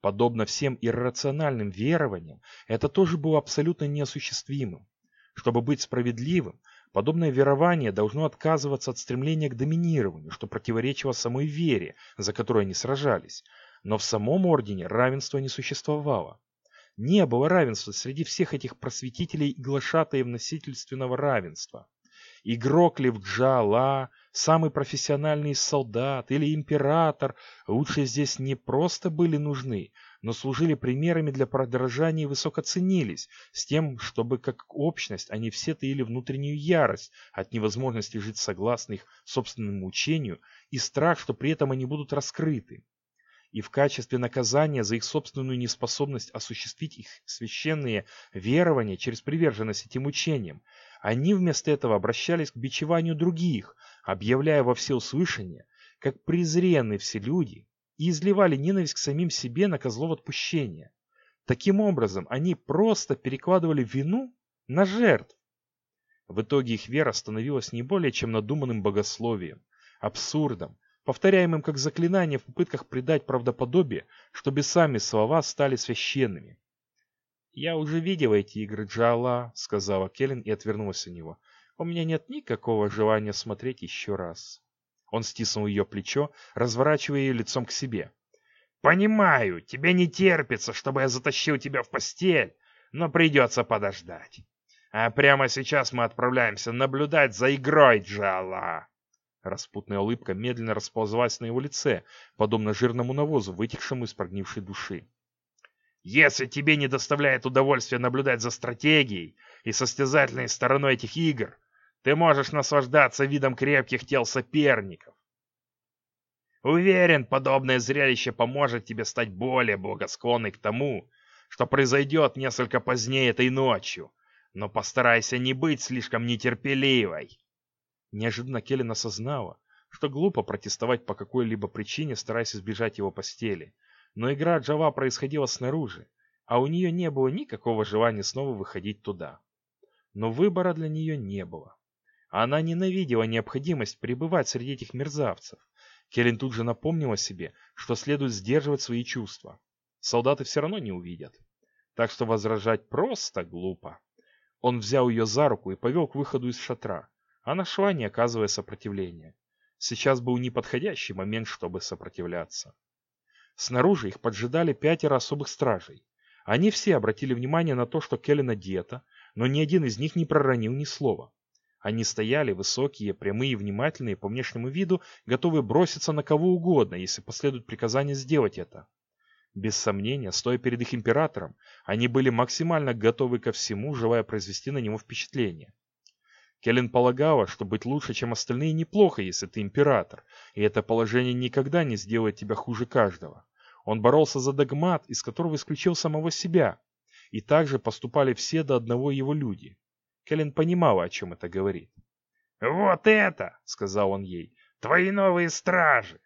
Подобно всем иррациональным верованиям, это тоже было абсолютно неосуществимым. Чтобы быть справедливым, подобное верование должно отказываться от стремления к доминированию, что противоречило самой вере, за которую они сражались. Но в самом ордене равенства не существовало. Не было равенства среди всех этих просветителей и глашатаев носительственного равенства. Игрок ли в Джала, самый профессиональный солдат или император лучше здесь не просто были нужны, но служили примерами для подражания и высоко ценились, с тем, чтобы как общность они все таили внутреннюю ярость от невозможности жить согласно их собственному учению и страх, что при этом они будут раскрыты и в качестве наказания за их собственную неспособность осуществить их священные верования через приверженность этим учениям, они вместо этого обращались к бичеванию других, объявляя во всеуслышание, как презренны все люди, и изливали ненависть к самим себе на козлов отпущения. Таким образом, они просто перекладывали вину на жертв. В итоге их вера становилась не более чем надуманным богословием, абсурдом, повторяемым как заклинание в попытках придать правдоподобие, чтобы сами слова стали священными. «Я уже видел эти игры Джала», — сказала Келлен и отвернулась от него. «У меня нет никакого желания смотреть еще раз». Он стиснул ее плечо, разворачивая ее лицом к себе. «Понимаю, тебе не терпится, чтобы я затащил тебя в постель, но придется подождать. А прямо сейчас мы отправляемся наблюдать за игрой Джала». Распутная улыбка медленно расползлась на его лице, подобно жирному навозу, вытекшему из прогнившей души. «Если тебе не доставляет удовольствия наблюдать за стратегией и состязательной стороной этих игр, ты можешь наслаждаться видом крепких тел соперников. Уверен, подобное зрелище поможет тебе стать более благосклонной к тому, что произойдет несколько позднее этой ночью, но постарайся не быть слишком нетерпеливой. Неожиданно Келлен осознала, что глупо протестовать по какой-либо причине, стараясь избежать его постели. Но игра Джава происходила снаружи, а у нее не было никакого желания снова выходить туда. Но выбора для нее не было. Она ненавидела необходимость пребывать среди этих мерзавцев. Келлен тут же напомнила себе, что следует сдерживать свои чувства. Солдаты все равно не увидят. Так что возражать просто глупо. Он взял ее за руку и повел к выходу из шатра. Она шла, не оказывая сопротивления. Сейчас был неподходящий момент, чтобы сопротивляться. Снаружи их поджидали пятеро особых стражей. Они все обратили внимание на то, что Келлен одета, но ни один из них не проронил ни слова. Они стояли, высокие, прямые, внимательные, по внешнему виду, готовые броситься на кого угодно, если последует приказание сделать это. Без сомнения, стоя перед их императором, они были максимально готовы ко всему, желая произвести на него впечатление. Келлен полагала, что быть лучше, чем остальные, неплохо, если ты император, и это положение никогда не сделает тебя хуже каждого. Он боролся за догмат, из которого исключил самого себя. И так же поступали все до одного его люди. Келлен понимала, о чем это говорит. «Вот это!» — сказал он ей. «Твои новые стражи!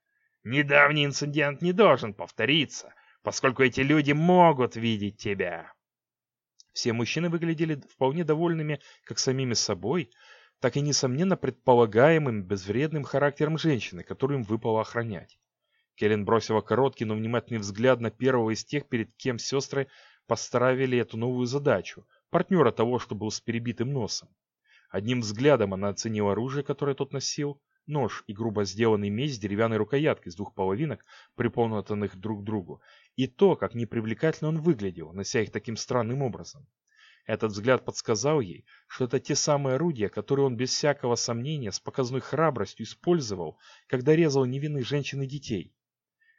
Недавний инцидент не должен повториться, поскольку эти люди могут видеть тебя!» Все мужчины выглядели вполне довольными как самими собой, так и, несомненно, предполагаемым безвредным характером женщины, которую им выпало охранять. Келлен бросила короткий, но внимательный взгляд на первого из тех, перед кем сестры поставили эту новую задачу, партнера того, что был с перебитым носом. Одним взглядом она оценила оружие, которое тот носил, нож и грубо сделанный меч с деревянной рукояткой с двух половинок, приполненных друг к другу, и то, как непривлекательно он выглядел, нося их таким странным образом. Этот взгляд подсказал ей, что это те самые орудия, которые он без всякого сомнения с показной храбростью использовал, когда резал невинных женщин и детей.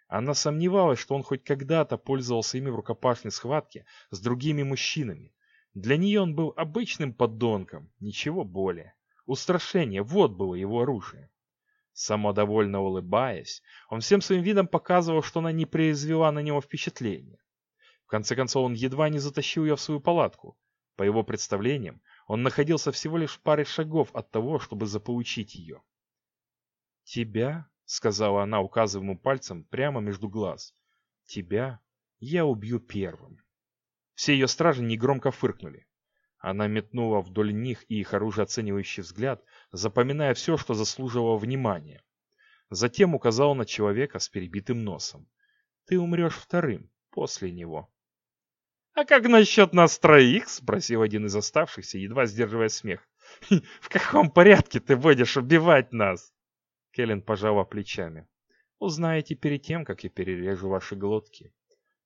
Она сомневалась, что он хоть когда-то пользовался ими в рукопашной схватке с другими мужчинами. Для нее он был обычным подонком, ничего более. Устрашение, вот было его оружие. Самодовольно улыбаясь, он всем своим видом показывал, что она не произвела на него впечатления. В конце концов, он едва не затащил ее в свою палатку. По его представлениям, он находился всего лишь в паре шагов от того, чтобы заполучить ее. «Тебя?» — сказала она, указывая ему пальцем прямо между глаз. «Тебя я убью первым». Все ее стражи негромко фыркнули. Она метнула вдоль них и их оружие оценивающий взгляд, запоминая все, что заслуживало внимания. Затем указала на человека с перебитым носом. «Ты умрешь вторым, после него». «А как насчет нас троих?» — спросил один из оставшихся, едва сдерживая смех. «В каком порядке ты будешь убивать нас?» Келлен пожала плечами. «Узнаете перед тем, как я перережу ваши глотки».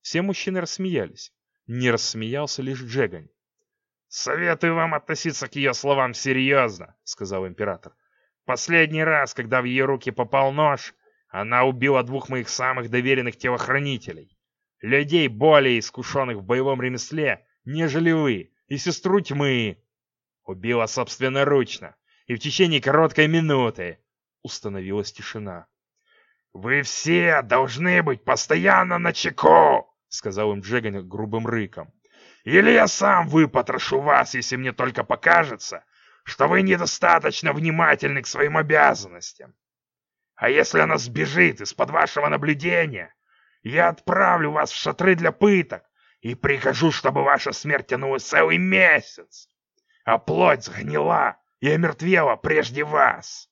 Все мужчины рассмеялись. Не рассмеялся лишь Джегань. «Советую вам относиться к ее словам серьезно», — сказал император. «Последний раз, когда в ее руки попал нож, она убила двух моих самых доверенных телохранителей. Людей более искушенных в боевом ремесле, нежели вы, и сестру тьмы. Убила собственноручно, и в течение короткой минуты установилась тишина. «Вы все должны быть постоянно на чеку!» — сказал им Джеган грубым рыком. «Или я сам выпотрошу вас, если мне только покажется, что вы недостаточно внимательны к своим обязанностям. А если она сбежит из-под вашего наблюдения, я отправлю вас в шатры для пыток и прикажу, чтобы ваша смерть тянулась целый месяц, а плоть сгнила и омертвела прежде вас».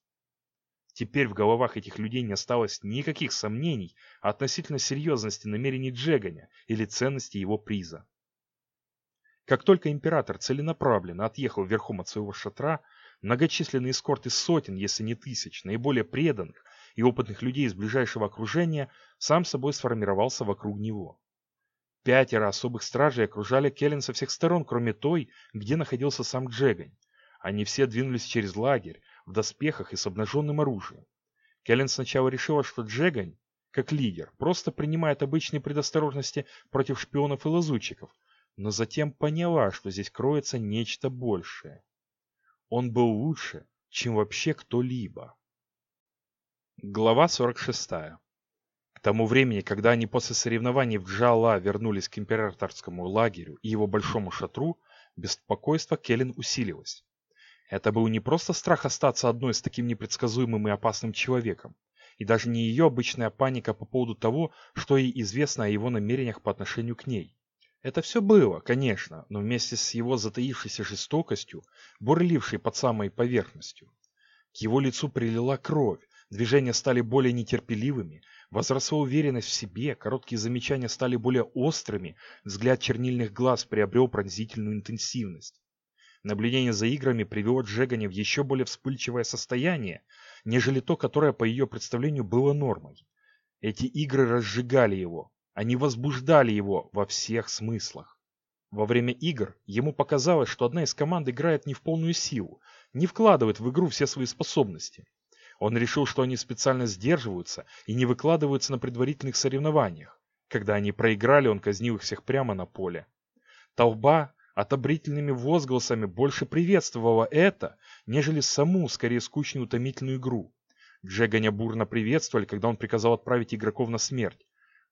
Теперь в головах этих людей не осталось никаких сомнений относительно серьезности намерений Джеганя или ценности его приза. Как только император целенаправленно отъехал верхом от своего шатра, многочисленные эскорты сотен, если не тысяч, наиболее преданных и опытных людей из ближайшего окружения сам собой сформировался вокруг него. Пятеро особых стражей окружали Келлен со всех сторон, кроме той, где находился сам Джегань. Они все двинулись через лагерь, в доспехах и с обнаженным оружием. Келлен сначала решила, что Джегань, как лидер, просто принимает обычные предосторожности против шпионов и лазутчиков, но затем поняла, что здесь кроется нечто большее. Он был лучше, чем вообще кто-либо. Глава 46. К тому времени, когда они после соревнований в Джала вернулись к императорскому лагерю и его большому шатру, беспокойство Келлен усилилось. Это был не просто страх остаться одной с таким непредсказуемым и опасным человеком, и даже не ее обычная паника по поводу того, что ей известно о его намерениях по отношению к ней. Это все было, конечно, но вместе с его затаившейся жестокостью, бурлившей под самой поверхностью. К его лицу прилила кровь, движения стали более нетерпеливыми, возросла уверенность в себе, короткие замечания стали более острыми, взгляд чернильных глаз приобрел пронзительную интенсивность. Наблюдение за играми привело Джегани в еще более вспыльчивое состояние, нежели то, которое по ее представлению было нормой. Эти игры разжигали его, они возбуждали его во всех смыслах. Во время игр ему показалось, что одна из команд играет не в полную силу, не вкладывает в игру все свои способности. Он решил, что они специально сдерживаются и не выкладываются на предварительных соревнованиях. Когда они проиграли, он казнил их всех прямо на поле. Толба отобрительными возгласами больше приветствовала это, нежели саму, скорее скучную утомительную игру. Джеганя бурно приветствовали, когда он приказал отправить игроков на смерть.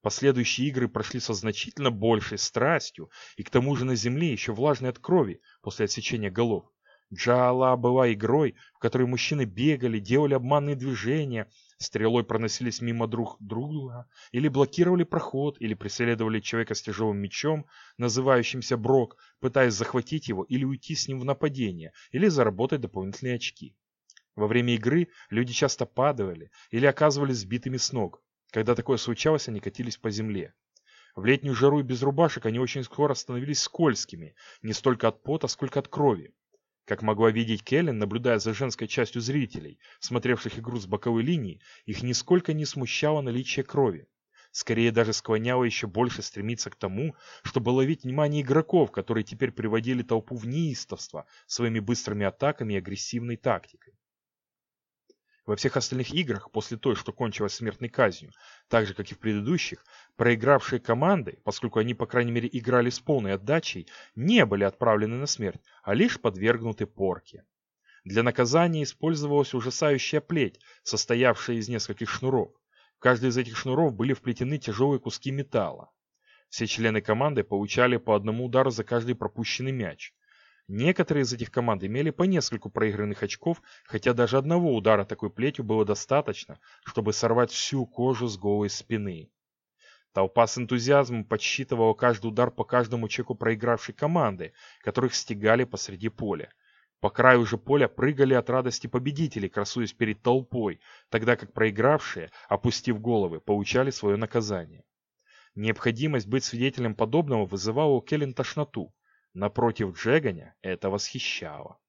Последующие игры прошли со значительно большей страстью, и к тому же на земле еще влажной от крови после отсечения голов. Джаала была игрой, в которой мужчины бегали, делали обманные движения, стрелой проносились мимо друг друга, или блокировали проход, или преследовали человека с тяжелым мечом, называющимся Брок, пытаясь захватить его или уйти с ним в нападение, или заработать дополнительные очки. Во время игры люди часто падали или оказывались сбитыми с ног. Когда такое случалось, они катились по земле. В летнюю жару и без рубашек они очень скоро становились скользкими, не столько от пота, сколько от крови. Как могла видеть Келлен, наблюдая за женской частью зрителей, смотревших игру с боковой линии, их нисколько не смущало наличие крови. Скорее даже склоняло еще больше стремиться к тому, чтобы ловить внимание игроков, которые теперь приводили толпу в неистовство своими быстрыми атаками и агрессивной тактикой. Во всех остальных играх, после той, что кончилась смертной казнью, так же, как и в предыдущих, проигравшие команды, поскольку они, по крайней мере, играли с полной отдачей, не были отправлены на смерть, а лишь подвергнуты порке. Для наказания использовалась ужасающая плеть, состоявшая из нескольких шнуров. В каждый из этих шнуров были вплетены тяжелые куски металла. Все члены команды получали по одному удару за каждый пропущенный мяч. Некоторые из этих команд имели по нескольку проигранных очков, хотя даже одного удара такой плетью было достаточно, чтобы сорвать всю кожу с голой спины. Толпа с энтузиазмом подсчитывала каждый удар по каждому чеку проигравшей команды, которых стегали посреди поля. По краю же поля прыгали от радости победители, красуясь перед толпой, тогда как проигравшие, опустив головы, получали свое наказание. Необходимость быть свидетелем подобного вызывала у Келлен тошноту. Напротив Джеганя это восхищало.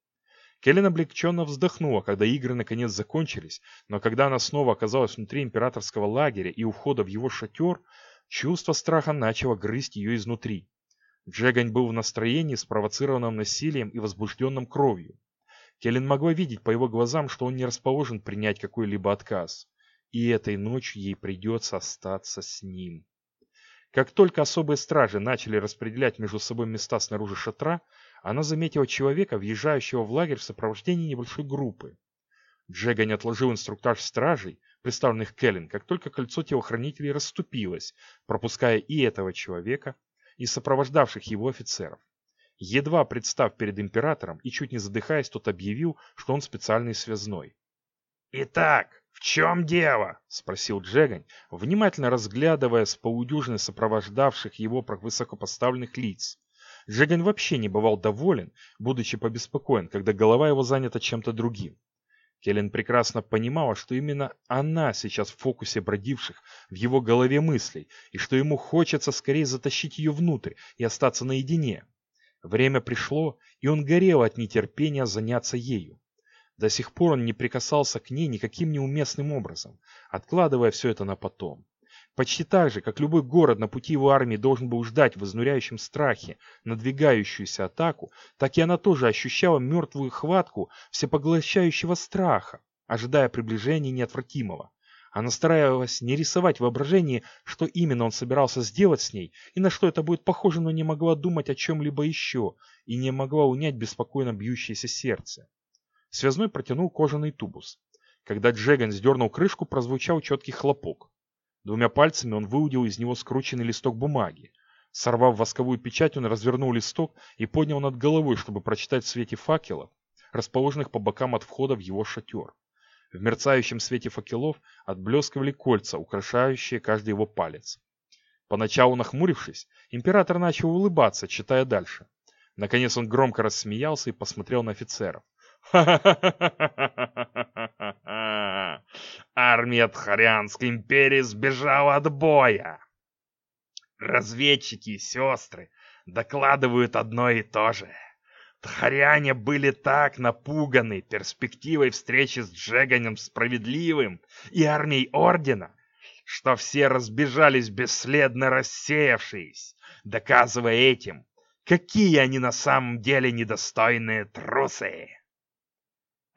Келлен облегченно вздохнула, когда игры наконец закончились, но когда она снова оказалась внутри императорского лагеря и у входа в его шатер, чувство страха начало грызть ее изнутри. Джегань был в настроении, спровоцированном насилием и возбужденном кровью. Келлен могла видеть по его глазам, что он не расположен принять какой-либо отказ. И этой ночью ей придется остаться с ним. Как только особые стражи начали распределять между собой места снаружи шатра, она заметила человека, въезжающего в лагерь в сопровождении небольшой группы. Джегань отложил инструктаж стражей, представленных Келлен, как только кольцо телохранителей расступилось, пропуская и этого человека, и сопровождавших его офицеров. Едва представ перед императором и чуть не задыхаясь, тот объявил, что он специальный связной. «Итак, в чем дело?» — спросил Джегань, внимательно разглядывая с полудюжины сопровождавших его высокопоставленных лиц. Джегань вообще не бывал доволен, будучи побеспокоен, когда голова его занята чем-то другим. Келлен прекрасно понимала, что именно она сейчас в фокусе бродивших в его голове мыслей, и что ему хочется скорее затащить ее внутрь и остаться наедине. Время пришло, и он горел от нетерпения заняться ею. До сих пор он не прикасался к ней никаким неуместным образом, откладывая все это на потом. Почти так же, как любой город на пути его армии должен был ждать в изнуряющем страхе надвигающуюся атаку, так и она тоже ощущала мертвую хватку всепоглощающего страха, ожидая приближения неотвратимого. Она старалась не рисовать воображение, что именно он собирался сделать с ней и на что это будет похоже, но не могла думать о чем-либо еще и не могла унять беспокойно бьющееся сердце. Связной протянул кожаный тубус. Когда Джеган сдернул крышку, прозвучал четкий хлопок. Двумя пальцами он выудил из него скрученный листок бумаги. Сорвав восковую печать, он развернул листок и поднял над головой, чтобы прочитать в свете факелов, расположенных по бокам от входа в его шатер. В мерцающем свете факелов отблескивали кольца, украшающие каждый его палец. Поначалу нахмурившись, император начал улыбаться, читая дальше. Наконец он громко рассмеялся и посмотрел на офицеров. Армия Тхарианской империи сбежала от боя. Разведчики и сестры докладывают одно и то же. Тхаряне были так напуганы перспективой встречи с Джеганем Справедливым и армией Ордена, что все разбежались бесследно рассеявшись, доказывая этим, какие они на самом деле недостойные трусы.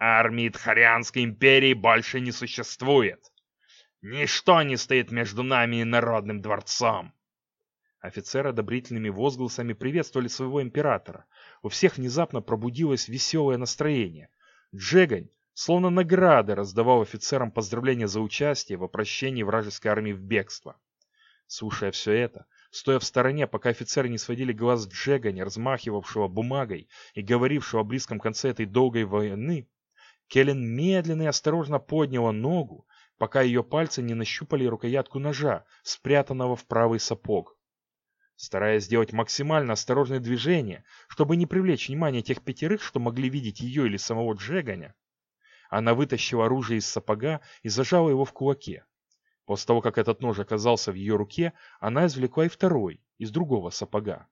Армии Тхарианской империи больше не существует. Ничто не стоит между нами и Народным дворцом. Офицеры одобрительными возгласами приветствовали своего императора. У всех внезапно пробудилось веселое настроение. Джегань, словно награды, раздавал офицерам поздравления за участие в опрощении вражеской армии в бегство. Слушая все это, стоя в стороне, пока офицеры не сводили глаз Джеганя, размахивавшего бумагой и говорившего о близком конце этой долгой войны, Келлен медленно и осторожно подняла ногу, пока ее пальцы не нащупали рукоятку ножа, спрятанного в правый сапог. Стараясь сделать максимально осторожные движения, чтобы не привлечь внимание тех пятерых, что могли видеть ее или самого Джеганя, она вытащила оружие из сапога и зажала его в кулаке. После того, как этот нож оказался в ее руке, она извлекла и второй, из другого сапога.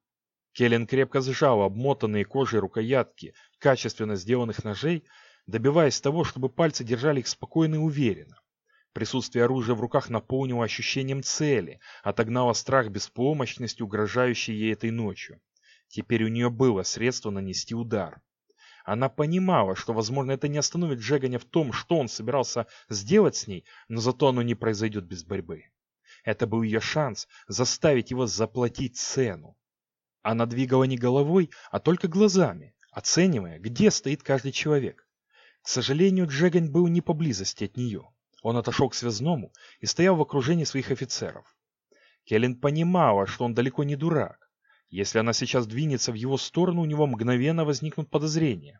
Келлен крепко сжала обмотанные кожей рукоятки качественно сделанных ножей, добиваясь того, чтобы пальцы держали их спокойно и уверенно. Присутствие оружия в руках наполнило ощущением цели, отогнало страх беспомощности, угрожающий ей этой ночью. Теперь у нее было средство нанести удар. Она понимала, что, возможно, это не остановит Джеганя в том, что он собирался сделать с ней, но зато оно не произойдет без борьбы. Это был ее шанс заставить его заплатить цену. Она двигала не головой, а только глазами, оценивая, где стоит каждый человек. К сожалению, Джегань был не поблизости от нее. Он отошел к связному и стоял в окружении своих офицеров. Келлен понимала, что он далеко не дурак. Если она сейчас двинется в его сторону, у него мгновенно возникнут подозрения.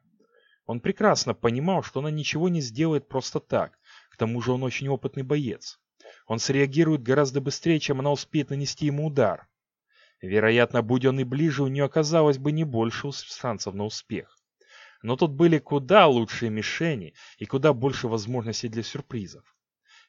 Он прекрасно понимал, что она ничего не сделает просто так, к тому же он очень опытный боец. Он среагирует гораздо быстрее, чем она успеет нанести ему удар. Вероятно, будь он и ближе, у нее оказалось бы не больше шансов на успех. Но тут были куда лучшие мишени и куда больше возможностей для сюрпризов.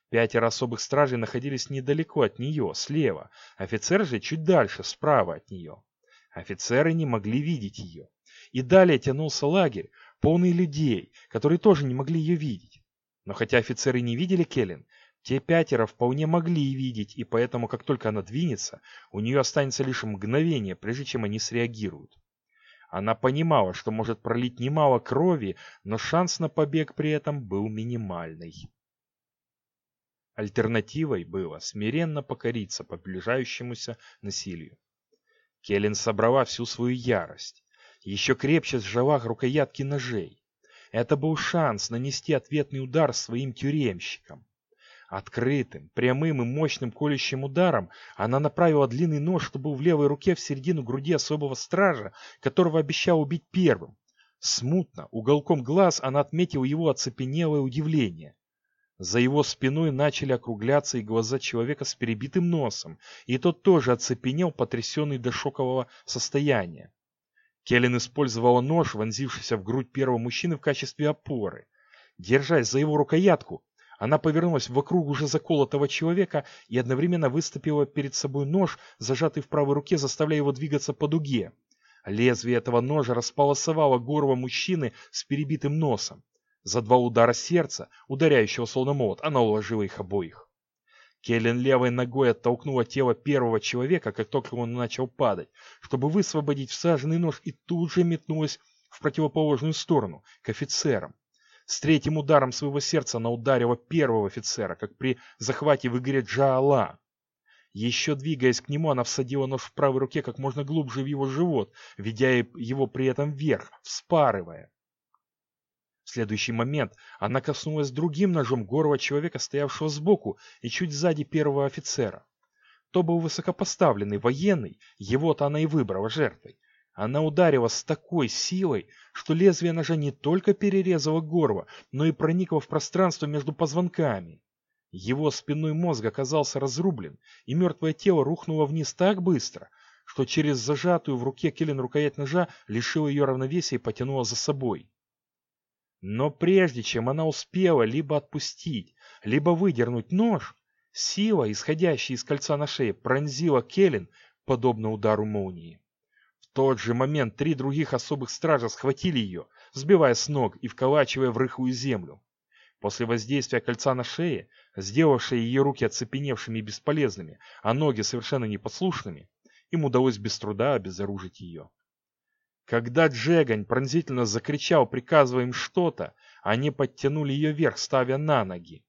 Пятеро особых стражей находились недалеко от нее, слева, офицер же чуть дальше, справа от нее. Офицеры не могли видеть ее. И далее тянулся лагерь, полный людей, которые тоже не могли ее видеть. Но хотя офицеры не видели Келлен, те пятеро вполне могли видеть, и поэтому, как только она двинется, у нее останется лишь мгновение, прежде чем они среагируют. Она понимала, что может пролить немало крови, но шанс на побег при этом был минимальный. Альтернативой было смиренно покориться приближающемуся насилию. Келлен собрала всю свою ярость. Еще крепче сжала рукоятки ножей. Это был шанс нанести ответный удар своим тюремщикам. Открытым, прямым и мощным колющим ударом она направила длинный нож, что был в левой руке в середину груди особого стража, которого обещал убить первым. Смутно, уголком глаз она отметила его оцепенелое удивление. За его спиной начали округляться и глаза человека с перебитым носом, и тот тоже оцепенел, потрясенный до шокового состояния. Келлен использовала нож, вонзившийся в грудь первого мужчины в качестве опоры. Держась за его рукоятку, она повернулась вокруг уже заколотого человека и одновременно выступила перед собой нож, зажатый в правой руке, заставляя его двигаться по дуге. Лезвие этого ножа располосовало горло мужчины с перебитым носом. За два удара сердца, ударяющего словно молот, она уложила их обоих. Келлен левой ногой оттолкнула тело первого человека, как только он начал падать, чтобы высвободить всаженный нож, и тут же метнулась в противоположную сторону, к офицерам. С третьим ударом своего сердца она ударила первого офицера, как при захвате в игре Джаала. Еще двигаясь к нему, она всадила нож в правой руке как можно глубже в его живот, ведя его при этом вверх, вспарывая. В следующий момент она коснулась другим ножом горла человека, стоявшего сбоку и чуть сзади первого офицера. То был высокопоставленный военный, его-то она и выбрала жертвой. Она ударила с такой силой, что лезвие ножа не только перерезало горло, но и проникло в пространство между позвонками. Его спинной мозг оказался разрублен, и мертвое тело рухнуло вниз так быстро, что через зажатую в руке Келлен рукоять ножа лишило ее равновесия и потянуло за собой. Но прежде чем она успела либо отпустить, либо выдернуть нож, сила, исходящая из кольца на шее, пронзила Келлен, подобно удару молнии. Тот же момент три других особых стража схватили ее, сбивая с ног и вколачивая в рыхлую землю. После воздействия кольца на шее, сделавшее ее руки оцепеневшими и бесполезными, а ноги совершенно непослушными, им удалось без труда обезоружить ее. Когда Джегань пронзительно закричал, приказывая им что-то, они подтянули ее вверх, ставя на ноги.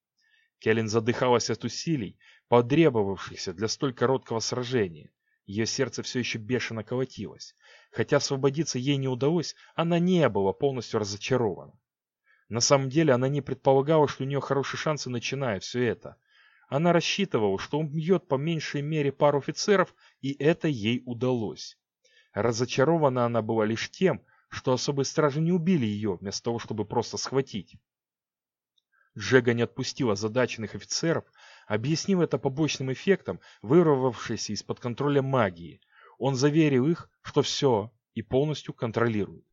Келлен задыхалась от усилий, потребовавшихся для столь короткого сражения. Ее сердце все еще бешено колотилось. Хотя освободиться ей не удалось, она не была полностью разочарована. На самом деле она не предполагала, что у нее хорошие шансы, начиная все это. Она рассчитывала, что он бьет по меньшей мере пару офицеров, и это ей удалось. Разочарована она была лишь тем, что особые стражи не убили ее, вместо того, чтобы просто схватить. Джега не отпустила задаченных офицеров, объяснив это побочным эффектом, вырвавшейся из-под контроля магии. Он заверил их, что все и полностью контролирует.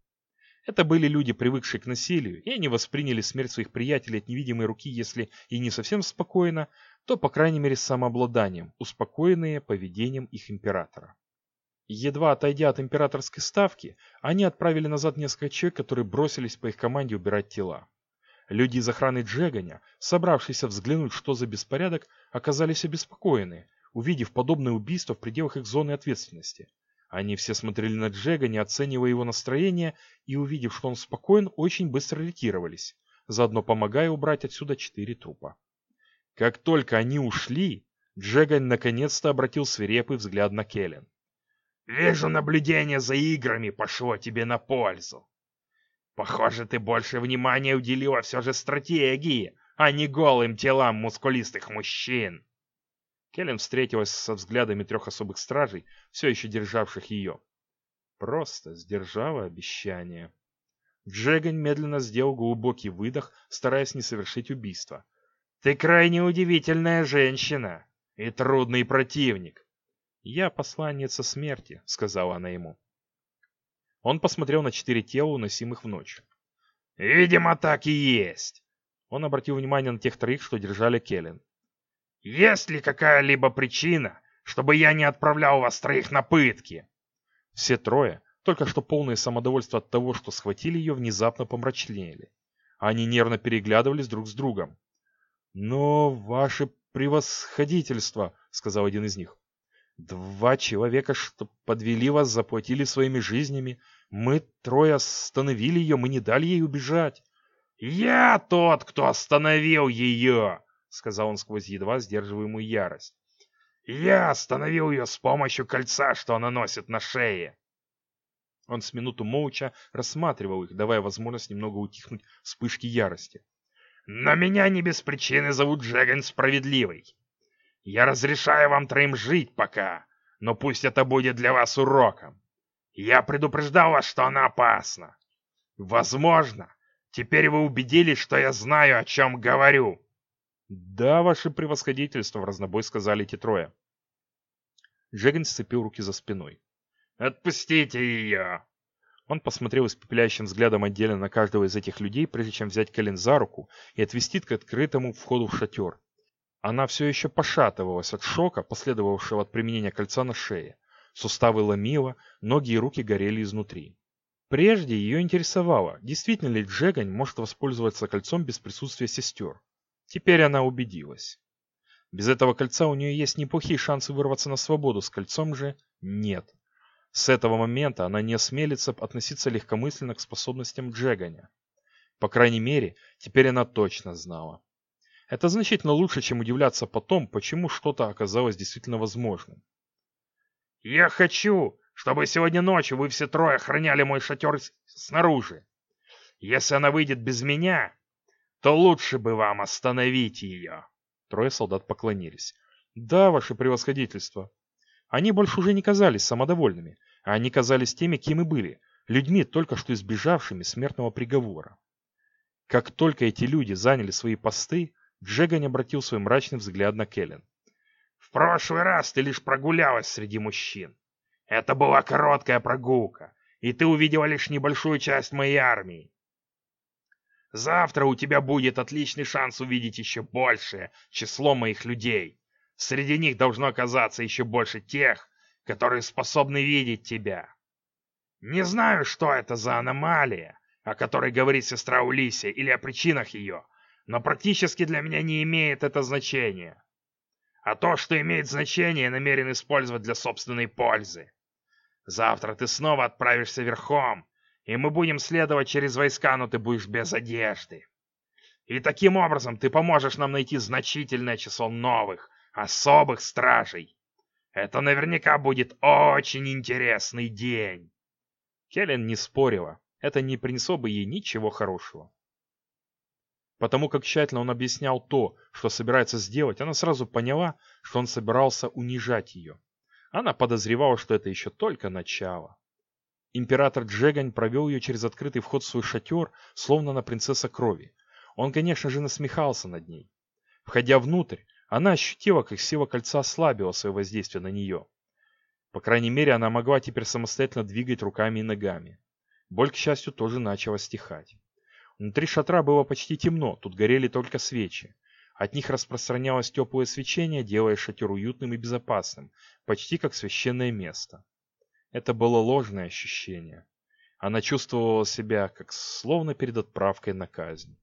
Это были люди, привыкшие к насилию, и они восприняли смерть своих приятелей от невидимой руки, если и не совсем спокойно, то, по крайней мере, с самообладанием, успокоенные поведением их императора. Едва отойдя от императорской ставки, они отправили назад несколько человек, которые бросились по их команде убирать тела. Люди из охраны Джеганя, собравшиеся взглянуть, что за беспорядок, оказались обеспокоены, увидев подобное убийство в пределах их зоны ответственности. Они все смотрели на Джега, не оценивая его настроение, и, увидев, что он спокоен, очень быстро ретировались, заодно помогая убрать отсюда четыре трупа. Как только они ушли, Джегань наконец-то обратил свирепый взгляд на Келлен. «Вижу, наблюдение за играми пошло тебе на пользу. Похоже, ты больше внимания уделила все же стратегии, а не голым телам мускулистых мужчин». Келлен встретилась со взглядами трех особых стражей, все еще державших ее. Просто сдержала обещание. Джегань медленно сделал глубокий выдох, стараясь не совершить убийство. «Ты крайне удивительная женщина и трудный противник». «Я посланница смерти», — сказала она ему. Он посмотрел на четыре тела, уносимых в ночь. «Видимо, так и есть». Он обратил внимание на тех троих, что держали Келлен. Есть ли какая-либо причина, чтобы я не отправлял вас троих на пытки?» Все трое, только что полные самодовольства от того, что схватили ее, внезапно помрачнели. Они нервно переглядывались друг с другом. «Но ваше превосходительство», — сказал один из них. «Два человека, что подвели вас, заплатили своими жизнями. Мы трое остановили ее, мы не дали ей убежать». «Я тот, кто остановил ее!» сказал он сквозь едва сдерживаемую ярость. «Я остановил ее с помощью кольца, что она носит на шее!» Он с минуту молча рассматривал их, давая возможность немного утихнуть вспышки ярости. «Но меня не без причины зовут Джеган Справедливый. Я разрешаю вам троим жить пока, но пусть это будет для вас уроком. Я предупреждал вас, что она опасна. Возможно, теперь вы убедились, что я знаю, о чем говорю. «Да, ваше превосходительство», — в разнобой сказали эти трое. Джеган сцепил руки за спиной. «Отпустите ее!» Он посмотрел испепеляющим взглядом отдельно на каждого из этих людей, прежде чем взять Кэлен за руку и отвести к открытому входу в шатер. Она все еще пошатывалась от шока, последовавшего от применения кольца на шее. Суставы ломило, ноги и руки горели изнутри. Прежде ее интересовало, действительно ли Джегань может воспользоваться кольцом без присутствия сестер. Теперь она убедилась. Без этого кольца у нее есть неплохие шансы вырваться на свободу, с кольцом же нет. С этого момента она не осмелится относиться легкомысленно к способностям Джеганя. По крайней мере, теперь она точно знала. Это значительно лучше, чем удивляться потом, почему что-то оказалось действительно возможным. «Я хочу, чтобы сегодня ночью вы все трое охраняли мой шатер снаружи. Если она выйдет без меня, то лучше бы вам остановить ее. Трое солдат поклонились. Да, ваше превосходительство. Они больше уже не казались самодовольными, а они казались теми, кем и были, людьми, только что избежавшими смертного приговора. Как только эти люди заняли свои посты, Джеган обратил свой мрачный взгляд на Келлен. «В прошлый раз ты лишь прогулялась среди мужчин. Это была короткая прогулка, и ты увидела лишь небольшую часть моей армии. Завтра у тебя будет отличный шанс увидеть еще большее число моих людей. Среди них должно оказаться еще больше тех, которые способны видеть тебя. Не знаю, что это за аномалия, о которой говорит сестра Улисия, или о причинах ее, но практически для меня не имеет это значения. А то, что имеет значение, намерен использовать для собственной пользы. Завтра ты снова отправишься верхом, и мы будем следовать через войска, но ты будешь без одежды. И таким образом ты поможешь нам найти значительное число новых, особых стражей. Это наверняка будет очень интересный день. Келлен не спорила. Это не принесло бы ей ничего хорошего. Потому как тщательно он объяснял то, что собирается сделать, она сразу поняла, что он собирался унижать ее. Она подозревала, что это еще только начало. Император Джегань провел ее через открытый вход в свой шатер, словно на принцесса крови. Он, конечно же, насмехался над ней. Входя внутрь, она ощутила, как сила кольца ослабила свое воздействие на нее. По крайней мере, она могла теперь самостоятельно двигать руками и ногами. Боль, к счастью, тоже начала стихать. Внутри шатра было почти темно, тут горели только свечи. От них распространялось теплое свечение, делая шатер уютным и безопасным, почти как священное место. Это было ложное ощущение. Она чувствовала себя, как словно перед отправкой на казнь.